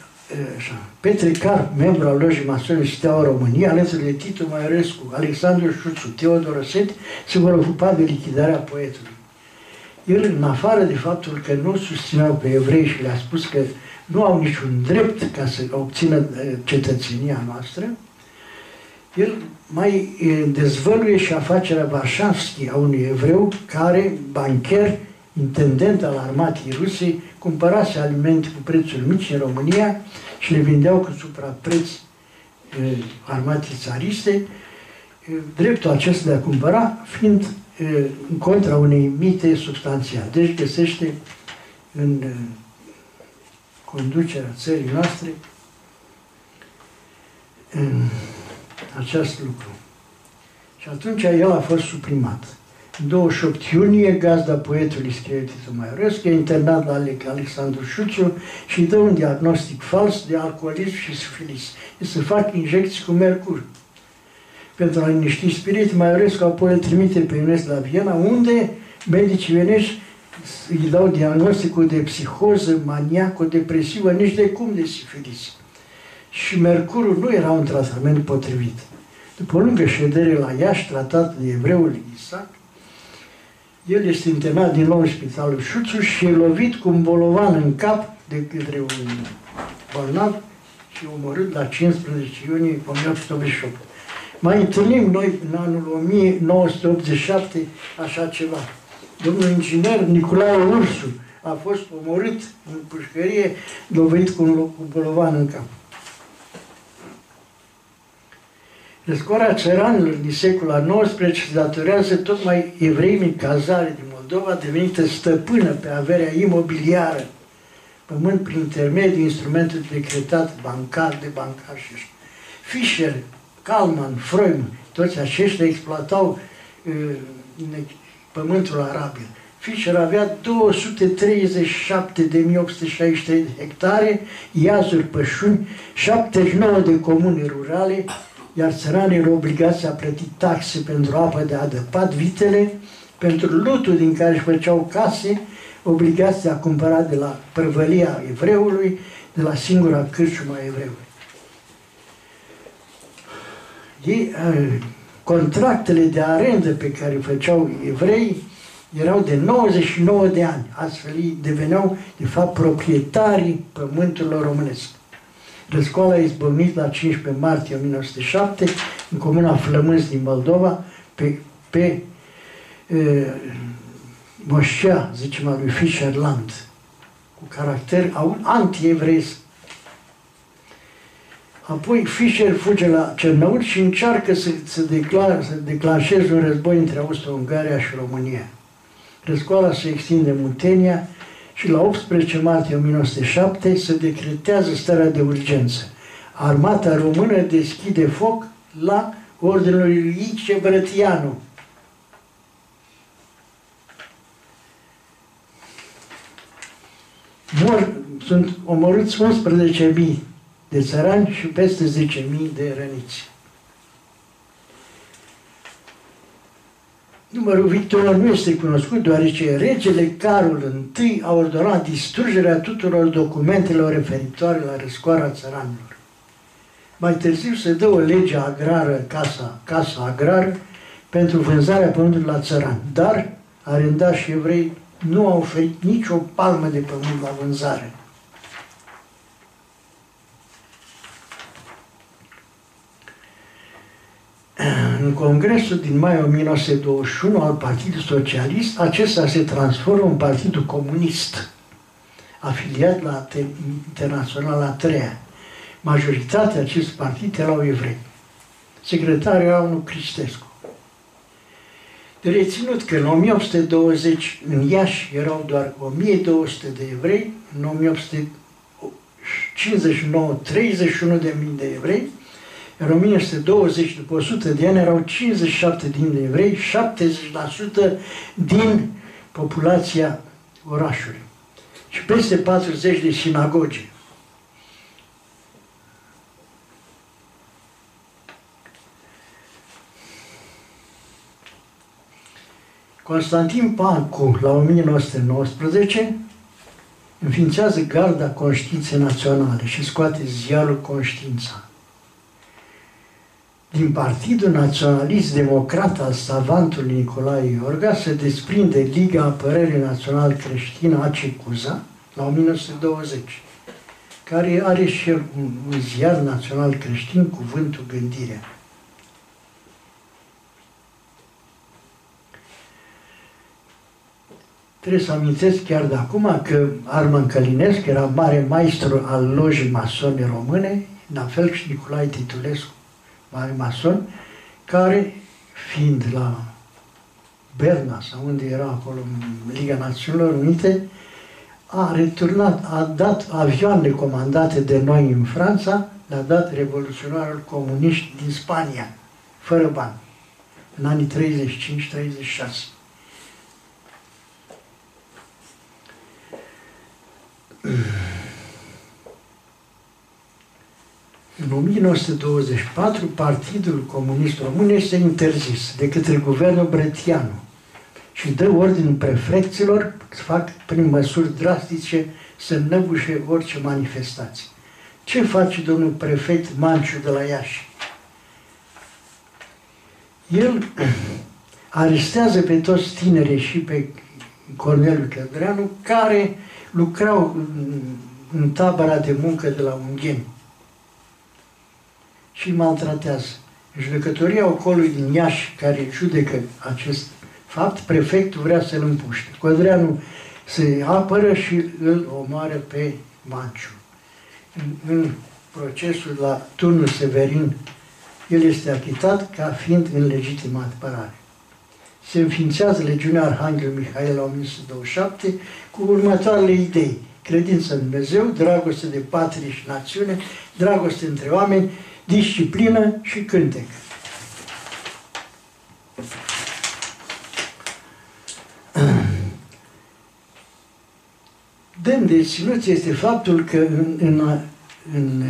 așa, Petre Car, membru al lojii masonii Steaua României, alături de Titu Maiorescu, Alexandru Șuțu, Teodor Roset, se vor ocupa de lichidarea poetului. El, în afară de faptul că nu susțineau pe evrei și le-a spus că nu au niciun drept ca să obțină cetățenia noastră, el mai dezvăluie și afacerea Varșavski a unui evreu care, bancher, intendent al armatei ruse, cumpărase alimente cu prețuri mici în România și le vindeau cu suprapreț armatei țariste, dreptul acesta de a cumpăra fiind în contra unei mite substanțiale. Deci găsește în conducerea țării noastre în acest lucru. Și atunci el a fost suprimat. În 28 iunie, gazda poetului scrie Titu Maiorescu, e internat la Alexandru Șuțu și îi dă un diagnostic fals de alcoolism și sifilis. Îi se fac injecții cu mercur. Pentru a liniști spirit, Maiorescu apoi îl trimite pe Ionescu la Viena, unde medicii venești îi dau diagnosticul de psihoză, maniaco-depresivă, nici de cum de sifilis. Și mercurul nu era un tratament potrivit. După o lungă ședere la Iași, tratat de evreul Isaac, el este internat din nou în spitalul Șuțu și e lovit cu un bolovan în cap de către un bolnav și omorât la 15 iunie 1888. Mai întâlnim noi în anul 1987 așa ceva. Domnul inginer Nicolae Ursu a fost omorât în pușcărie, lovit cu un cu bolovan în cap. Răscoarea țăranilor din secolul al XIX se datorează tocmai evreimii cazare din Moldova, devenită stăpână pe averea imobiliară, pământ prin intermediul instrumentului decretat bancar de bancar și așa. Fischer, Kalman, Freud, toți aceștia exploatau uh, pământul arabil. Fischer avea 237.863 de hectare, iazuri pășuni, 79 de comune rurale, iar țăranii erau obligați să plăti taxe pentru apă de adăpat, vitele, pentru lutul din care își făceau case, obligați de a cumpăra de la prăvălia evreului, de la singura cârciumă a evreului. Ei, contractele de arendă pe care le făceau evrei erau de 99 de ani, astfel ei deveneau, de fapt, proprietarii pământurilor românesc. Răscoala a izbăvnit la 15 martie 1907 în comuna Flămânz din Moldova pe, pe e, moșea, zicem, a lui Fischerland, cu caracter anti-evreiesc. Apoi Fischer fuge la Cernăuți și încearcă să, să, declar, să declanșeze un război între Austro-Ungaria și România. Răscoala se extinde în Muntenia și la 18 martie 1907 se decretează starea de urgență. Armata română deschide foc la ordinul lui Ice Brătianu. Mor, sunt omorâți 11.000 de țărani și peste 10.000 de răniți. Numărul victorilor nu este cunoscut, deoarece regele Carol I a ordonat distrugerea tuturor documentelor referitoare la răscoara țăranilor. Mai târziu se dă o lege agrară, casa, casa agrară, pentru vânzarea pământului la țăran, dar arendași și evrei nu au oferit nicio palmă de pământ la vânzare. În congresul din mai 1921 al Partidului Socialist, acesta se transformă în Partidul Comunist, afiliat la Internaționala treia. Majoritatea acest partid erau evrei. Secretarul era unul Cristescu. De reținut că în 1820 în Iași erau doar 1200 de evrei, în 1859 31 de mii de evrei, în 1920, după 100 de ani, erau 57 din evrei, 70% din populația orașului și peste 40 de sinagoge. Constantin Pancu, la 1919, înființează Garda Conștiinței Naționale și scoate ziarul Conștiința. Din Partidul Naționalist Democrat al savantului Nicolae Iorga se desprinde Liga Apărării Național Creștină ACECUZA la 1920, care are și el un, un ziar național creștin, Cuvântul Gândirea. Trebuie să amintesc chiar de acum că Arman Călinescu era mare maestru al lojii masone române, la fel și Nicolae Titulescu, mare mason, care, fiind la Berna sau unde era acolo în Liga Națiunilor Unite, a returnat, a dat avioane comandate de noi în Franța, le-a dat revoluționarul comuniști din Spania, fără bani, în anii 35-36. În 1924, Partidul Comunist Român este interzis de către guvernul Bretianu și dă ordin prefecților să fac prin măsuri drastice să năbușe orice manifestație. Ce face domnul prefect Manciu de la Iași? El arestează pe toți tinerii și pe Corneliu Cădreanu care lucrau în, în tabăra de muncă de la Ungheni și maltratează. Judecătoria ocolului din Iași, care judecă acest fapt, prefectul vrea să-l împuște. Codreanu se apără și îl omoară pe Manciu. În, în procesul la turnul Severin, el este achitat ca fiind în legitimă apărare. Se înființează legiunea Arhanghel Mihail la 1927 cu următoarele idei. Credință în Dumnezeu, dragoste de patrie și națiune, dragoste între oameni, disciplină și cântec. Demn de ținut este faptul că în, în, în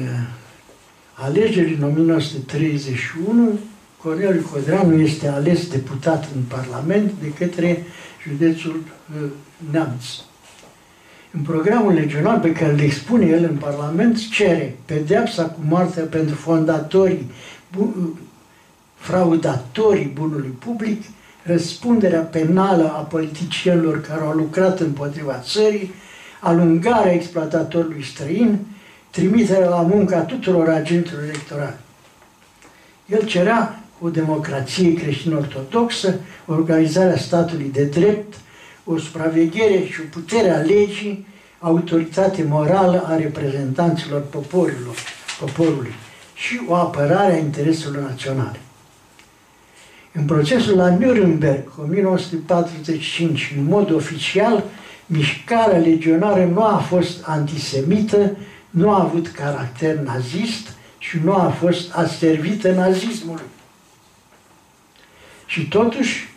alegerile în 1931 Corneliu Codreanu este ales deputat în Parlament de către județul Neamț. În programul legional pe care îl expune el în Parlament, cere pedeapsa cu moartea pentru fondatorii, bu- fraudatorii bunului public, răspunderea penală a politicienilor care au lucrat împotriva țării, alungarea exploatatorului străin, trimiterea la muncă a tuturor agenților electorali. El cerea o democrație creștin-ortodoxă, organizarea statului de drept, o supraveghere și o putere a legii, autoritate morală a reprezentanților poporilor, poporului și o apărare a intereselor naționale. În procesul la Nuremberg, 1945, în mod oficial, mișcarea legionară nu a fost antisemită, nu a avut caracter nazist și nu a fost aservită nazismului. Și totuși,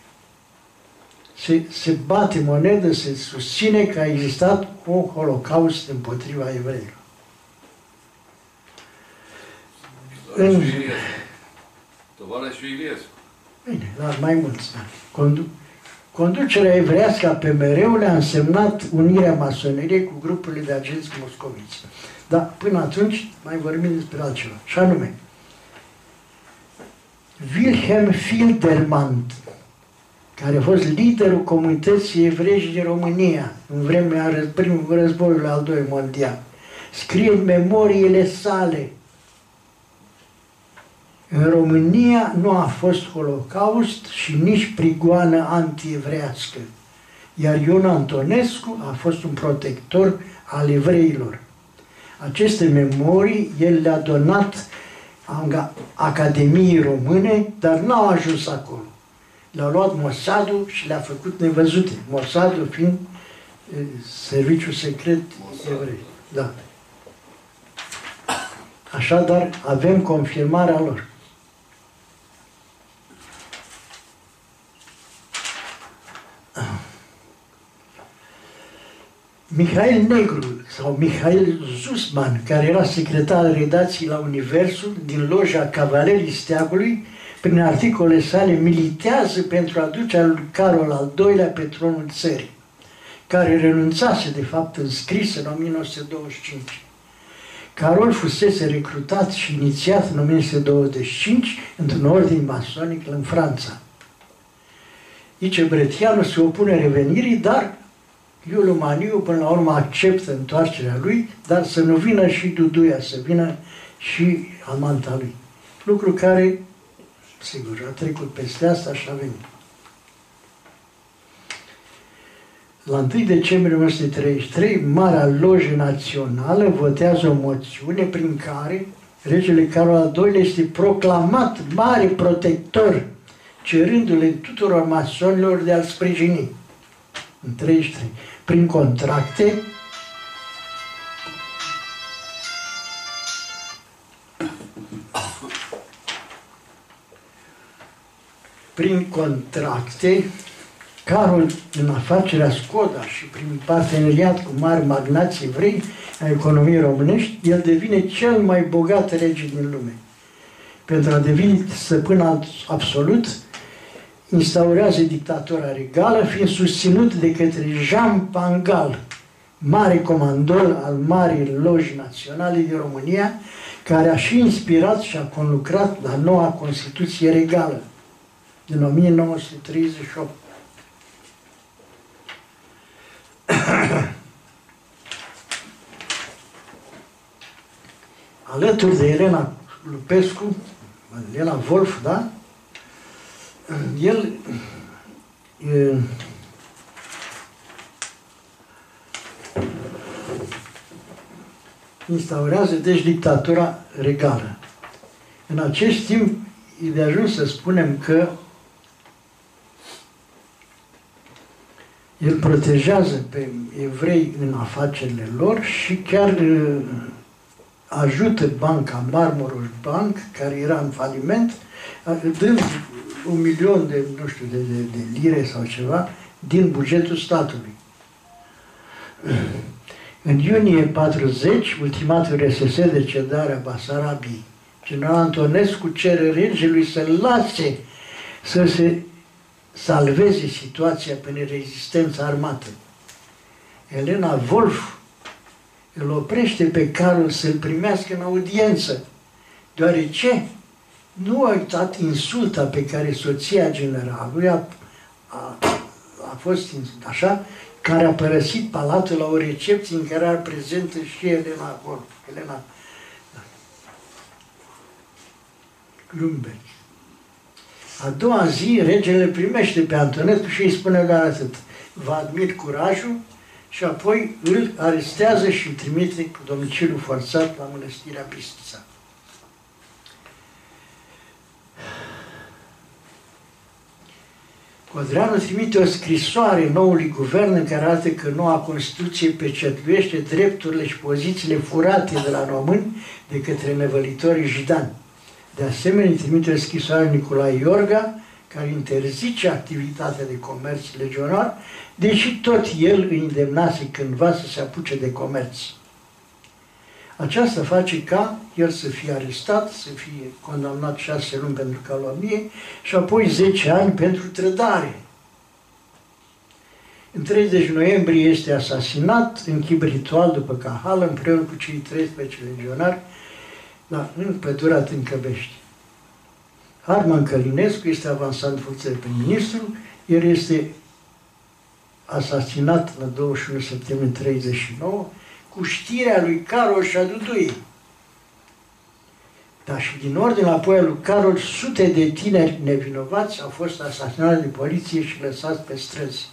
se, se bate monedă, se susține că a existat un holocaust împotriva evreilor. În... Tovarășul Iliescu. Bine, dar mai mulți. Condu... Conducerea evreiască a PMR-ului a însemnat unirea masoneriei cu grupurile de agenți moscoviți. Dar până atunci mai vorbim despre altceva. Și anume, Wilhelm Filderman, care a fost liderul comunității evreiești din România în vremea primului războiului al doilea mondial. Scrie în memoriile sale în România nu a fost holocaust și nici prigoană antievrească, iar Ion Antonescu a fost un protector al evreilor. Aceste memorii el le-a donat Academiei Române, dar n-au ajuns acolo le-a luat Mossadul și le-a făcut nevăzute. Mossadul fiind e, serviciul secret evrei. Da. Așadar, avem confirmarea lor. Mihail Negru sau Mihail Zusman, care era secretar al redacției la Universul din loja Cavalerii Steagului, prin articole sale, militează pentru aducerea lui Carol al II-lea pe tronul țării. care renunțase de fapt înscris în 1925. Carol fusese recrutat și inițiat în 1925 într-un ordin masonic în Franța. Ice Bretianu se opune revenirii, dar Iuliu Maniu până la urmă acceptă întoarcerea lui, dar să nu vină și Duduia, să vină și amanta lui. Lucru care, sigur, a trecut peste asta și a venit. La 1 decembrie 1933, Marea Loje Națională votează o moțiune prin care regele Carol al II este proclamat mare protector, cerându-le tuturor masonilor de a-l sprijini. În 33, prin contracte, prin contracte Carol, în afacerea Skoda și prin parteneriat cu mari magnați evrei a economiei românești, el devine cel mai bogat rege din lume. Pentru a deveni stăpân absolut, instaurează dictatura regală, fiind susținut de către Jean Pangal, mare comandor al Marii Loji Naționale din România, care a și inspirat și a conlucrat la noua Constituție Regală din 1938. Alături de Elena Lupescu, Elena Wolf, da? El e, instaurează deci dictatura regală. În acest timp e de ajuns să spunem că El protejează pe evrei în afacerile lor și chiar uh, ajută banca Marmoros Bank, care era în faliment, uh, dând un milion de, nu știu, de, de, de lire sau ceva din bugetul statului. În iunie 40, ultimatul RSS de cedare a Basarabiei, general Antonescu cere regelui să lase să se salveze situația prin rezistența armată. Elena Wolf îl oprește pe Carol să-l primească în audiență, deoarece nu a uitat insulta pe care soția generalului a, a, a fost așa, care a părăsit palatul la o recepție în care era prezentă și Elena Wolf. Elena Lumberg. A doua zi, regele primește pe Antonescu și îi spune doar atât. Vă admir curajul și apoi îl arestează și îl trimite cu domiciliu forțat la mănăstirea Bistița. Codreanu trimite o scrisoare noului guvern în care arată că noua Constituție pecetluiește drepturile și pozițiile furate de la români de către nevălitorii jidani. De asemenea, îi trimite scrisoarea Nicolae Iorga, care interzice activitatea de comerț legionar, deși tot el îi îndemnase cândva să se apuce de comerț. Aceasta face ca el să fie arestat, să fie condamnat șase luni pentru calomnie și apoi 10 ani pentru trădare. În 30 noiembrie este asasinat în chip ritual după Cahală împreună cu cei 13 legionari da, în pădura Tâncăbești. Arman Călinescu este avansat în funcție de prim-ministru, el este asasinat la 21 septembrie 39 cu știrea lui Carol și a Dudui. Dar și din ordine apoi al lui Carol, sute de tineri nevinovați au fost asasinați de poliție și lăsați pe străzi.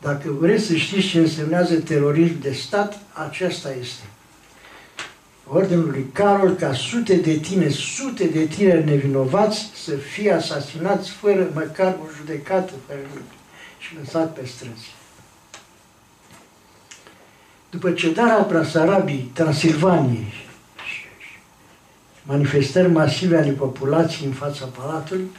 Dacă vreți să știți ce însemnează terorism de stat, acesta este ordinul lui Carol ca sute de tine, sute de tineri nevinovați să fie asasinați fără măcar o judecată fără și lăsat pe străzi. După cedarea Prasarabii, Transilvaniei, manifestări masive ale populației în fața palatului,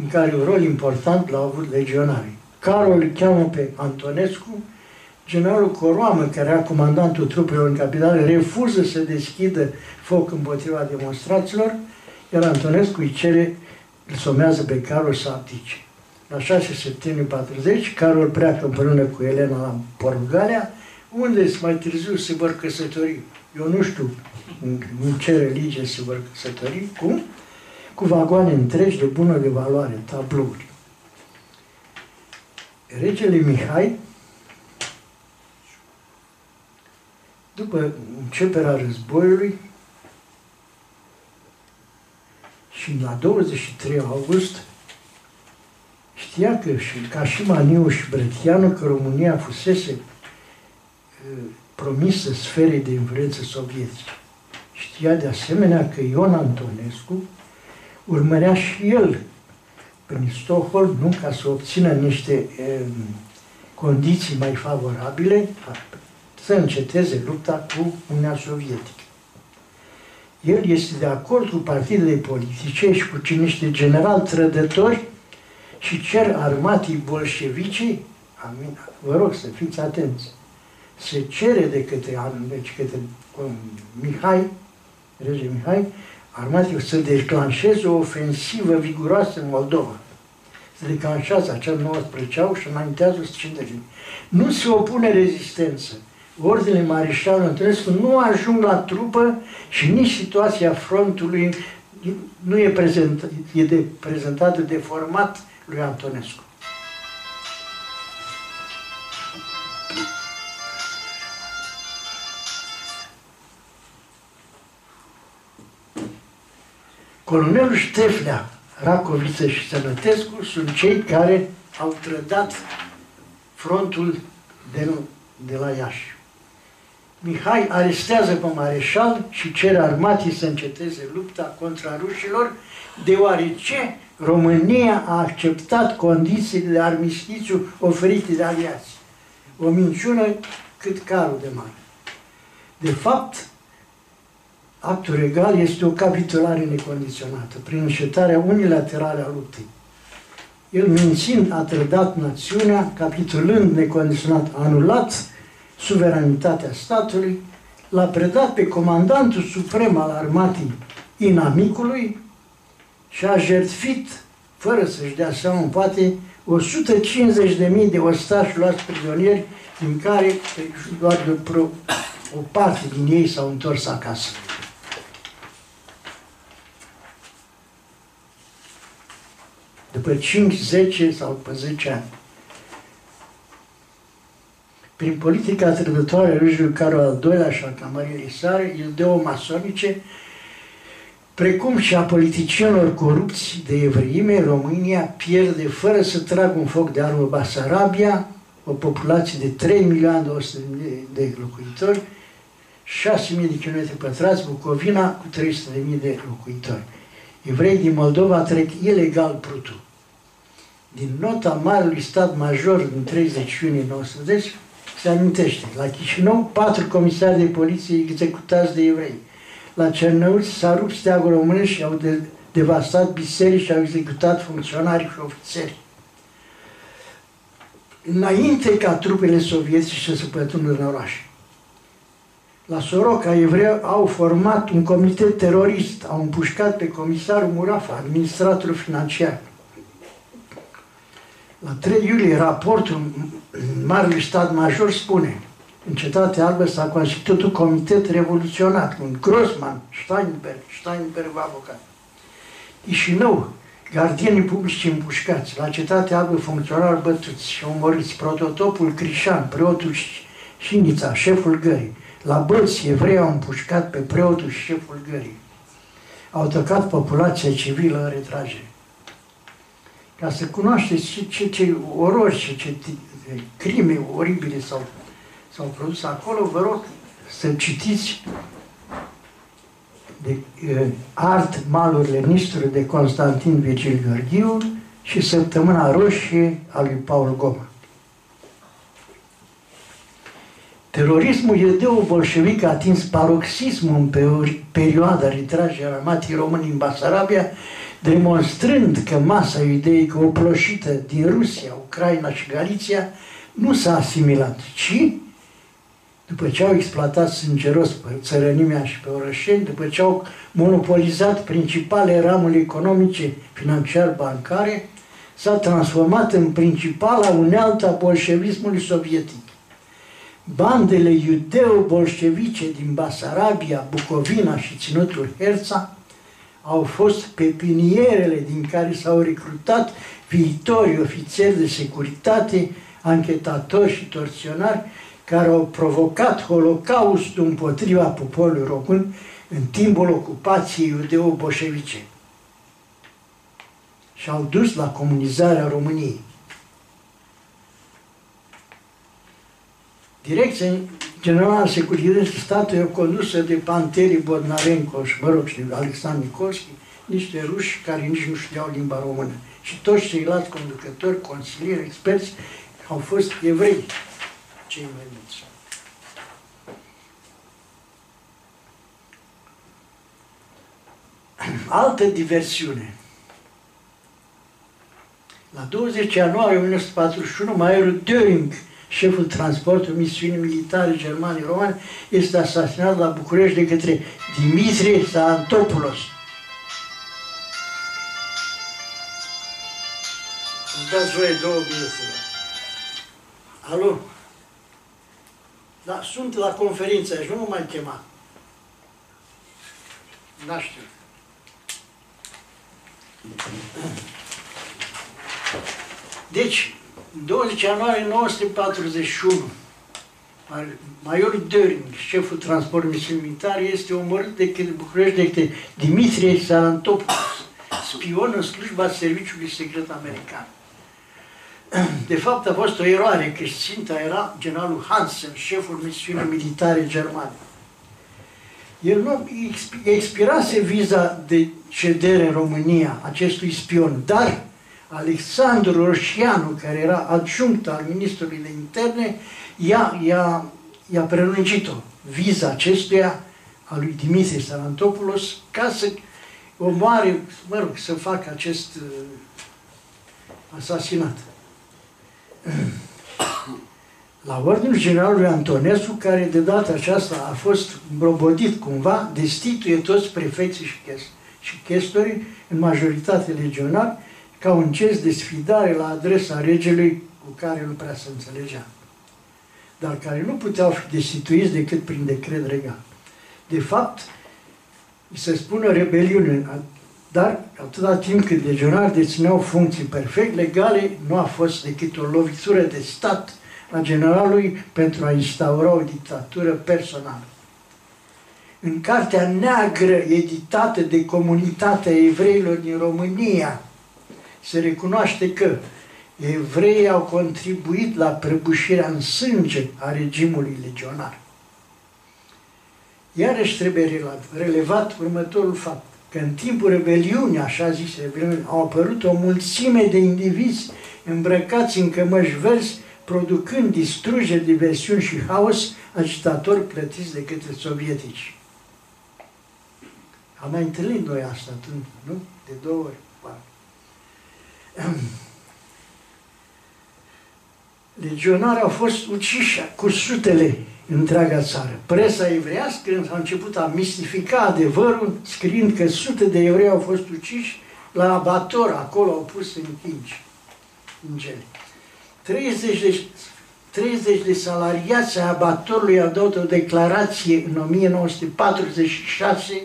în care un rol important l-au avut legionarii. Carol îl cheamă pe Antonescu, generalul Coroamă, care era comandantul trupelor în capitală, refuză să deschidă foc împotriva demonstraților, iar Antonescu îi cere, îl somează pe Carol să abdice. la 6 septembrie 40, Carol pleacă împreună cu Elena la Portugalia, unde mai târziu se vor căsători. Eu nu știu în, în ce religie se vor căsători, cum? Cu vagoane întregi de bună de valoare, tablouri. Regele Mihai, după începerea războiului, și la 23 august știa că și, ca și Maniu și Brătianu că România fusese uh, promisă sferei de influență sovietice. Știa de asemenea că Ion Antonescu urmărea și el prin Stockholm, nu ca să obțină niște uh, condiții mai favorabile, să înceteze lupta cu Uniunea Sovietică. El este de acord cu partidele politice și cu niște general trădători și cer armatii bolșevicii, amin, vă rog să fiți atenți, se cere de către, deci către um, Mihai, rege Mihai, armatii să declanșeze o ofensivă viguroasă în Moldova. Se declanșează acel 19 au și înaintează scinderii. Nu se opune rezistență ordinele Marișalului Antonescu nu ajung la trupă și nici situația frontului nu e, prezent, e de, prezentată de format lui Antonescu. Colonelul Șteflea, Racoviță și Sănătescu sunt cei care au trădat frontul de, de la Iași. Mihai arestează pe mareșal și cere armatii să înceteze lupta contra rușilor, deoarece România a acceptat condițiile de armistițiu oferite de aliați. O minciună cât carul de mare. De fapt, actul regal este o capitulare necondiționată, prin încetarea unilaterală a luptei. El mințind a trădat națiunea, capitulând necondiționat, anulat suveranitatea statului, l-a predat pe comandantul suprem al armatei inamicului și a jertfit, fără să-și dea seama, poate, 150.000 de ostași luați prizonieri, din care doar de pro, o parte din ei s-au întors acasă. După 5, 10 sau după 10 ani prin politica trădătoare a lui Carol al II-lea și a camarei sale, masonice, precum și a politicienilor corupți de evreime, România pierde fără să tragă un foc de armă Basarabia, o populație de 3 milioane 200 de locuitori, 6.000 de km pătrați, Bucovina cu 300.000 de locuitori. Evrei din Moldova trec ilegal Prutul. Din nota Marelui Stat Major din 30 iunie 1990, se amintește. La Chișinău, patru comisari de poliție executați de evrei. La Cernăuți s-a rupt steagul românesc și au de, devastat biserici și au executat funcționari și ofițeri. Înainte ca trupele sovietice să pătrundă în oraș. La Soroca, evrei au format un comitet terorist, au împușcat pe comisarul Murafa, administratorul financiar. La 3 iulie, raportul Marele Stat Major spune în Cetatea Albă s-a constituit un comitet revoluționar, un Grossman, Steinberg, Steinberg avocat. Chișinău, gardienii publici împușcați, la Cetatea Albă funcționari bătuți și omoriți, prototopul Crișan, preotul Șinița, șeful gării. La Bălți, evrei au împușcat pe preotul și șeful gării. Au tăcat populația civilă în retragere ca să cunoașteți ce, ce, ce orori și ce crime oribile s-au, s-au produs acolo, vă rog să citiți de uh, Art Malurile Nistru de Constantin Vigil Gheorghiu și Săptămâna Roșie a lui Paul Goma. Terorismul iudeu-bolșevic a atins paroxismul în perioada retragerii armatei români în Basarabia demonstrând că masa ideică oploșită din Rusia, Ucraina și Galiția nu s-a asimilat, ci după ce au exploatat sângeros pe țărănimea și pe orășeni, după ce au monopolizat principale ramuri economice, financiar-bancare, s-a transformat în principala unealtă a bolșevismului sovietic. Bandele iudeo-bolșevice din Basarabia, Bucovina și Ținutul Herța au fost pepinierele din care s-au recrutat viitori ofițeri de securitate, anchetatori și torționari care au provocat holocaustul împotriva poporului român în timpul ocupației iudeo-bolșevice și au dus la comunizarea României. Direcția Generală Securității Statului e condusă de Panteri Bodnarenko și, mă rog, și Alexandru Nikolski, niște ruși care nici nu știau limba română. Și toți ceilalți conducători, consilieri, experți au fost evrei, cei mai mulți. Altă diversiune. La 20 ianuarie 1941, Maierul Döring, șeful transportului misiunii militare germane romane, este asasinat la București de către Dimitrie Santopoulos. Îmi dați voie două minute. Da. Alo? Da, sunt la conferință aici, nu mă mai chema. N-a știu. Deci, 20 ianuarie 1941, Maiorul Döring, șeful transportului militar, este omorât de către București de către Dimitrie Sarantopoulos, spion în slujba serviciului secret american. De fapt, a fost o eroare, că ținta era generalul Hansen, șeful misiunii militare germane. El nu expirase viza de cedere în România acestui spion, dar Alexandru Roșianu, care era adjunct al ministrului de interne, i-a, i-a, i-a prelungit-o, viza acestuia a lui Dimitrie Sarantopoulos, ca să omoare, mă rog, să facă acest uh, asasinat. La ordinul generalului Antonescu, care de data aceasta a fost brobodit cumva, destituie toți prefecții și, chest, și chestorii, în majoritate legionari, ca un gest de sfidare la adresa regelui cu care nu prea se înțelegea, dar care nu puteau fi destituiți decât prin decret regal. De fapt, se spune rebeliune, dar atâta timp cât legionari dețineau funcții perfect legale, nu a fost decât o lovitură de stat a generalului pentru a instaura o dictatură personală. În Cartea Neagră, editată de comunitatea evreilor din România, se recunoaște că evreii au contribuit la prăbușirea în sânge a regimului legionar. Iarăși trebuie relevat următorul fapt, că în timpul rebeliunii, așa zis rebeliunii, au apărut o mulțime de indivizi îmbrăcați în cămăși verzi, producând distrugeri, diversiuni și haos, agitatori plătiți de către sovietici. Am mai întâlnit noi asta atunci, nu? De două ori. Legionari au fost uciși cu sutele întreaga țară. Presa evreiască a început a mistifica adevărul, scriind că sute de evrei au fost uciși la abator, acolo au pus în chinci, în gele. 30 de, 30 de salariați ai abatorului au dat o declarație în 1946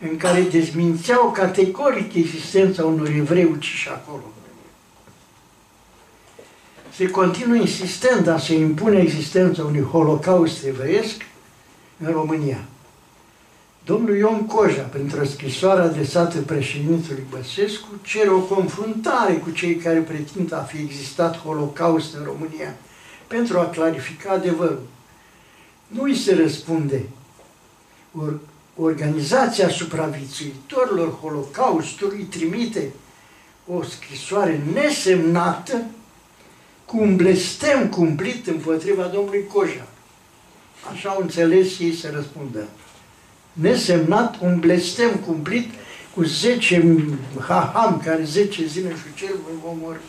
în care dezmințeau categoric existența unor evrei uciși acolo se continuă insistând a se impune existența unui holocaust evreiesc în România. Domnul Ion Coja, printr-o scrisoare adresată președintelui Băsescu, cere o confruntare cu cei care pretind a fi existat holocaust în România pentru a clarifica adevărul. Nu îi se răspunde. Or, organizația supraviețuitorilor holocaustului trimite o scrisoare nesemnată cu un blestem cumplit împotriva domnului Coja. Așa au înțeles ei să răspundă. Nesemnat un blestem cumplit cu 10 haham, care 10 zile și cel voi omor.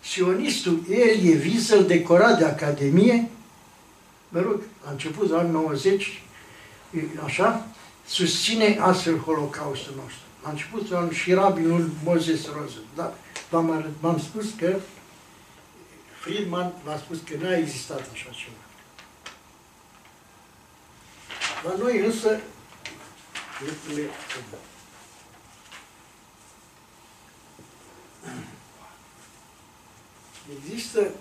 Sionistul Elie Wiesel, decorat de Academie, mă rog, la început anul 90, așa, susține astfel Holocaustul nostru. La începutul anului și rabinul Moses Rosen, da? v-am, arăt- v-am spus că Friedman v-a spus că n-a existat așa ceva. La noi însă lucrurile Există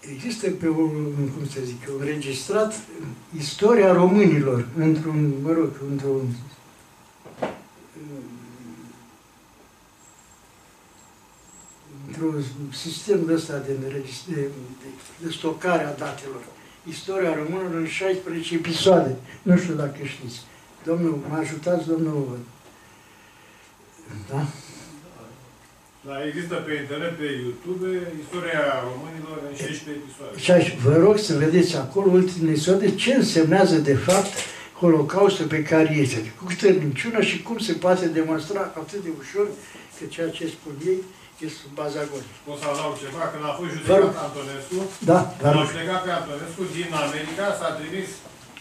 există pe un, cum să zic, un înregistrat istoria românilor într-un, mă rog, într-un într-un sistem de ăsta de, înregist- de, de, de stocare a datelor. Istoria românilor în 16 episoade. Nu știu dacă știți. Domnul, mă ajutați, domnul... Da? Da, există pe internet, pe YouTube, istoria românilor în 16 episoade. Și aș, vă rog să vedeți acolo ultimele episoade ce însemnează de fapt Holocaustul pe care este, cu câtă minciună și cum se poate demonstra atât de ușor că ceea ce spun ei este sub baza golului. Pot să adaug ceva, când a fost Vă rog. judecat Antonescu, Da, vă l-a rog. judecat pe Antonescu din America, s-a trimis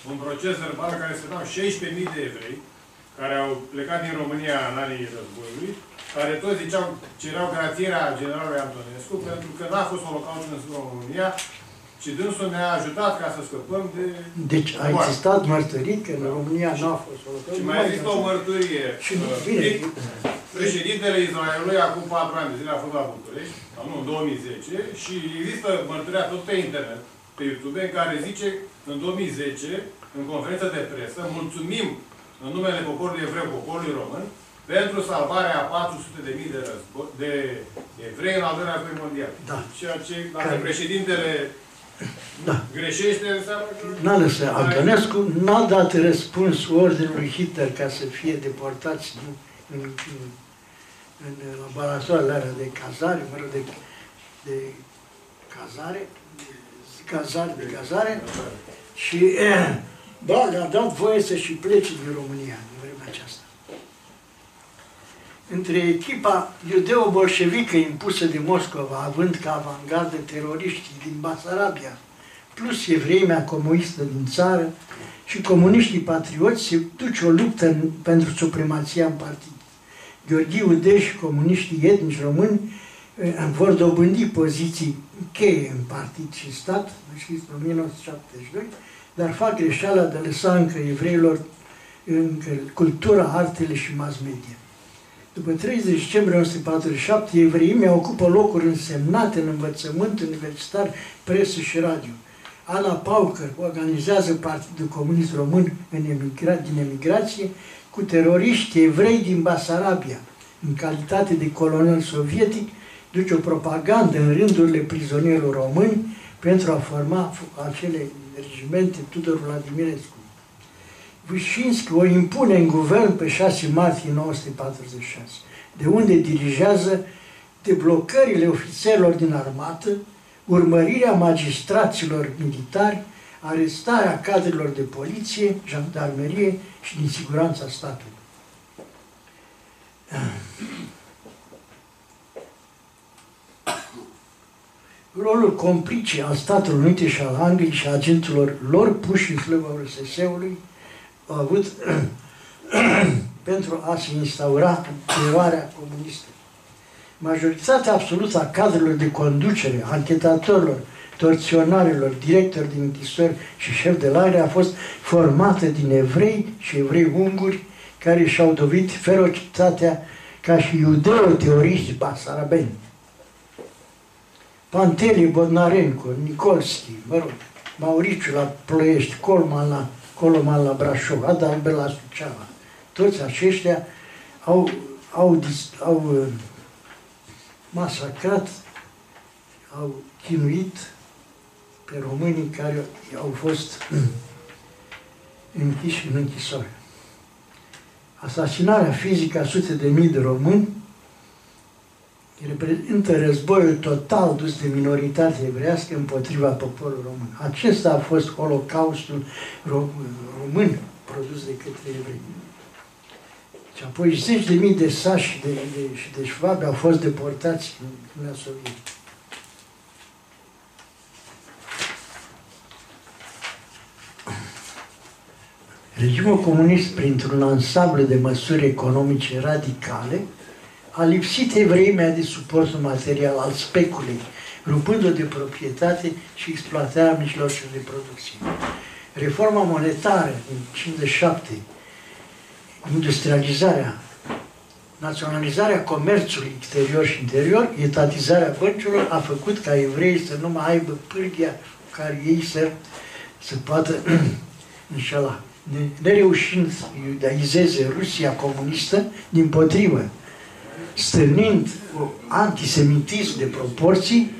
un proces verbal care se dau 16.000 de evrei, care au plecat din România în anii războiului, care toți ziceau, cereau grațierea generalului Antonescu, pentru că n-a fost holocaust în România, și dânsul ne-a ajutat ca să scăpăm de... Deci a existat mărturii că în România nu a fost holocaust. Și Nu mai există o mărturie. Și uh, bine, din Președintele Israelului, acum patru ani de zile, a fost la București, sau nu, în 2010, și există mărturia tot pe internet, pe YouTube, în care zice, în 2010, în conferință de presă, mulțumim în numele poporului evreu, poporului român, pentru salvarea a 400 de mii de, războ- de evrei în al doilea război mondial. Da. Ceea ce, dacă Care- președintele Da. greșește, înseamnă că... N-a lăsat. Antonescu n-a dat răspuns ordinului Hitler ca să fie deportați nu, în, în, în laboratoarele alea de cazare, mă rog, de, de cazare, de cazare, de cazare, și eh, da, le-a dat voie să și plece din România în vremea aceasta. Între echipa iudeo-bolșevică impusă de Moscova, având ca avangardă teroriștii din Basarabia, plus evreimea comunistă din țară și comuniștii patrioți, se duce o luptă în, pentru supremația în partid. Gheorghe Udea și comuniștii etnici români eh, vor dobândi poziții cheie în partid și stat, știți, în 1972, dar fac greșeala de a lăsa încă evreilor încă cultura, artele și mass media. După 30 decembrie 1947, evreimea ocupă locuri însemnate în învățământ universitar, presă și radio. Ana Paucă organizează Partidul Comunist Român în emigra din emigrație cu teroriști evrei din Basarabia. În calitate de colonel sovietic, duce o propagandă în rândurile prizonierilor români pentru a forma acele regimente Tudor Vladimirescu. Wyszynski o impune în guvern pe 6 martie 1946, de unde dirigează deblocările ofițerilor din armată, urmărirea magistraților militari, arestarea cadrelor de poliție, jandarmerie și din siguranța statului. Rolul complice al Statelor Unite și al Angliei și a agenților lor puși în slăba RSS-ului au avut pentru a se instaura teroarea comunistă. Majoritatea absolută a cadrelor de conducere, anchetatorilor, torționarilor, directori din închisori și șef de lagăre a fost formată din evrei și evrei unguri care și-au dovedit ferocitatea ca și iudeo-teoriști basarabeni. Pantelie Bodnarenko, Nicolski, mă rog, Mauriciu la Ploiești, Colman la, Coloman la Brașov, Adalbe la Suceava. Toți aceștia au, au, dis- au uh, masacrat, au chinuit pe românii care au fost închiși în închisoare. Asasinarea fizică a sute de mii de români reprezintă războiul total dus de minoritatea evrească împotriva poporului român. Acesta a fost holocaustul rom- român produs de către evrei. Și apoi zeci de mii de sași și de, de, și de șvabe au fost deportați în Uniunea Sovietică. Regimul comunist, printr-un ansamblu de măsuri economice radicale, a lipsit evreimea de suportul material al speculei, rupând-o de proprietate și exploatarea mijloacelor de producție. Reforma monetară în 57, industrializarea, naționalizarea comerțului exterior și interior, etatizarea băncilor a făcut ca evreii să nu mai aibă pârghia cu care ei să, să poată înșela. Nereușind să iudaizeze Rusia comunistă, din potrivă, stârnind un antisemitism de proporții,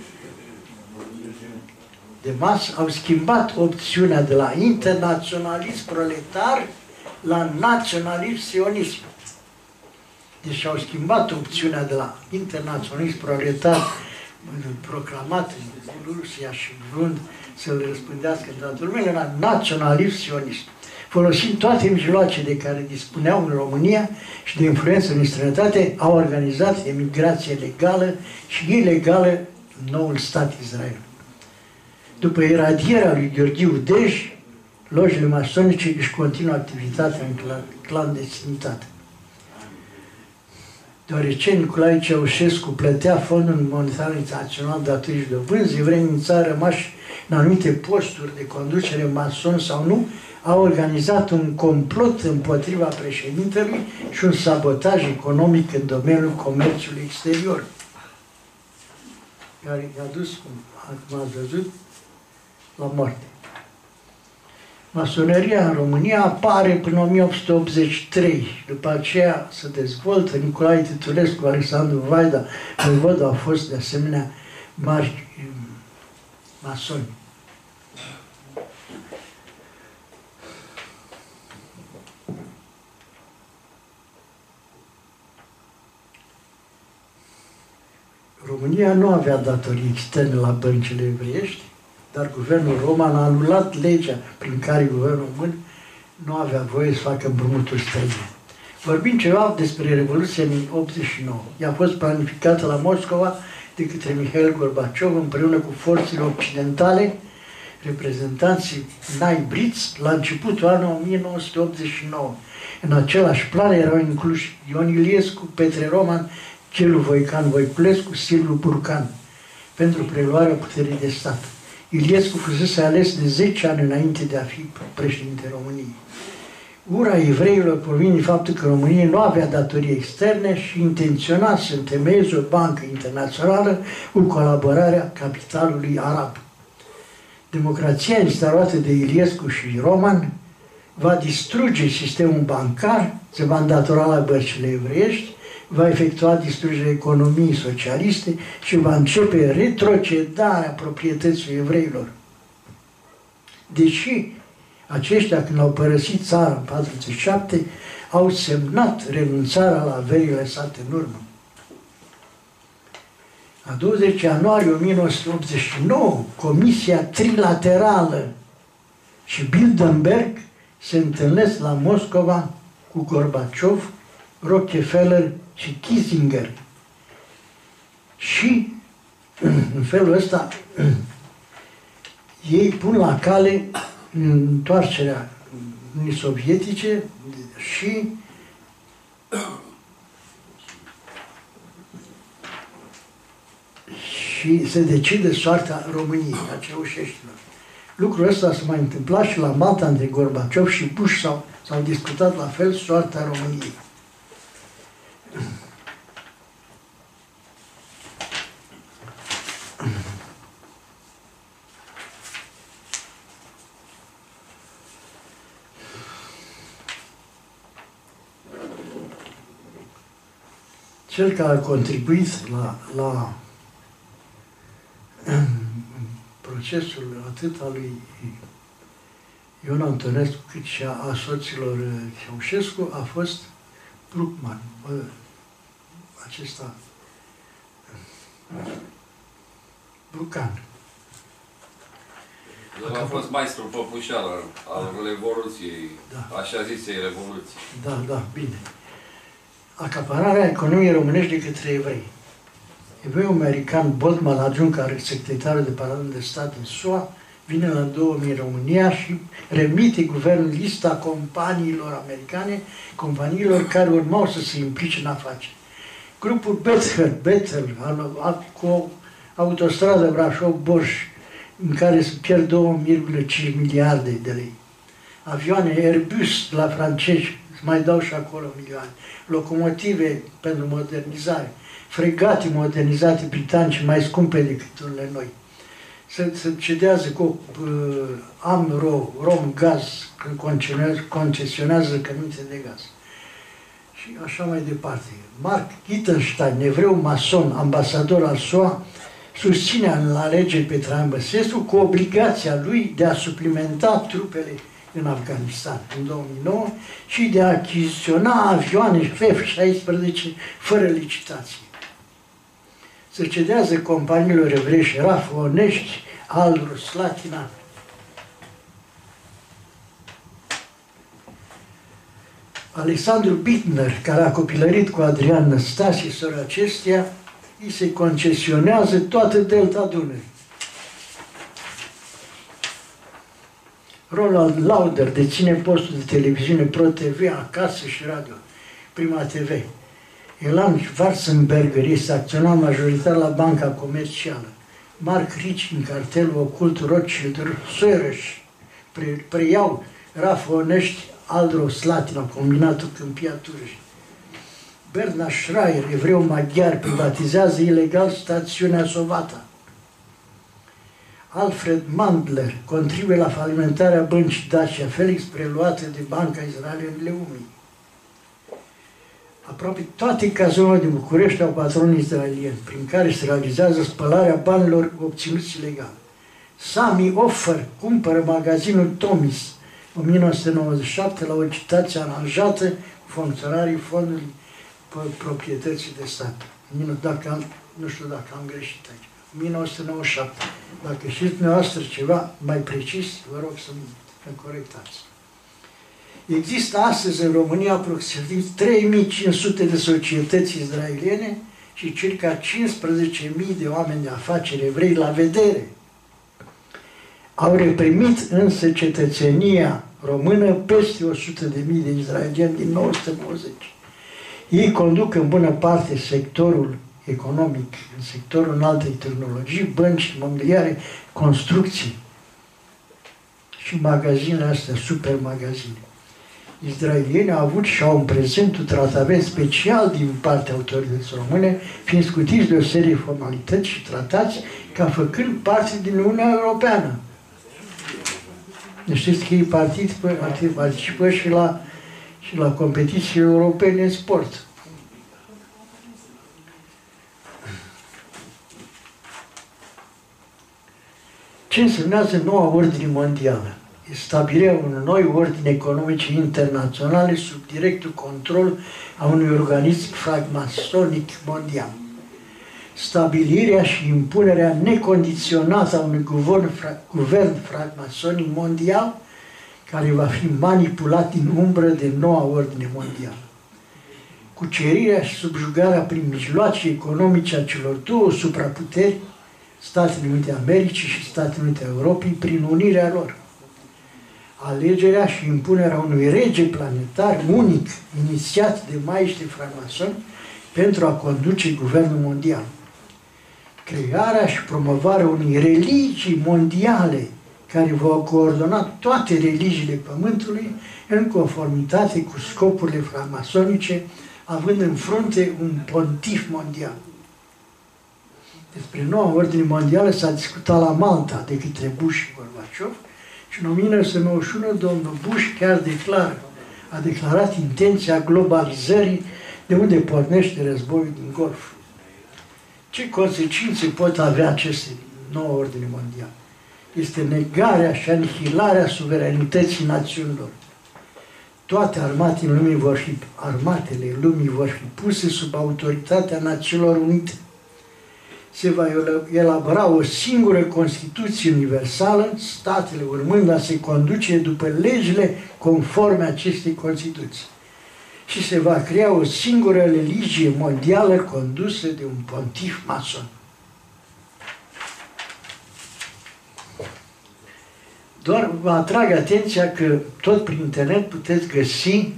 de masă, au schimbat opțiunea de la internaționalism proletar la naționalism sionism. Deci au schimbat opțiunea de la internaționalism proletar proclamat în Rusia și vrând să-l răspândească în toată lumea, la naționalism sionism. Folosind toate mijloacele de care dispuneau în România și de influență în străinătate, au organizat emigrație legală și ilegală în noul stat Israel. După eradierea lui Gheorghiu Dej, lojile masonice își continuă activitatea în clandestinitate. Deoarece Nicolae Ceaușescu plătea fondul monetar internațional datorii și dobânzi, evrei în țară rămași în anumite posturi de conducere mason sau nu, a organizat un complot împotriva președintelui și un sabotaj economic în domeniul comerțului exterior, care i-a dus, cum ați văzut, la moarte. Masoneria în România apare până 1883. După aceea se dezvoltă Nicolae Titulescu, Alexandru Vaida, Voivoda au fost de asemenea mari mm, masoni. România nu avea datorii externe la băncile evreiești, dar guvernul roman a anulat legea prin care guvernul român nu avea voie să facă împrumuturi străine. Vorbim ceva despre Revoluția din 89. Ea a fost planificată la Moscova de către Mihail Gorbaciov împreună cu forțele occidentale, reprezentanții naibriți, la începutul anului 1989. În același plan erau incluși Ion Iliescu, Petre Roman, Celu Voican Voiculescu, Silviu Burcan, pentru preluarea puterii de stat. Iliescu fusese ales de 10 ani înainte de a fi președinte României. Ura evreilor provine din faptul că România nu avea datorii externe și intenționa să întemeieze o bancă internațională cu colaborarea capitalului arab. Democrația instalată de Iliescu și Roman va distruge sistemul bancar, se va îndatora la bărcile evreiești, va efectua distrugerea economiei socialiste și va începe retrocedarea proprietății evreilor. Deși aceștia, când au părăsit țara în 47, au semnat renunțarea la averile sate în urmă. La 20 ianuarie 1989, Comisia Trilaterală și Bilderberg se întâlnesc la Moscova cu Gorbaciov, Rockefeller și Kissinger. Și în felul ăsta ei pun la cale întoarcerea Unii Sovietice și și se decide soarta României, a Ceaușeștilor. Lucrul ăsta s-a mai întâmplat și la Malta între Gorbaciov și Bush s-au, s-au discutat la fel soarta României. Cel care a contribuit la, la procesul atât al lui Ion Antonescu cât și a, a soților Ceaușescu a fost Bruckmann. Acesta Brucan. El a fost maestru păpușar al, al da. Revoluției, da. așa zisei Revoluții. Da, da, bine acapararea economiei românești de către evrei. Evreul american Boltman, adjunct ca secretarul de Parlament de Stat în SUA, vine la 2000 în România și remite guvernul lista companiilor americane, companiilor care urmau să se implice în afaceri. Grupul Bethel, Bethel cu autostradă Brașov-Borș, în care se pierd 2,5 miliarde de lei. Avioane Airbus la francezi, mai dau și acolo milioane. Locomotive pentru modernizare. Fregate modernizate britanice mai scumpe decât unele noi se, se cedează cu uh, AMRO, Rom Gaz, când concesionează, concesionează cămințe de gaz. Și așa mai departe. Mark Gittenstein, evreu mason, ambasador al SUA, susține în alegeri pe Traian Băsescu cu obligația lui de a suplimenta trupele în Afganistan în 2009 și de a achiziționa avioane F-16 fără licitație se cedează companiilor evreiești Raf, Onești, Alru, Slatina. Alexandru Bittner, care a copilărit cu Adrian Năstase, sora acestea, îi se concesionează toată delta Dunării. Ronald Lauder deține postul de televiziune Pro TV acasă și radio, Prima TV. Elan Schwarzenberger este acționar majoritar la Banca Comercială. Mark Rich în cartelul ocult Rothschild Soros pre, preiau Rafa Onești, Aldro Slatina, combinatul Câmpia Turji. Bernard Schreier, evreu maghiar, privatizează ilegal stațiunea Sovata. Alfred Mandler contribuie la falimentarea băncii Dacia Felix, preluată de Banca Israel în Leumii. Aproape toate cazonele din București au patroni israelieni, prin care se realizează spălarea banilor obținuți ilegal. Sami Offer cumpără magazinul Tomis 1997 la o citație aranjată cu funcționarii fondului proprietății de stat. Dacă am, nu știu dacă am greșit aici. 1997. Dacă știți dumneavoastră ceva mai precis, vă rog să-mi corectați. Există astăzi în România aproximativ 3500 de societăți izraeliene și circa 15.000 de oameni de afaceri evrei la vedere. Au reprimit însă cetățenia română peste 100.000 de izraelieni din 1990. Ei conduc în bună parte sectorul economic, în sectorul în alte tehnologii, bănci, imobiliare, construcții și magazinele astea, supermagazine izraelieni au avut și au în prezent un tratament special din partea autorităților române, fiind scutiți de o serie de formalități și tratați ca făcând parte din Uniunea Europeană. Deci știți că ei participă, participă și la, și la competiții europene în sport. Ce însemnează noua ordine mondială? stabilirea unei noi ordini economice internaționale sub directul control a unui organism fragmasonic mondial. Stabilirea și impunerea necondiționată a unui guvern, fra, guvern fragmasonic mondial care va fi manipulat din umbră de noua ordine mondială. Cucerirea și subjugarea prin mijloace economice a celor două supraputeri, Statele Unite Americii și Statele Unite Europei, prin unirea lor alegerea și impunerea unui rege planetar unic, inițiat de maiște framasoni, pentru a conduce guvernul mondial. Crearea și promovarea unei religii mondiale care va coordona toate religiile Pământului în conformitate cu scopurile framasonice, având în frunte un pontif mondial. Despre noua ordine mondială s-a discutat la Malta de către Bush și Gorbaciov, și în 1991 domnul Bush chiar declară, a declarat intenția globalizării de unde pornește războiul din Golf. Ce consecințe pot avea aceste nouă ordine mondiale? Este negarea și anihilarea suveranității națiunilor. Toate armatele lumii vor fi, armatele lumii vor fi puse sub autoritatea Națiunilor Unite se va elabora o singură Constituție universală, statele urmând a se conduce după legile conforme acestei Constituții. Și se va crea o singură religie mondială condusă de un pontif mason. Doar vă atrag atenția că tot prin internet puteți găsi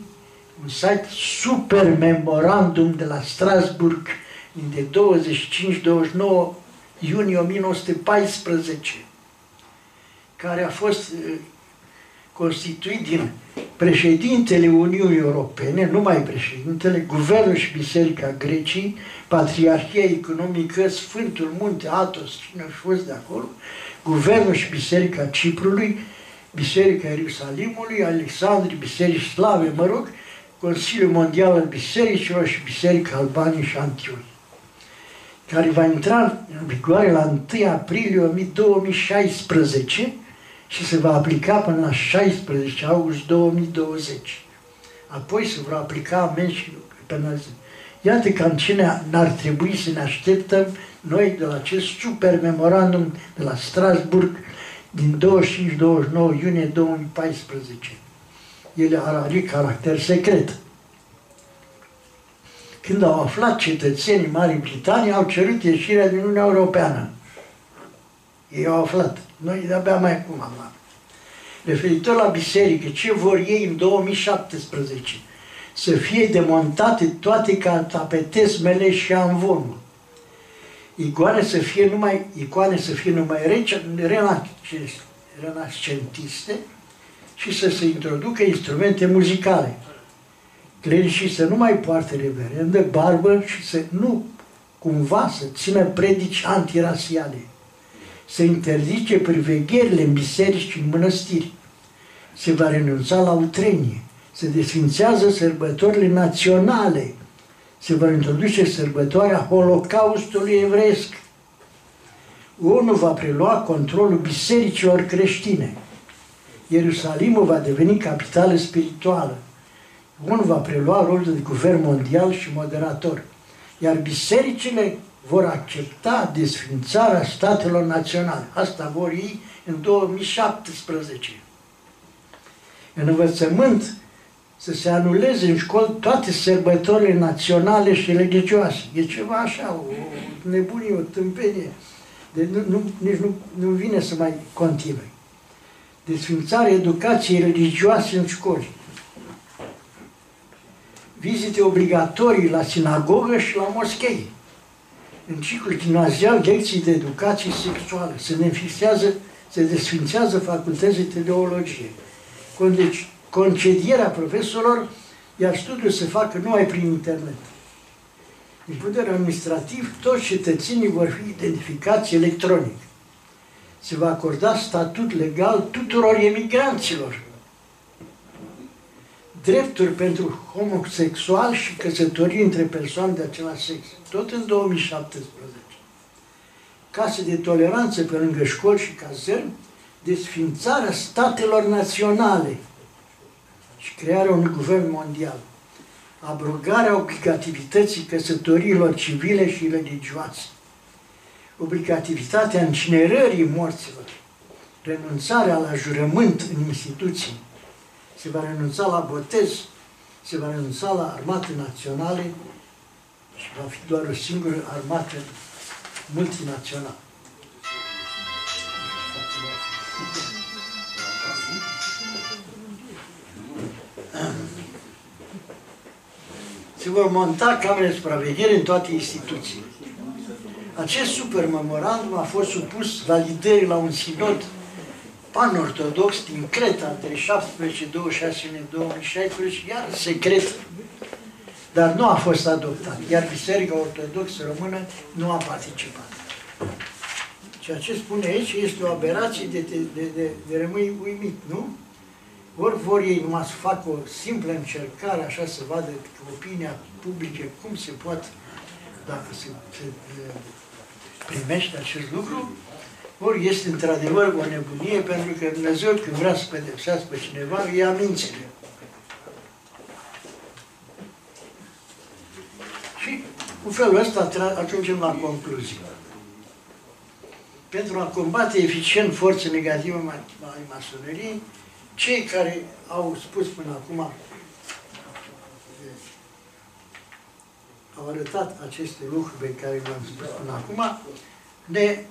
un site super memorandum de la Strasburg din 25-29 iunie 1914 care a fost uh, constituit din președintele Uniunii Europene, numai președintele, Guvernul și Biserica Grecii, Patriarhia Economică, Sfântul Munte Atos, cine a fost de acolo, Guvernul și Biserica Ciprului, Biserica Ierusalimului, Alexandrii, Biserici Slave, mă rog, Consiliul Mondial al Bisericilor și Biserica Albanii și Antioi, care va intra în vigoare la 1 aprilie 2016 și se va aplica până la 16 august 2020. Apoi se vor aplica amenzi și penalizări. Iată cam cine n-ar trebui să ne așteptăm noi de la acest super memorandum de la Strasburg din 25-29 iunie 2014. El are caracter secret. Când au aflat cetățenii Marii Britanii, au cerut ieșirea din Uniunea Europeană. Ei au aflat. Noi de-abia mai acum am Referitor la biserică, ce vor ei în 2017? Să fie demontate toate tapetesmele și amvonul. Icoane să fie numai, icoane să fie numai renascentiste și să se introducă instrumente muzicale. Clericii să nu mai poarte reverendă, barbă și să nu cumva să țină predici antirasiale se interzice privegherile în biserici și în mănăstiri. Se va renunța la utrenie. Se desfințează sărbătorile naționale. Se va introduce sărbătoarea Holocaustului evreiesc. ONU va prelua controlul bisericilor creștine. Ierusalimul va deveni capitală spirituală. ONU va prelua rolul de guvern mondial și moderator. Iar bisericile vor accepta desfințarea statelor naționale. Asta vor ei în 2017. În învățământ să se anuleze în școli toate sărbătorile naționale și religioase. E ceva așa, o nebunie, o tâmpenie. De nu, nu, nici nu, nu vine să mai continui. Desfințarea educației religioase în școli. Vizite obligatorii la sinagogă și la moschei în ciclul gimnazial lecții de educație sexuală. Se nefisează, se desfințează facultății de teologie. Deci, concedierea profesorilor, iar studiul se facă numai prin internet. Din putere administrativ, toți cetățenii vor fi identificați electronic. Se va acorda statut legal tuturor emigranților drepturi pentru homosexual și căsătorii între persoane de același sex. Tot în 2017. Case de toleranță pe lângă școli și cazări, desfințarea statelor naționale și crearea unui guvern mondial. Abrogarea obligativității căsătoriilor civile și religioase. Obligativitatea incinerării morților. Renunțarea la jurământ în instituții se va renunța la botez, se va renunța la armate naționale și va fi doar o singură armată multinațională. Se vor monta camere de supraveghere în toate instituțiile. Acest super memorandum a fost supus validării la un sinod pan-ortodox din Creta între 17-26 iunie 2016, iar secret, dar nu a fost adoptat, iar Biserica Ortodoxă Română nu a participat. Ceea ce spune aici este o aberație de, de, de, de, de rămâi uimit, nu? Ori vor ei numai să facă o simplă încercare, așa să vadă opinia publică, cum se poate, dacă se, se primește acest lucru, ori este într-adevăr o nebunie, pentru că Dumnezeu când vrea să pedepsească pe cineva, îi ia mințile. Și cu felul ăsta ajungem la concluzie. Pentru a combate eficient forțe negative mai masoneriei, cei care au spus până acum, au arătat aceste lucruri pe care le-am spus până acum, ne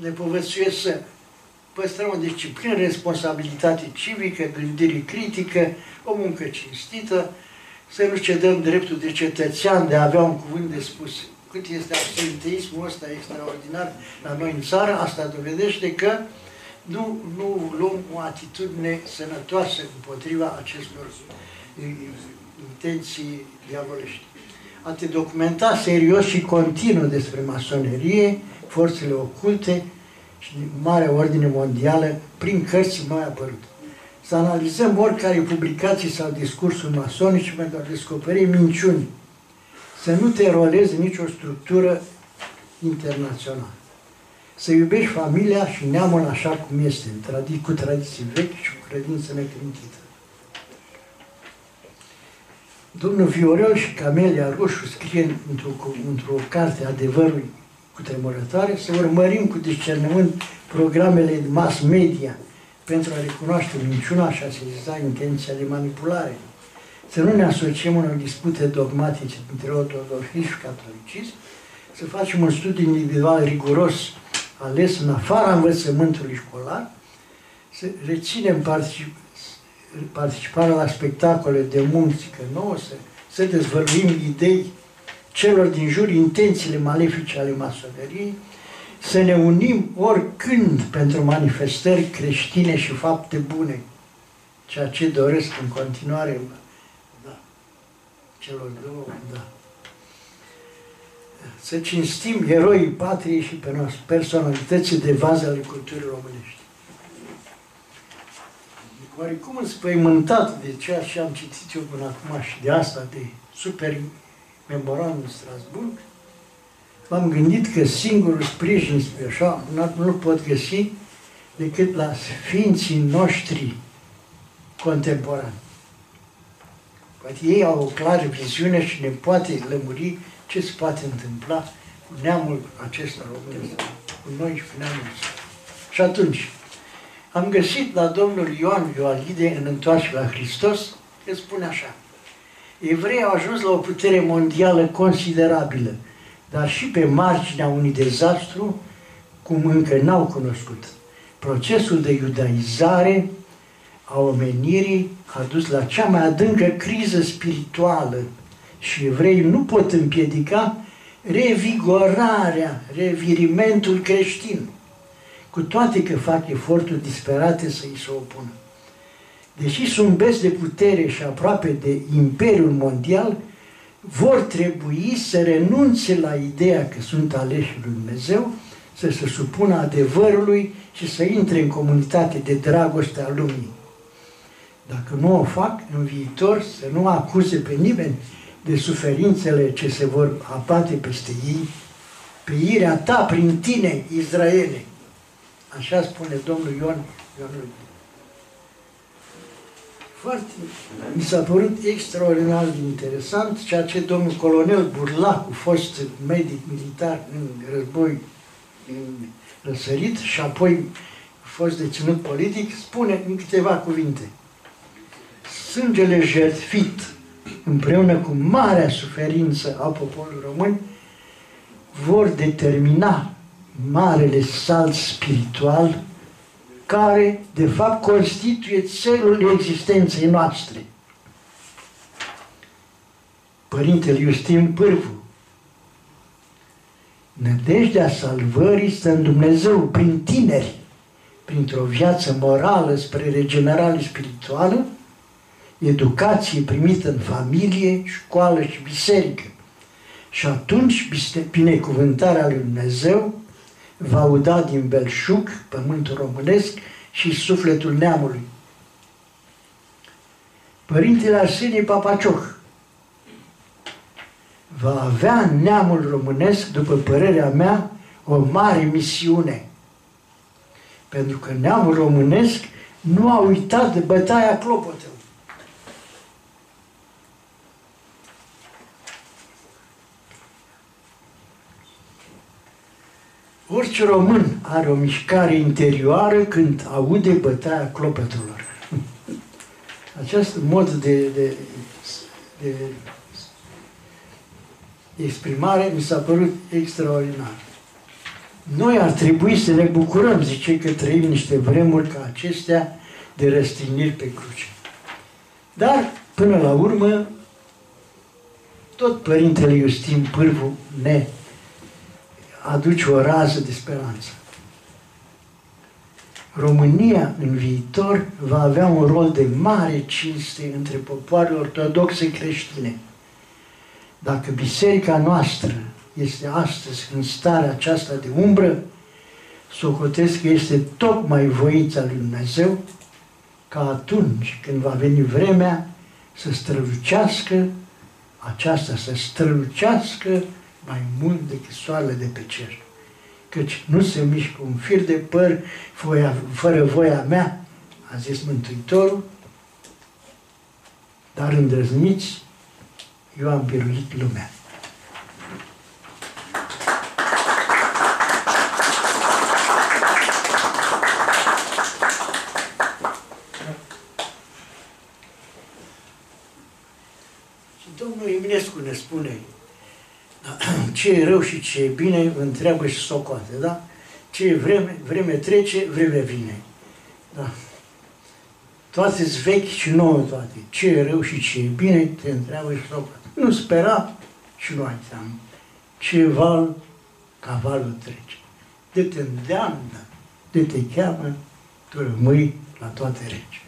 ne povățuiesc să păstrăm o disciplină, responsabilitate civică, gândire critică, o muncă cinstită, să nu cedăm dreptul de cetățean de a avea un cuvânt de spus. Cât este absenteismul ăsta extraordinar la noi în țară, asta dovedește că nu, nu luăm o atitudine sănătoasă împotriva acestor intenții diavolești. A te documenta serios și continuu despre masonerie, forțele oculte și Marea Ordine Mondială prin cărți mai apărute. Să analizăm oricare publicații sau discursuri masonice pentru a descoperi minciuni. Să nu te rolezi nicio structură internațională. Să iubești familia și neamul așa cum este, cu tradiții vechi și cu credință neclintită. Domnul Viorel și Camelia Roșu scrie într-o, într carte adevărul cu tremurătoare, să urmărim cu discernământ programele mass media pentru a recunoaște minciuna și a sesiza intenția de manipulare. Să nu ne asociem unor dispute dogmatice între ortodoxism și catolicism, să facem un studiu individual riguros ales în afara învățământului școlar, să reținem particip participarea la spectacole de muzică nouă, să, să dezvăluim idei celor din jur, intențiile malefice ale masoneriei, să ne unim oricând pentru manifestări creștine și fapte bune, ceea ce doresc în continuare da, celor două, da. Să cinstim eroii patriei și pe noi, personalității de vază ale culturii românești oarecum înspăimântat de ceea ce am citit eu până acum și de asta, de super memorandum în Strasburg, m-am gândit că singurul sprijin spre așa nu-l pot găsi decât la sfinții noștri contemporani. Poate ei au o clară viziune și ne poate lămuri ce se poate întâmpla cu neamul acesta românesc, cu noi și cu neamul ăsta. Și atunci, am găsit la domnul Ioan Ioalide în Întoarce la Hristos, că spune așa. Evreii au ajuns la o putere mondială considerabilă, dar și pe marginea unui dezastru cum încă n-au cunoscut. Procesul de iudaizare a omenirii a dus la cea mai adâncă criză spirituală și evreii nu pot împiedica revigorarea, revirimentul creștin cu toate că fac eforturi disperate să îi se opună. Deși sunt bezi de putere și aproape de Imperiul Mondial, vor trebui să renunțe la ideea că sunt aleși lui Dumnezeu, să se supună adevărului și să intre în comunitate de dragoste a lumii. Dacă nu o fac, în viitor să nu acuze pe nimeni de suferințele ce se vor abate peste ei, pe irea ta prin tine, Israele. Așa spune domnul Ion Ionului. Foarte, mi s-a părut extraordinar de interesant ceea ce domnul colonel Burlacu, fost medic militar în război în răsărit și apoi fost deținut politic, spune în câteva cuvinte. Sângele jertfit împreună cu marea suferință a poporului român vor determina marele salt spiritual care, de fapt, constituie țelul existenței noastre. Părintele Iustin Pârvu, Nădejdea salvării stă în Dumnezeu prin tineri, printr-o viață morală spre regenerare spirituală, educație primită în familie, școală și biserică. Și atunci binecuvântarea lui Dumnezeu va uda din belșug pământul românesc și sufletul neamului. Părintele Arsenie Papacioh va avea în neamul românesc, după părerea mea, o mare misiune. Pentru că neamul românesc nu a uitat de bătaia clopotelor. Orice român are o mișcare interioară când aude bătaia clopetelor. Acest mod de, de, de exprimare mi s-a părut extraordinar. Noi ar trebui să ne bucurăm, zice că trăim niște vremuri ca acestea de răstigniri pe cruce. Dar, până la urmă, tot Părintele Iustin Pârvu ne aduce o rază de speranță. România în viitor va avea un rol de mare cinste între popoarele ortodoxe creștine. Dacă biserica noastră este astăzi în starea aceasta de umbră, socotesc că este tocmai voința lui Dumnezeu ca atunci când va veni vremea să strălucească aceasta, să strălucească mai mult decât soarele de pe cer. Căci nu se mișcă un fir de păr voia, fără voia mea, a zis Mântuitorul, dar îndrăzniți, eu am biruit lumea. Domnul Eminescu ne spune ce e rău și ce e bine, întreabă și socoate, da? Ce e vreme, vreme trece, vreme vine. Da. Toate sunt vechi și nouă toate. Ce e rău și ce e bine, te întreabă și socoate. Nu spera și nu ai teamă. Ce e val, cavalul trece. De te îndeamnă, de te cheamă, tu rămâi la toate regi.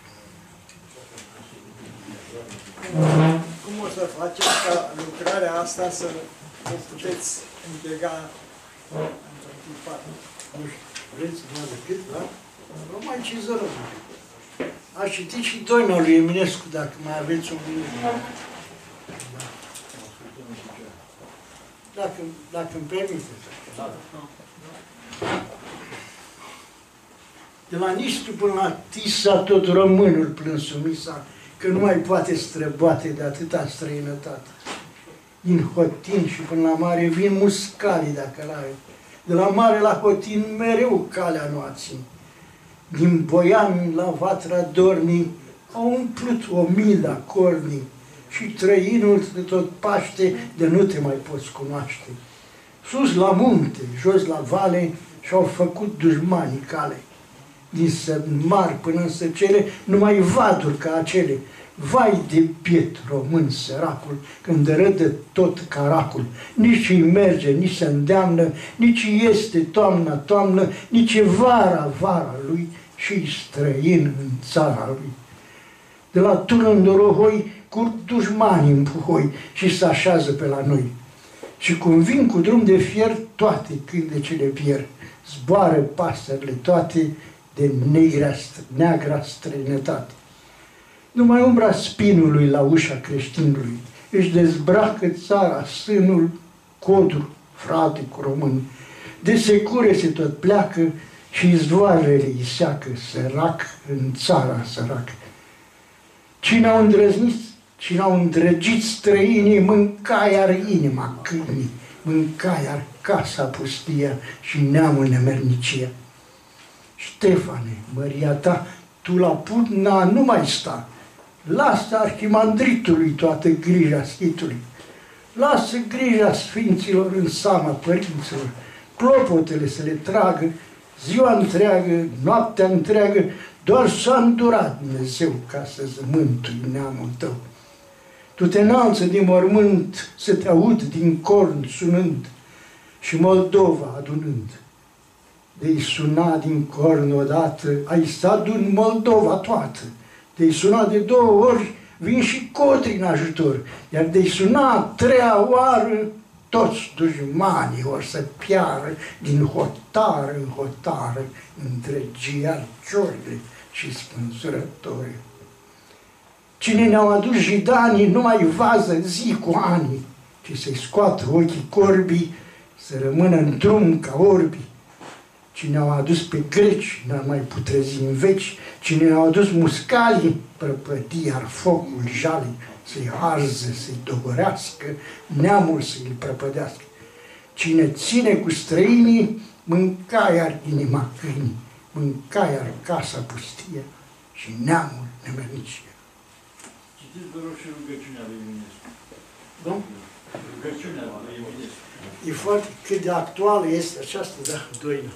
Cum o să facem ca lucrarea asta să o puteți închega într-un timp foarte? Nu știu, vreți să vă decât, da? Nu mai cizărăm. Aș citi și doina lui Eminescu, dacă mai aveți un minut. Da. Dacă, dacă îmi permiteți. De la Nistru până la Tisa, tot românul plânsul misa, că nu mai poate străbate de atâta străinătate. Din Hotin și până la mare vin muscalii dacă la De la mare la Hotin mereu calea noații. Din Boian la Vatra Dornii au umplut o milă cornii și trăinul de tot Paște de nu te mai poți cunoaște. Sus la munte, jos la vale și-au făcut dușmanii cale. Din mari până în săcele, numai vaduri ca acele, Vai de piet român săracul, când râde tot caracul, nici îi merge, nici se îndeamnă, nici este toamna, toamnă, nici e vara, vara lui și străin în țara lui. De la Turăn Dorohoi curg dușmanii în puhoi și se așează pe la noi. Și cum vin cu drum de fier, toate cântecele pierd. Zboară pasările toate de negra, neagra străinătate. Numai umbra spinului la ușa creștinului își dezbracă țara, sânul, codul, frate cu român. De secure se tot pleacă și izvoarele îi seacă, sărac în țara sărac. Cine au îndrăznit, cine au îndrăgit străinii, mânca iar inima câinii, mânca iar casa pustia și neamul nemernicia. Ștefane, măria ta, tu la putna nu mai sta, Lasă arhimandritului toată grija schitului. Lasă grija sfinților în sama părinților. Clopotele să le tragă ziua întreagă, noaptea întreagă, doar s-a îndurat Dumnezeu ca să-ți mântui neamul tău. Tu te înalță din mormânt să te aud din corn sunând și Moldova adunând. De-i suna din corn odată, ai stat în Moldova toată de-i suna de două ori, vin și cotri în ajutor. Iar de-i suna a treia oară, toți dușmanii or să piară din hotară în hotară între giarciorile și spânzurători. Cine ne-au adus jidanii nu mai vază zi cu ani, ci să-i scoată ochii corbii, să rămână în drum ca orbii. Cine au adus pe greci n-ar mai putrezi în veci, cine au adus muscalii, prăpădi iar focul jalii să-i arze, să-i dogorească, neamul să-i prăpădească. Cine ține cu străinii, mânca iar inima câinii, mânca iar casa pustie și neamul nemernicie. Citiți, vă rog, și rugăciunea lui Eminescu. Da? E foarte cât de actuală este această da, doină.